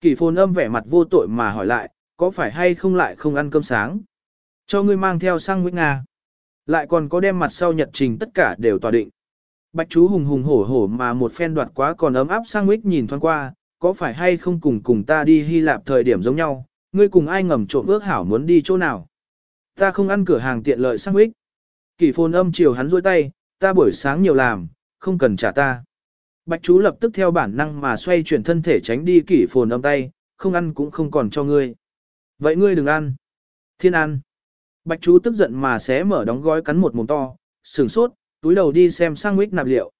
Kỷ phồn âm vẻ mặt vô tội mà hỏi lại, có phải hay không lại không ăn cơm sáng? Cho ngươi mang theo sang Nguyễn Nga. Lại còn có đem mặt sau nhật trình tất cả đều tòa định. Bạch chú hùng hùng hổ hổ mà một phen đoạt quá còn ấm áp sang Nguyễn nhìn thoáng qua, có phải hay không cùng cùng ta đi Hy Lạp thời điểm giống nhau, ngươi cùng ai ngầm trộm ước hảo muốn đi chỗ nào? Ta không ăn cửa hàng tiện lợi sang ích. Kỷ phồn âm chiều hắn rôi tay, ta buổi sáng nhiều làm, không cần trả ta. Bạch chú lập tức theo bản năng mà xoay chuyển thân thể tránh đi kỷ phồn âm tay, không ăn cũng không còn cho ngươi. Vậy ngươi đừng ăn. Thiên ăn. Bạch chú tức giận mà xé mở đóng gói cắn một mồm to, sửng sốt, túi đầu đi xem sang mít nạp liệu.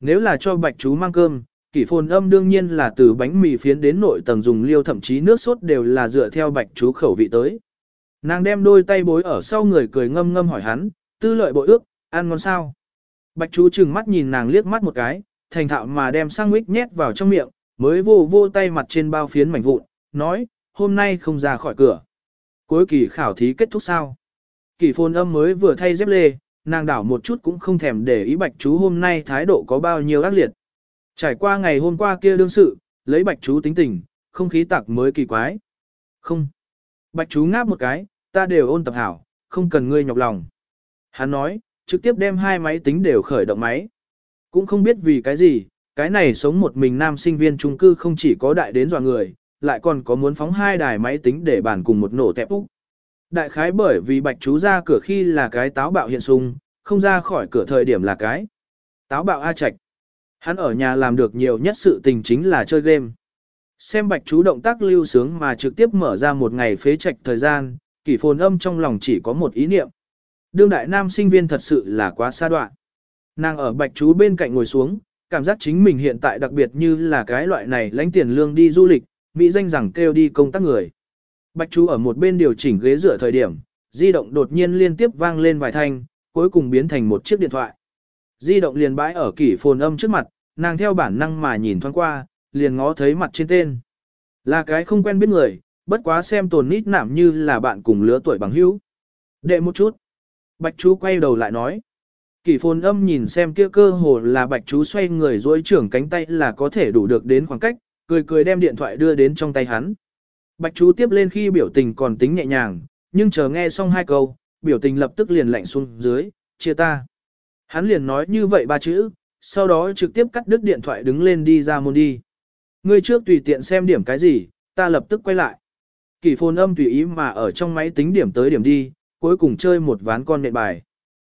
Nếu là cho bạch chú mang cơm, kỷ phồn âm đương nhiên là từ bánh mì phiến đến nội tầng dùng liêu thậm chí nước sốt đều là dựa theo bạch chú khẩu vị tới. Nàng đem đôi tay bối ở sau người cười ngâm ngâm hỏi hắn, tư lợi bội ước, ăn ngon sao. Bạch chú chừng mắt nhìn nàng liếc mắt một cái, thành thạo mà đem sang mít nhét vào trong miệng, mới vô vô tay mặt trên bao phiến mảnh vụn, nói, hôm nay không ra khỏi cửa. Cuối kỳ khảo thí kết thúc sao? Kỳ phôn âm mới vừa thay dép lê, nàng đảo một chút cũng không thèm để ý bạch chú hôm nay thái độ có bao nhiêu ác liệt. Trải qua ngày hôm qua kia đương sự, lấy bạch chú tính tình, không khí tạc mới kỳ quái. Không. Bạch chú ngáp một cái, ta đều ôn tập hảo, không cần ngươi nhọc lòng. Hắn nói, trực tiếp đem hai máy tính đều khởi động máy. Cũng không biết vì cái gì, cái này sống một mình nam sinh viên trung cư không chỉ có đại đến dọa người, lại còn có muốn phóng hai đài máy tính để bàn cùng một nổ tẹp úc. Đại khái bởi vì bạch chú ra cửa khi là cái táo bạo hiện sung, không ra khỏi cửa thời điểm là cái. Táo bạo A Trạch. Hắn ở nhà làm được nhiều nhất sự tình chính là chơi game. Xem bạch chú động tác lưu sướng mà trực tiếp mở ra một ngày phế trạch thời gian, kỷ phồn âm trong lòng chỉ có một ý niệm. Đương đại nam sinh viên thật sự là quá xa đoạn. Nàng ở bạch chú bên cạnh ngồi xuống, cảm giác chính mình hiện tại đặc biệt như là cái loại này lãnh tiền lương đi du lịch, mỹ danh rằng kêu đi công tác người. Bạch chú ở một bên điều chỉnh ghế dựa thời điểm, di động đột nhiên liên tiếp vang lên vài thanh, cuối cùng biến thành một chiếc điện thoại. Di động liền bãi ở kỷ phồn âm trước mặt, nàng theo bản năng mà nhìn thoáng qua, liền ngó thấy mặt trên tên. Là cái không quen biết người, bất quá xem tồn nít nảm như là bạn cùng lứa tuổi bằng hữu. Đệ một chút. Bạch chú quay đầu lại nói. Kỷ phồn âm nhìn xem kia cơ hồ là bạch chú xoay người dối trưởng cánh tay là có thể đủ được đến khoảng cách, cười cười đem điện thoại đưa đến trong tay hắn. Bạch chú tiếp lên khi biểu tình còn tính nhẹ nhàng, nhưng chờ nghe xong hai câu, biểu tình lập tức liền lạnh xuống dưới, chia ta. Hắn liền nói như vậy ba chữ, sau đó trực tiếp cắt đứt điện thoại đứng lên đi ra môn đi. Ngươi trước tùy tiện xem điểm cái gì, ta lập tức quay lại. Kỷ phồn âm tùy ý mà ở trong máy tính điểm tới điểm đi, cuối cùng chơi một ván con nện bài.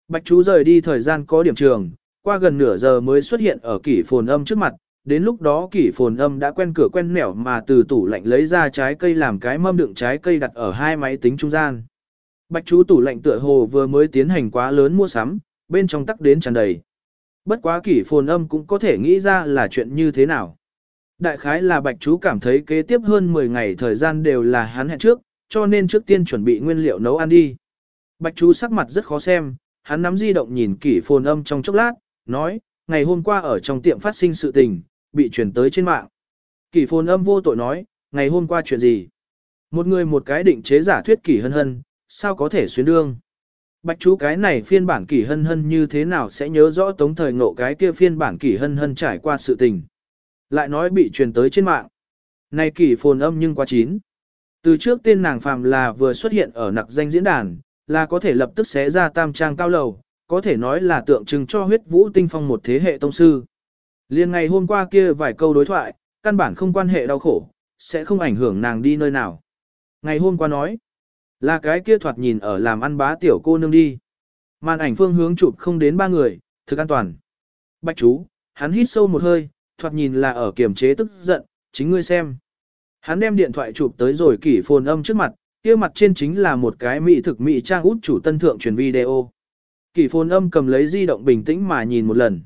Bạch chú rời đi thời gian có điểm trường, qua gần nửa giờ mới xuất hiện ở kỷ phồn âm trước mặt, đến lúc đó kỷ phồn âm đã quen cửa quen nẻo mà từ tủ lạnh lấy ra trái cây làm cái mâm đựng trái cây đặt ở hai máy tính trung gian. Bạch chú tủ lạnh tựa hồ vừa mới tiến hành quá lớn mua sắm, bên trong tắc đến tràn đầy. Bất quá kỷ phồn âm cũng có thể nghĩ ra là chuyện như thế nào. Đại khái là bạch chú cảm thấy kế tiếp hơn 10 ngày thời gian đều là hắn hẹn trước, cho nên trước tiên chuẩn bị nguyên liệu nấu ăn đi. Bạch chú sắc mặt rất khó xem, hắn nắm di động nhìn kỷ phồn âm trong chốc lát, nói, ngày hôm qua ở trong tiệm phát sinh sự tình, bị truyền tới trên mạng. Kỷ phồn âm vô tội nói, ngày hôm qua chuyện gì? Một người một cái định chế giả thuyết kỷ hân hân, sao có thể xuyên đương? Bạch chú cái này phiên bản kỷ hân hân như thế nào sẽ nhớ rõ tống thời ngộ cái kia phiên bản kỷ hân hân trải qua sự tình. Lại nói bị truyền tới trên mạng. Này kỷ phồn âm nhưng quá chín. Từ trước tên nàng phàm là vừa xuất hiện ở nặc danh diễn đàn, là có thể lập tức xé ra tam trang cao lầu, có thể nói là tượng trưng cho huyết vũ tinh phong một thế hệ tông sư. Liên ngày hôm qua kia vài câu đối thoại, căn bản không quan hệ đau khổ, sẽ không ảnh hưởng nàng đi nơi nào. Ngày hôm qua nói, là cái kia thoạt nhìn ở làm ăn bá tiểu cô nương đi. Màn ảnh phương hướng chụp không đến ba người, thực an toàn. Bạch chú, hắn hít sâu một hơi, thoạt nhìn là ở kiềm chế tức giận, chính ngươi xem. Hắn đem điện thoại chụp tới rồi kỷ phồn âm trước mặt, kia mặt trên chính là một cái mỹ thực mỹ trang út chủ tân thượng truyền video. Kỷ phồn âm cầm lấy di động bình tĩnh mà nhìn một lần.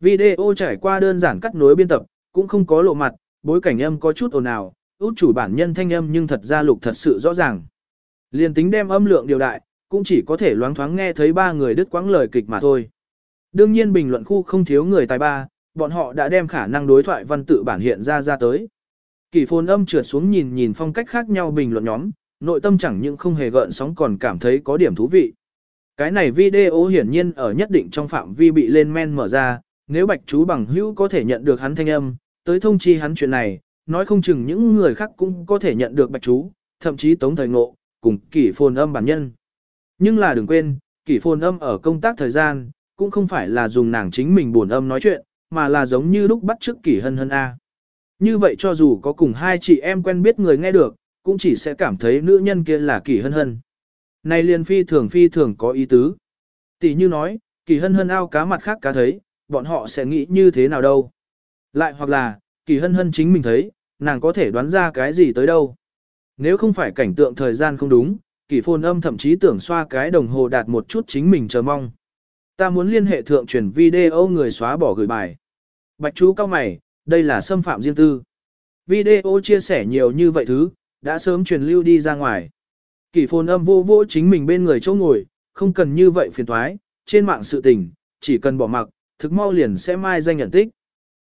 Video trải qua đơn giản cắt nối biên tập, cũng không có lộ mặt, bối cảnh âm có chút ồn ào, út chủ bản nhân thanh âm nhưng thật ra lục thật sự rõ ràng. Liên tính đem âm lượng điều đại, cũng chỉ có thể loáng thoáng nghe thấy ba người đứt quãng lời kịch mà thôi. Đương nhiên bình luận khu không thiếu người tài ba, bọn họ đã đem khả năng đối thoại văn tự bản hiện ra ra tới. Kỳ phồn âm trượt xuống nhìn nhìn phong cách khác nhau bình luận nhóm, nội tâm chẳng những không hề gợn sóng còn cảm thấy có điểm thú vị. Cái này video hiển nhiên ở nhất định trong phạm vi bị lên men mở ra, nếu bạch chú bằng hữu có thể nhận được hắn thanh âm, tới thông chi hắn chuyện này, nói không chừng những người khác cũng có thể nhận được bạch chú, thậm chí tống thời ngộ, cùng kỷ phồn âm bản nhân. Nhưng là đừng quên, kỷ phồn âm ở công tác thời gian, cũng không phải là dùng nàng chính mình buồn âm nói chuyện, mà là giống như lúc bắt trước kỷ hân hân A. Như vậy cho dù có cùng hai chị em quen biết người nghe được, cũng chỉ sẽ cảm thấy nữ nhân kia là kỷ hân hân. Này liền phi thường phi thường có ý tứ. Tỷ như nói, kỷ hân hân ao cá mặt khác cá thấy, bọn họ sẽ nghĩ như thế nào đâu. Lại hoặc là, kỷ hân hân chính mình thấy, nàng có thể đoán ra cái gì tới đâu. Nếu không phải cảnh tượng thời gian không đúng, kỷ phồn âm thậm chí tưởng xoa cái đồng hồ đạt một chút chính mình chờ mong. Ta muốn liên hệ thượng truyền video người xóa bỏ gửi bài. Bạch chú cao mày, đây là xâm phạm riêng tư. Video chia sẻ nhiều như vậy thứ, đã sớm truyền lưu đi ra ngoài. Kỷ phồn âm vô vô chính mình bên người chỗ ngồi, không cần như vậy phiền thoái, trên mạng sự tình, chỉ cần bỏ mặc, thực mau liền sẽ mai danh nhận tích.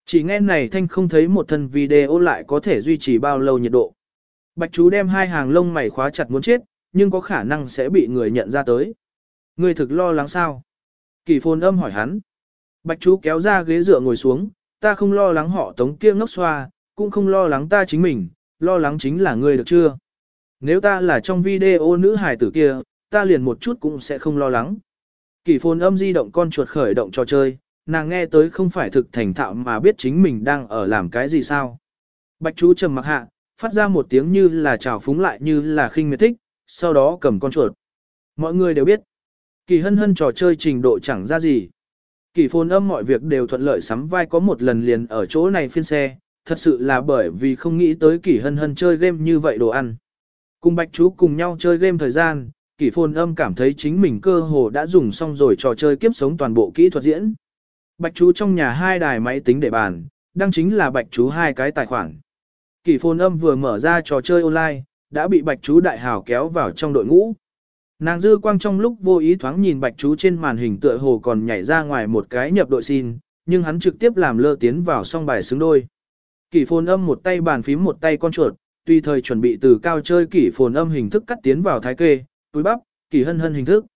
Chỉ nghe này thanh không thấy một thân video lại có thể duy trì bao lâu nhiệt độ. Bạch chú đem hai hàng lông mày khóa chặt muốn chết, nhưng có khả năng sẽ bị người nhận ra tới. Người thực lo lắng sao? Kỳ phồn âm hỏi hắn. Bạch chú kéo ra ghế dựa ngồi xuống, ta không lo lắng họ tống kia ngốc xoa, cũng không lo lắng ta chính mình, lo lắng chính là ngươi được chưa? Nếu ta là trong video nữ hài tử kia, ta liền một chút cũng sẽ không lo lắng. Kỷ phồn âm di động con chuột khởi động trò chơi, nàng nghe tới không phải thực thành thạo mà biết chính mình đang ở làm cái gì sao. Bạch chú trầm mặc hạ, phát ra một tiếng như là trào phúng lại như là khinh miệt thích, sau đó cầm con chuột. Mọi người đều biết, kỳ hân hân trò chơi trình độ chẳng ra gì. Kỳ phồn âm mọi việc đều thuận lợi sắm vai có một lần liền ở chỗ này phiên xe, thật sự là bởi vì không nghĩ tới kỳ hân hân chơi game như vậy đồ ăn. Cùng bạch chú cùng nhau chơi game thời gian, kỳ phồn âm cảm thấy chính mình cơ hồ đã dùng xong rồi trò chơi kiếp sống toàn bộ kỹ thuật diễn. Bạch chú trong nhà hai đài máy tính để bàn, đang chính là bạch chú hai cái tài khoản. Kỳ phồn âm vừa mở ra trò chơi online, đã bị bạch chú đại hào kéo vào trong đội ngũ. Nàng dư quang trong lúc vô ý thoáng nhìn bạch chú trên màn hình tựa hồ còn nhảy ra ngoài một cái nhập đội xin, nhưng hắn trực tiếp làm lơ tiến vào song bài xứng đôi. Kỷ phồn âm một tay bàn phím một tay con chuột, tùy thời chuẩn bị từ cao chơi kỷ phồn âm hình thức cắt tiến vào thái kê, túi bắp, kỷ hân hân hình thức.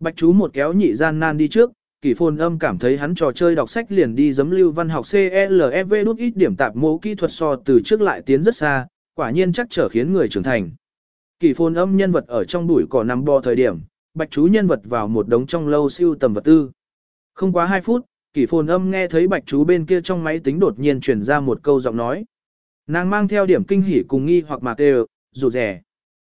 Bạch chú một kéo nhị gian nan đi trước, kỷ phồn âm cảm thấy hắn trò chơi đọc sách liền đi giấm lưu văn học CLEV đút ít điểm tạp mô kỹ thuật so từ trước lại tiến rất xa, quả nhiên chắc trở khiến người trưởng thành. Kỳ phồn âm nhân vật ở trong bụi cỏ nằm bò thời điểm, bạch chú nhân vật vào một đống trong lâu siêu tầm vật tư. Không quá 2 phút, kỷ phồn âm nghe thấy bạch chú bên kia trong máy tính đột nhiên truyền ra một câu giọng nói. Nàng mang theo điểm kinh hỉ cùng nghi hoặc mạc đều, rụt rẻ.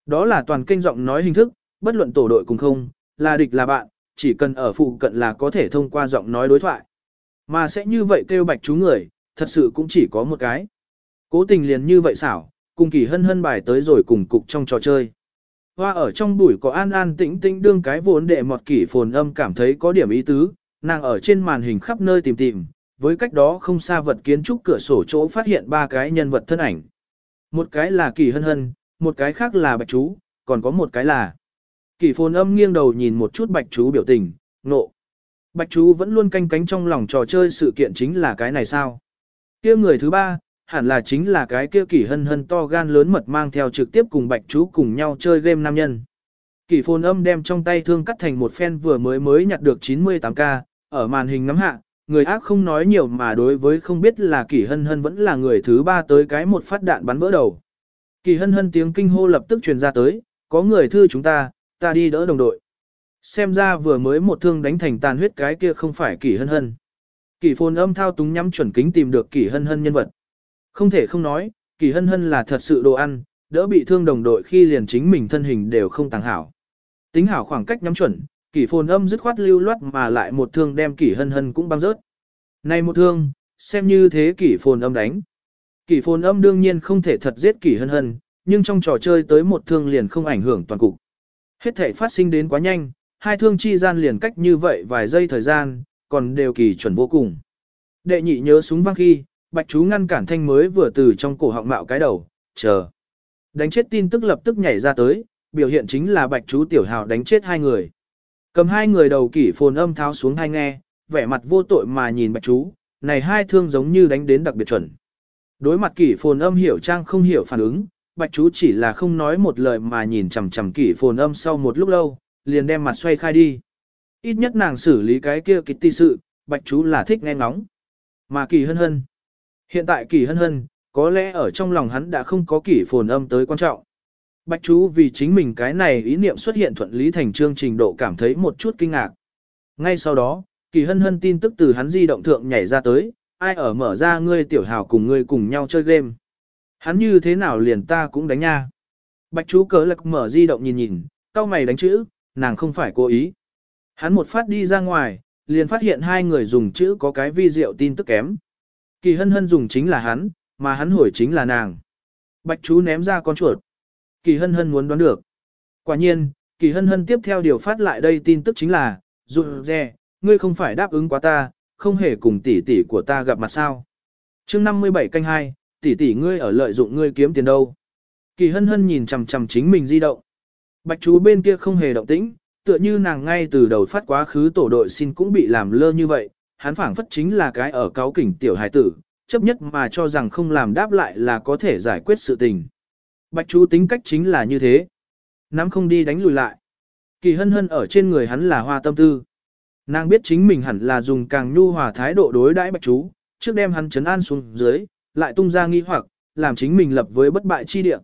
Đó là toàn kênh giọng nói hình thức, bất luận tổ đội cùng không, là địch là bạn, chỉ cần ở phụ cận là có thể thông qua giọng nói đối thoại. Mà sẽ như vậy kêu bạch chú người, thật sự cũng chỉ có một cái. Cố tình liền như vậy xảo, cùng kỳ hân hân bài tới rồi cùng cục trong trò chơi. Hoa ở trong bụi có an an tĩnh tĩnh đương cái vốn đệ mọt kỷ phồn âm cảm thấy có điểm ý tứ, nàng ở trên màn hình khắp nơi tìm tìm, với cách đó không xa vật kiến trúc cửa sổ chỗ phát hiện ba cái nhân vật thân ảnh. Một cái là kỳ hân hân, một cái khác là bạch chú, còn có một cái là Kỳ phồn âm nghiêng đầu nhìn một chút bạch chú biểu tình, nộ. Bạch chú vẫn luôn canh cánh trong lòng trò chơi sự kiện chính là cái này sao. kia người thứ ba, hẳn là chính là cái kia Kỷ hân hân to gan lớn mật mang theo trực tiếp cùng bạch chú cùng nhau chơi game nam nhân. Kỷ phồn âm đem trong tay thương cắt thành một phen vừa mới mới nhặt được 98k, ở màn hình ngắm hạ, người ác không nói nhiều mà đối với không biết là Kỷ hân hân vẫn là người thứ ba tới cái một phát đạn bắn vỡ đầu. Kỳ hân hân tiếng kinh hô lập tức truyền ra tới, có người thư chúng ta, ta đi đỡ đồng đội. Xem ra vừa mới một thương đánh thành tàn huyết cái kia không phải kỳ hân hân. Kỳ phồn âm thao túng nhắm chuẩn kính tìm được kỳ hân hân nhân vật. Không thể không nói, kỳ hân hân là thật sự đồ ăn, đỡ bị thương đồng đội khi liền chính mình thân hình đều không tàng hảo. Tính hảo khoảng cách nhắm chuẩn, kỳ phồn âm dứt khoát lưu loát mà lại một thương đem kỳ hân hân cũng băng rớt. Này một thương, xem như thế kỳ phồn âm đánh. Kỳ phồn âm đương nhiên không thể thật giết kỳ hân hân, nhưng trong trò chơi tới một thương liền không ảnh hưởng toàn cục. Hết thể phát sinh đến quá nhanh, hai thương chi gian liền cách như vậy vài giây thời gian, còn đều kỳ chuẩn vô cùng. Đệ nhị nhớ súng vang khi, bạch chú ngăn cản thanh mới vừa từ trong cổ họng mạo cái đầu, chờ. Đánh chết tin tức lập tức nhảy ra tới, biểu hiện chính là bạch chú tiểu hào đánh chết hai người. Cầm hai người đầu kỷ phồn âm tháo xuống hai nghe, vẻ mặt vô tội mà nhìn bạch chú, này hai thương giống như đánh đến đặc biệt chuẩn. Đối mặt kỷ phồn âm hiểu trang không hiểu phản ứng, bạch chú chỉ là không nói một lời mà nhìn chằm chằm kỷ phồn âm sau một lúc lâu, liền đem mặt xoay khai đi. Ít nhất nàng xử lý cái kia kịch ti sự, bạch chú là thích nghe ngóng. Mà kỳ hân hân. Hiện tại kỳ hân hân, có lẽ ở trong lòng hắn đã không có kỷ phồn âm tới quan trọng. Bạch chú vì chính mình cái này ý niệm xuất hiện thuận lý thành chương trình độ cảm thấy một chút kinh ngạc. Ngay sau đó, kỳ hân hân tin tức từ hắn di động thượng nhảy ra tới, ai ở mở ra ngươi tiểu hào cùng ngươi cùng nhau chơi game. Hắn như thế nào liền ta cũng đánh nha. Bạch chú cớ lạc mở di động nhìn nhìn, tao mày đánh chữ, nàng không phải cố ý. Hắn một phát đi ra ngoài, liền phát hiện hai người dùng chữ có cái vi diệu tin tức kém. Kỳ hân hân dùng chính là hắn, mà hắn hồi chính là nàng. Bạch chú ném ra con chuột. Kỳ hân hân muốn đoán được. Quả nhiên, kỳ hân hân tiếp theo điều phát lại đây tin tức chính là, dù dè, ngươi không phải đáp ứng quá ta, không hề cùng tỷ tỷ của ta gặp mặt sao. chương 57 canh 2, tỷ tỷ ngươi ở lợi dụng ngươi kiếm tiền đâu. Kỳ hân hân nhìn chằm chằm chính mình di động. Bạch chú bên kia không hề động tĩnh, tựa như nàng ngay từ đầu phát quá khứ tổ đội xin cũng bị làm lơ như vậy, hắn phảng phất chính là cái ở cáo kỉnh tiểu hải tử, chấp nhất mà cho rằng không làm đáp lại là có thể giải quyết sự tình. Bạch chú tính cách chính là như thế. Nắm không đi đánh lùi lại. Kỳ hân hân ở trên người hắn là hoa tâm tư. Nàng biết chính mình hẳn là dùng càng nhu hòa thái độ đối đãi bạch chú, trước đem hắn chấn an xuống dưới, lại tung ra nghi hoặc, làm chính mình lập với bất bại chi địa.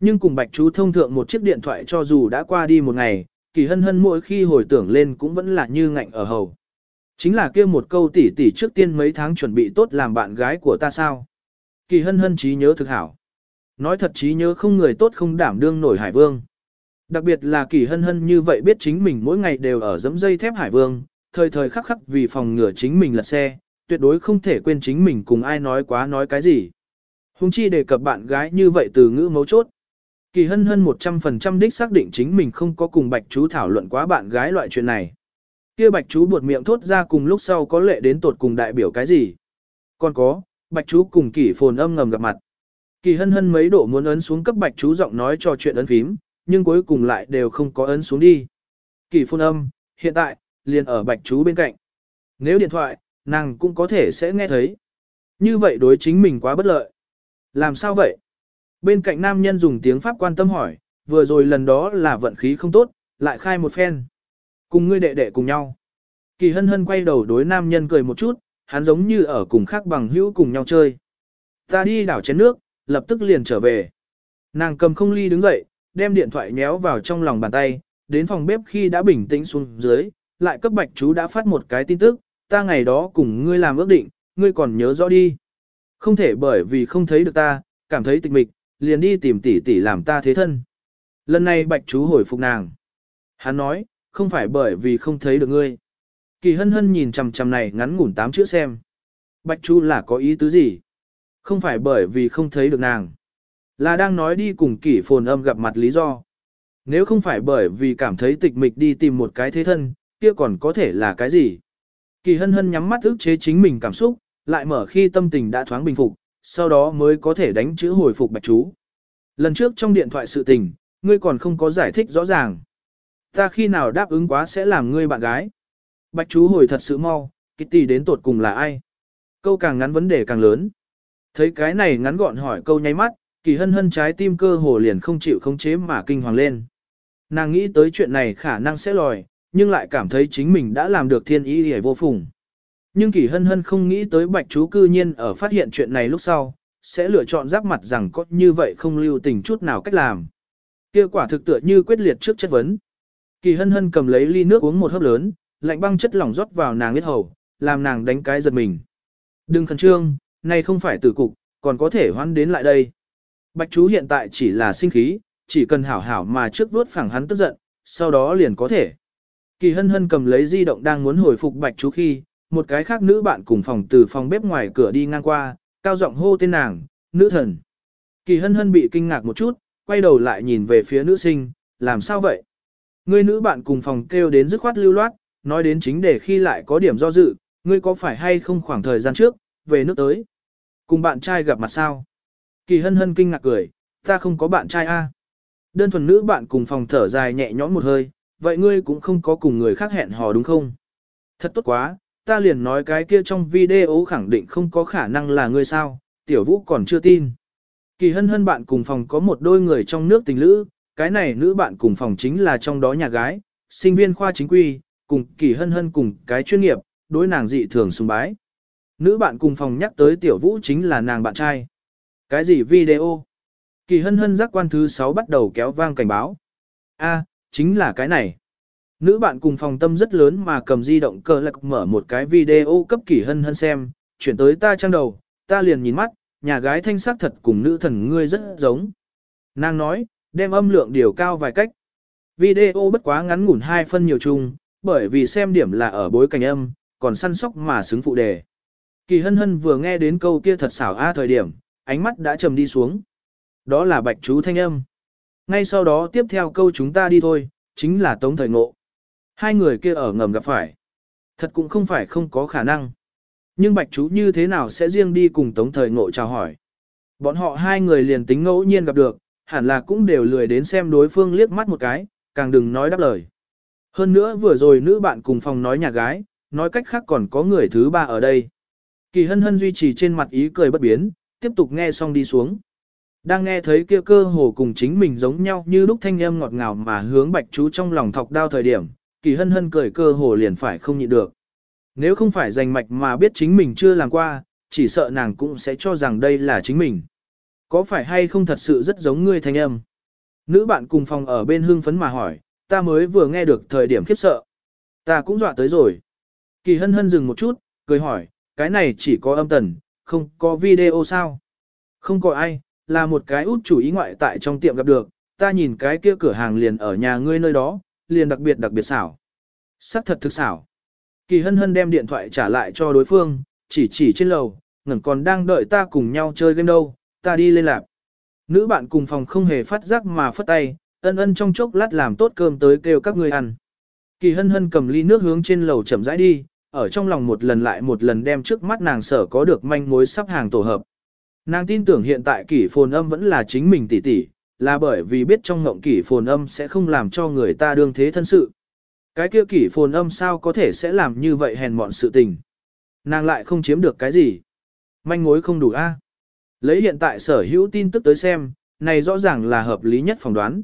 Nhưng cùng bạch chú thông thượng một chiếc điện thoại cho dù đã qua đi một ngày, kỳ hân hân mỗi khi hồi tưởng lên cũng vẫn là như ngạnh ở hầu. Chính là kia một câu tỉ tỉ trước tiên mấy tháng chuẩn bị tốt làm bạn gái của ta sao. Kỳ hân hân trí nhớ thực hảo. Nói thật trí nhớ không người tốt không đảm đương nổi hải vương. Đặc biệt là kỳ hân hân như vậy biết chính mình mỗi ngày đều ở dẫm dây thép hải vương, thời thời khắc khắc vì phòng ngừa chính mình lật xe, tuyệt đối không thể quên chính mình cùng ai nói quá nói cái gì. Hùng chi đề cập bạn gái như vậy từ ngữ mấu chốt. Kỳ hân hân 100% đích xác định chính mình không có cùng bạch chú thảo luận quá bạn gái loại chuyện này. Kia bạch chú buột miệng thốt ra cùng lúc sau có lệ đến tột cùng đại biểu cái gì. Còn có, bạch chú cùng kỳ phồn âm ngầm gặp mặt. Kỳ hân hân mấy độ muốn ấn xuống cấp bạch chú giọng nói cho chuyện ấn phím, nhưng cuối cùng lại đều không có ấn xuống đi. Kỳ phồn âm, hiện tại, liền ở bạch chú bên cạnh. Nếu điện thoại, nàng cũng có thể sẽ nghe thấy. Như vậy đối chính mình quá bất lợi. Làm sao vậy? Bên cạnh nam nhân dùng tiếng Pháp quan tâm hỏi, vừa rồi lần đó là vận khí không tốt, lại khai một phen. Cùng ngươi đệ đệ cùng nhau. Kỳ hân hân quay đầu đối nam nhân cười một chút, hắn giống như ở cùng khác bằng hữu cùng nhau chơi. Ta đi đảo chén nước, lập tức liền trở về. Nàng cầm không ly đứng dậy, đem điện thoại nhéo vào trong lòng bàn tay, đến phòng bếp khi đã bình tĩnh xuống dưới, lại cấp bạch chú đã phát một cái tin tức, ta ngày đó cùng ngươi làm ước định, ngươi còn nhớ rõ đi. Không thể bởi vì không thấy được ta, cảm thấy tịch mịch, liền đi tìm tỷ tỷ làm ta thế thân. Lần này bạch chú hồi phục nàng. Hắn nói, không phải bởi vì không thấy được ngươi. Kỳ hân hân nhìn chằm chằm này ngắn ngủn tám chữ xem. Bạch chú là có ý tứ gì? Không phải bởi vì không thấy được nàng. Là đang nói đi cùng kỷ phồn âm gặp mặt lý do. Nếu không phải bởi vì cảm thấy tịch mịch đi tìm một cái thế thân, kia còn có thể là cái gì? Kỳ hân hân nhắm mắt ức chế chính mình cảm xúc, lại mở khi tâm tình đã thoáng bình phục, sau đó mới có thể đánh chữ hồi phục bạch chú. Lần trước trong điện thoại sự tình, ngươi còn không có giải thích rõ ràng. Ta khi nào đáp ứng quá sẽ làm ngươi bạn gái. Bạch chú hồi thật sự mau, Kitty đến tột cùng là ai? Câu càng ngắn vấn đề càng lớn. Thấy cái này ngắn gọn hỏi câu nháy mắt, kỳ hân hân trái tim cơ hồ liền không chịu khống chế mà kinh hoàng lên. Nàng nghĩ tới chuyện này khả năng sẽ lòi, nhưng lại cảm thấy chính mình đã làm được thiên ý hề vô phùng. Nhưng kỳ hân hân không nghĩ tới bạch chú cư nhiên ở phát hiện chuyện này lúc sau, sẽ lựa chọn giáp mặt rằng có như vậy không lưu tình chút nào cách làm. Kia quả thực tựa như quyết liệt trước chất vấn. Kỳ hân hân cầm lấy ly nước uống một hớp lớn, lạnh băng chất lỏng rót vào nàng huyết hầu, làm nàng đánh cái giật mình. Đừng khẩn trương, này không phải tử cục, còn có thể hoãn đến lại đây. Bạch chú hiện tại chỉ là sinh khí, chỉ cần hảo hảo mà trước vuốt phẳng hắn tức giận, sau đó liền có thể. Kỳ hân hân cầm lấy di động đang muốn hồi phục bạch chú khi, một cái khác nữ bạn cùng phòng từ phòng bếp ngoài cửa đi ngang qua, cao giọng hô tên nàng, nữ thần. Kỳ hân hân bị kinh ngạc một chút, quay đầu lại nhìn về phía nữ sinh, làm sao vậy? Ngươi nữ bạn cùng phòng kêu đến dứt khoát lưu loát, nói đến chính để khi lại có điểm do dự, ngươi có phải hay không khoảng thời gian trước, về nước tới. Cùng bạn trai gặp mặt sao? Kỳ hân hân kinh ngạc cười, ta không có bạn trai a. Đơn thuần nữ bạn cùng phòng thở dài nhẹ nhõm một hơi, vậy ngươi cũng không có cùng người khác hẹn hò đúng không? Thật tốt quá, ta liền nói cái kia trong video khẳng định không có khả năng là ngươi sao, tiểu vũ còn chưa tin. Kỳ hân hân bạn cùng phòng có một đôi người trong nước tình lữ, cái này nữ bạn cùng phòng chính là trong đó nhà gái, sinh viên khoa chính quy, cùng kỳ hân hân cùng cái chuyên nghiệp, đối nàng dị thường sùng bái. Nữ bạn cùng phòng nhắc tới tiểu vũ chính là nàng bạn trai. Cái gì video? Kỳ hân hân giác quan thứ 6 bắt đầu kéo vang cảnh báo. A, chính là cái này. Nữ bạn cùng phòng tâm rất lớn mà cầm di động cờ lạc mở một cái video cấp kỳ hân hân xem, chuyển tới ta trang đầu, ta liền nhìn mắt, nhà gái thanh sắc thật cùng nữ thần ngươi rất giống. Nàng nói, đem âm lượng điều cao vài cách. Video bất quá ngắn ngủn hai phân nhiều chung, bởi vì xem điểm là ở bối cảnh âm, còn săn sóc mà xứng phụ đề. Kỳ hân hân vừa nghe đến câu kia thật xảo a thời điểm, ánh mắt đã trầm đi xuống. Đó là bạch chú thanh âm. Ngay sau đó tiếp theo câu chúng ta đi thôi, chính là tống thời ngộ. Hai người kia ở ngầm gặp phải. Thật cũng không phải không có khả năng. Nhưng bạch chú như thế nào sẽ riêng đi cùng tống thời ngộ chào hỏi. Bọn họ hai người liền tính ngẫu nhiên gặp được, hẳn là cũng đều lười đến xem đối phương liếc mắt một cái, càng đừng nói đáp lời. Hơn nữa vừa rồi nữ bạn cùng phòng nói nhà gái, nói cách khác còn có người thứ ba ở đây. Kỳ hân hân duy trì trên mặt ý cười bất biến, tiếp tục nghe xong đi xuống. Đang nghe thấy kia cơ hồ cùng chính mình giống nhau như lúc thanh âm ngọt ngào mà hướng bạch chú trong lòng thọc đao thời điểm, kỳ hân hân cười cơ hồ liền phải không nhịn được. Nếu không phải giành mạch mà biết chính mình chưa làm qua, chỉ sợ nàng cũng sẽ cho rằng đây là chính mình. Có phải hay không thật sự rất giống ngươi thanh âm? Nữ bạn cùng phòng ở bên hương phấn mà hỏi, ta mới vừa nghe được thời điểm khiếp sợ. Ta cũng dọa tới rồi. Kỳ hân hân dừng một chút, cười hỏi, cái này chỉ có âm tần, không có video sao? Không có ai, là một cái út chủ ý ngoại tại trong tiệm gặp được, ta nhìn cái kia cửa hàng liền ở nhà ngươi nơi đó, liền đặc biệt đặc biệt xảo. Sắc thật thực xảo. Kỳ hân hân đem điện thoại trả lại cho đối phương, chỉ chỉ trên lầu, ngẩn còn đang đợi ta cùng nhau chơi game đâu, ta đi lên lạp. Nữ bạn cùng phòng không hề phát giác mà phất tay, ân ân trong chốc lát làm tốt cơm tới kêu các người ăn. Kỳ hân hân cầm ly nước hướng trên lầu chậm rãi đi, ở trong lòng một lần lại một lần đem trước mắt nàng sở có được manh mối sắp hàng tổ hợp. Nàng tin tưởng hiện tại kỷ phồn âm vẫn là chính mình tỷ tỷ, là bởi vì biết trong ngộng kỷ phồn âm sẽ không làm cho người ta đương thế thân sự. Cái kia kỷ phồn âm sao có thể sẽ làm như vậy hèn mọn sự tình. Nàng lại không chiếm được cái gì. Manh mối không đủ a. Lấy hiện tại sở hữu tin tức tới xem, này rõ ràng là hợp lý nhất phỏng đoán.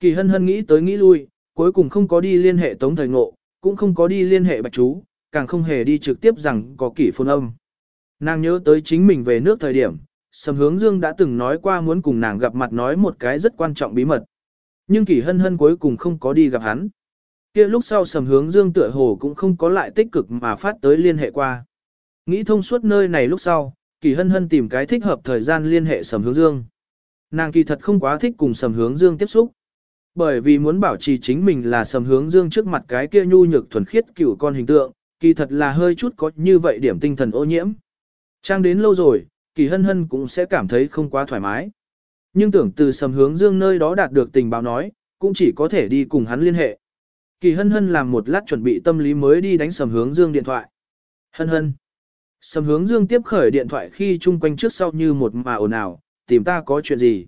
Kỳ hân hân nghĩ tới nghĩ lui, cuối cùng không có đi liên hệ tống thời ngộ, cũng không có đi liên hệ bạch chú, càng không hề đi trực tiếp rằng có kỷ phôn âm. Nàng nhớ tới chính mình về nước thời điểm, Sầm Hướng Dương đã từng nói qua muốn cùng nàng gặp mặt nói một cái rất quan trọng bí mật. Nhưng Kỷ Hân Hân cuối cùng không có đi gặp hắn. Kia lúc sau Sầm Hướng Dương tựa hồ cũng không có lại tích cực mà phát tới liên hệ qua. Nghĩ thông suốt nơi này lúc sau, Kỳ Hân Hân tìm cái thích hợp thời gian liên hệ Sầm Hướng Dương. Nàng kỳ thật không quá thích cùng Sầm Hướng Dương tiếp xúc. Bởi vì muốn bảo trì chính mình là Sầm Hướng Dương trước mặt cái kia nhu nhược thuần khiết cửu con hình tượng, kỳ thật là hơi chút có như vậy điểm tinh thần ô nhiễm. Trang đến lâu rồi, kỳ hân hân cũng sẽ cảm thấy không quá thoải mái. Nhưng tưởng từ sầm hướng dương nơi đó đạt được tình báo nói, cũng chỉ có thể đi cùng hắn liên hệ. Kỳ hân hân làm một lát chuẩn bị tâm lý mới đi đánh sầm hướng dương điện thoại. Hân hân. Sầm hướng dương tiếp khởi điện thoại khi chung quanh trước sau như một mà ồn ào, tìm ta có chuyện gì.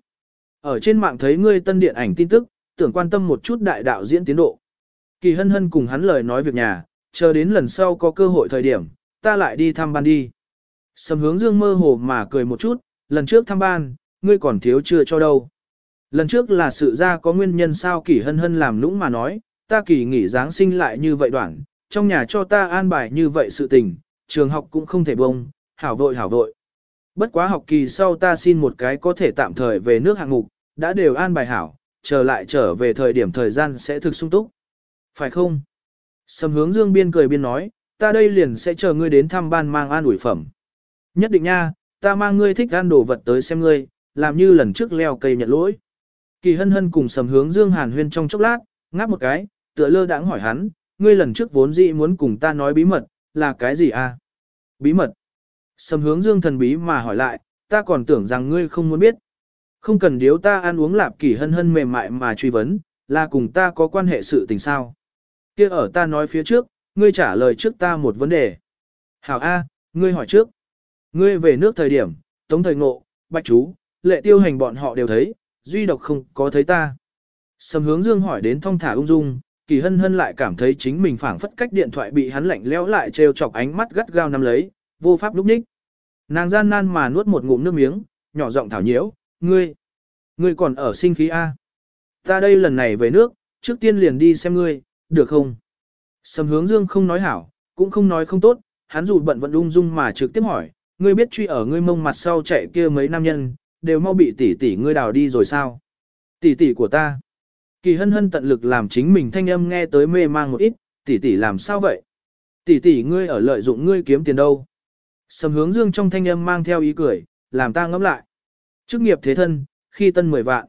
Ở trên mạng thấy ngươi tân điện ảnh tin tức, tưởng quan tâm một chút đại đạo diễn tiến độ. Kỳ hân hân cùng hắn lời nói việc nhà, chờ đến lần sau có cơ hội thời điểm, ta lại đi thăm ban đi. Sầm hướng dương mơ hồ mà cười một chút, lần trước thăm ban, ngươi còn thiếu chưa cho đâu. Lần trước là sự ra có nguyên nhân sao kỳ hân hân làm nũng mà nói, ta kỳ nghỉ Giáng sinh lại như vậy đoạn, trong nhà cho ta an bài như vậy sự tình, trường học cũng không thể bông, hảo vội hảo vội. Bất quá học kỳ sau ta xin một cái có thể tạm thời về nước hạng mục, đã đều an bài hảo, trở lại trở về thời điểm thời gian sẽ thực sung túc. Phải không? Sầm hướng dương biên cười biên nói, ta đây liền sẽ chờ ngươi đến thăm ban mang an ủi phẩm. Nhất định nha, ta mang ngươi thích ăn đồ vật tới xem ngươi, làm như lần trước leo cây nhận lỗi. Kỳ hân hân cùng sầm hướng Dương Hàn huyên trong chốc lát, ngáp một cái, tựa lơ đãng hỏi hắn, ngươi lần trước vốn dĩ muốn cùng ta nói bí mật, là cái gì à? Bí mật. Sầm hướng Dương thần bí mà hỏi lại, ta còn tưởng rằng ngươi không muốn biết. Không cần điếu ta ăn uống lạp kỳ hân hân mềm mại mà truy vấn, là cùng ta có quan hệ sự tình sao. kia ở ta nói phía trước, ngươi trả lời trước ta một vấn đề. Hảo A, ngươi hỏi trước. Ngươi về nước thời điểm, tống thời ngộ, bạch chú, lệ tiêu hành bọn họ đều thấy, duy độc không có thấy ta. Sầm hướng dương hỏi đến thong thả ung dung, kỳ hân hân lại cảm thấy chính mình phảng phất cách điện thoại bị hắn lạnh lẽo lại trêu chọc ánh mắt gắt gao nắm lấy, vô pháp lúc ních. Nàng gian nan mà nuốt một ngụm nước miếng, nhỏ giọng thảo nhiễu, ngươi, ngươi còn ở sinh khí A. Ta đây lần này về nước, trước tiên liền đi xem ngươi, được không? Sầm hướng dương không nói hảo, cũng không nói không tốt, hắn dù bận vận ung dung mà trực tiếp hỏi, ngươi biết truy ở ngươi mông mặt sau chạy kia mấy nam nhân, đều mau bị tỷ tỷ ngươi đào đi rồi sao? Tỷ tỷ của ta. Kỳ hân hân tận lực làm chính mình thanh âm nghe tới mê mang một ít, tỷ tỷ làm sao vậy? Tỷ tỷ ngươi ở lợi dụng ngươi kiếm tiền đâu? Sầm hướng dương trong thanh âm mang theo ý cười, làm ta ngẫm lại. Chức nghiệp thế thân, khi tân 10 vạn.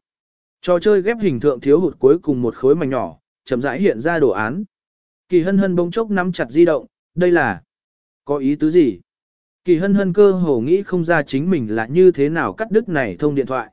Trò chơi ghép hình tượng thiếu hụt cuối cùng một khối mảnh nhỏ, chậm rãi hiện ra đồ án. Kỳ hân hân bỗng chốc nắm chặt di động, đây là... Có ý tứ gì? Kỳ hân hân cơ hồ nghĩ không ra chính mình là như thế nào cắt đứt này thông điện thoại.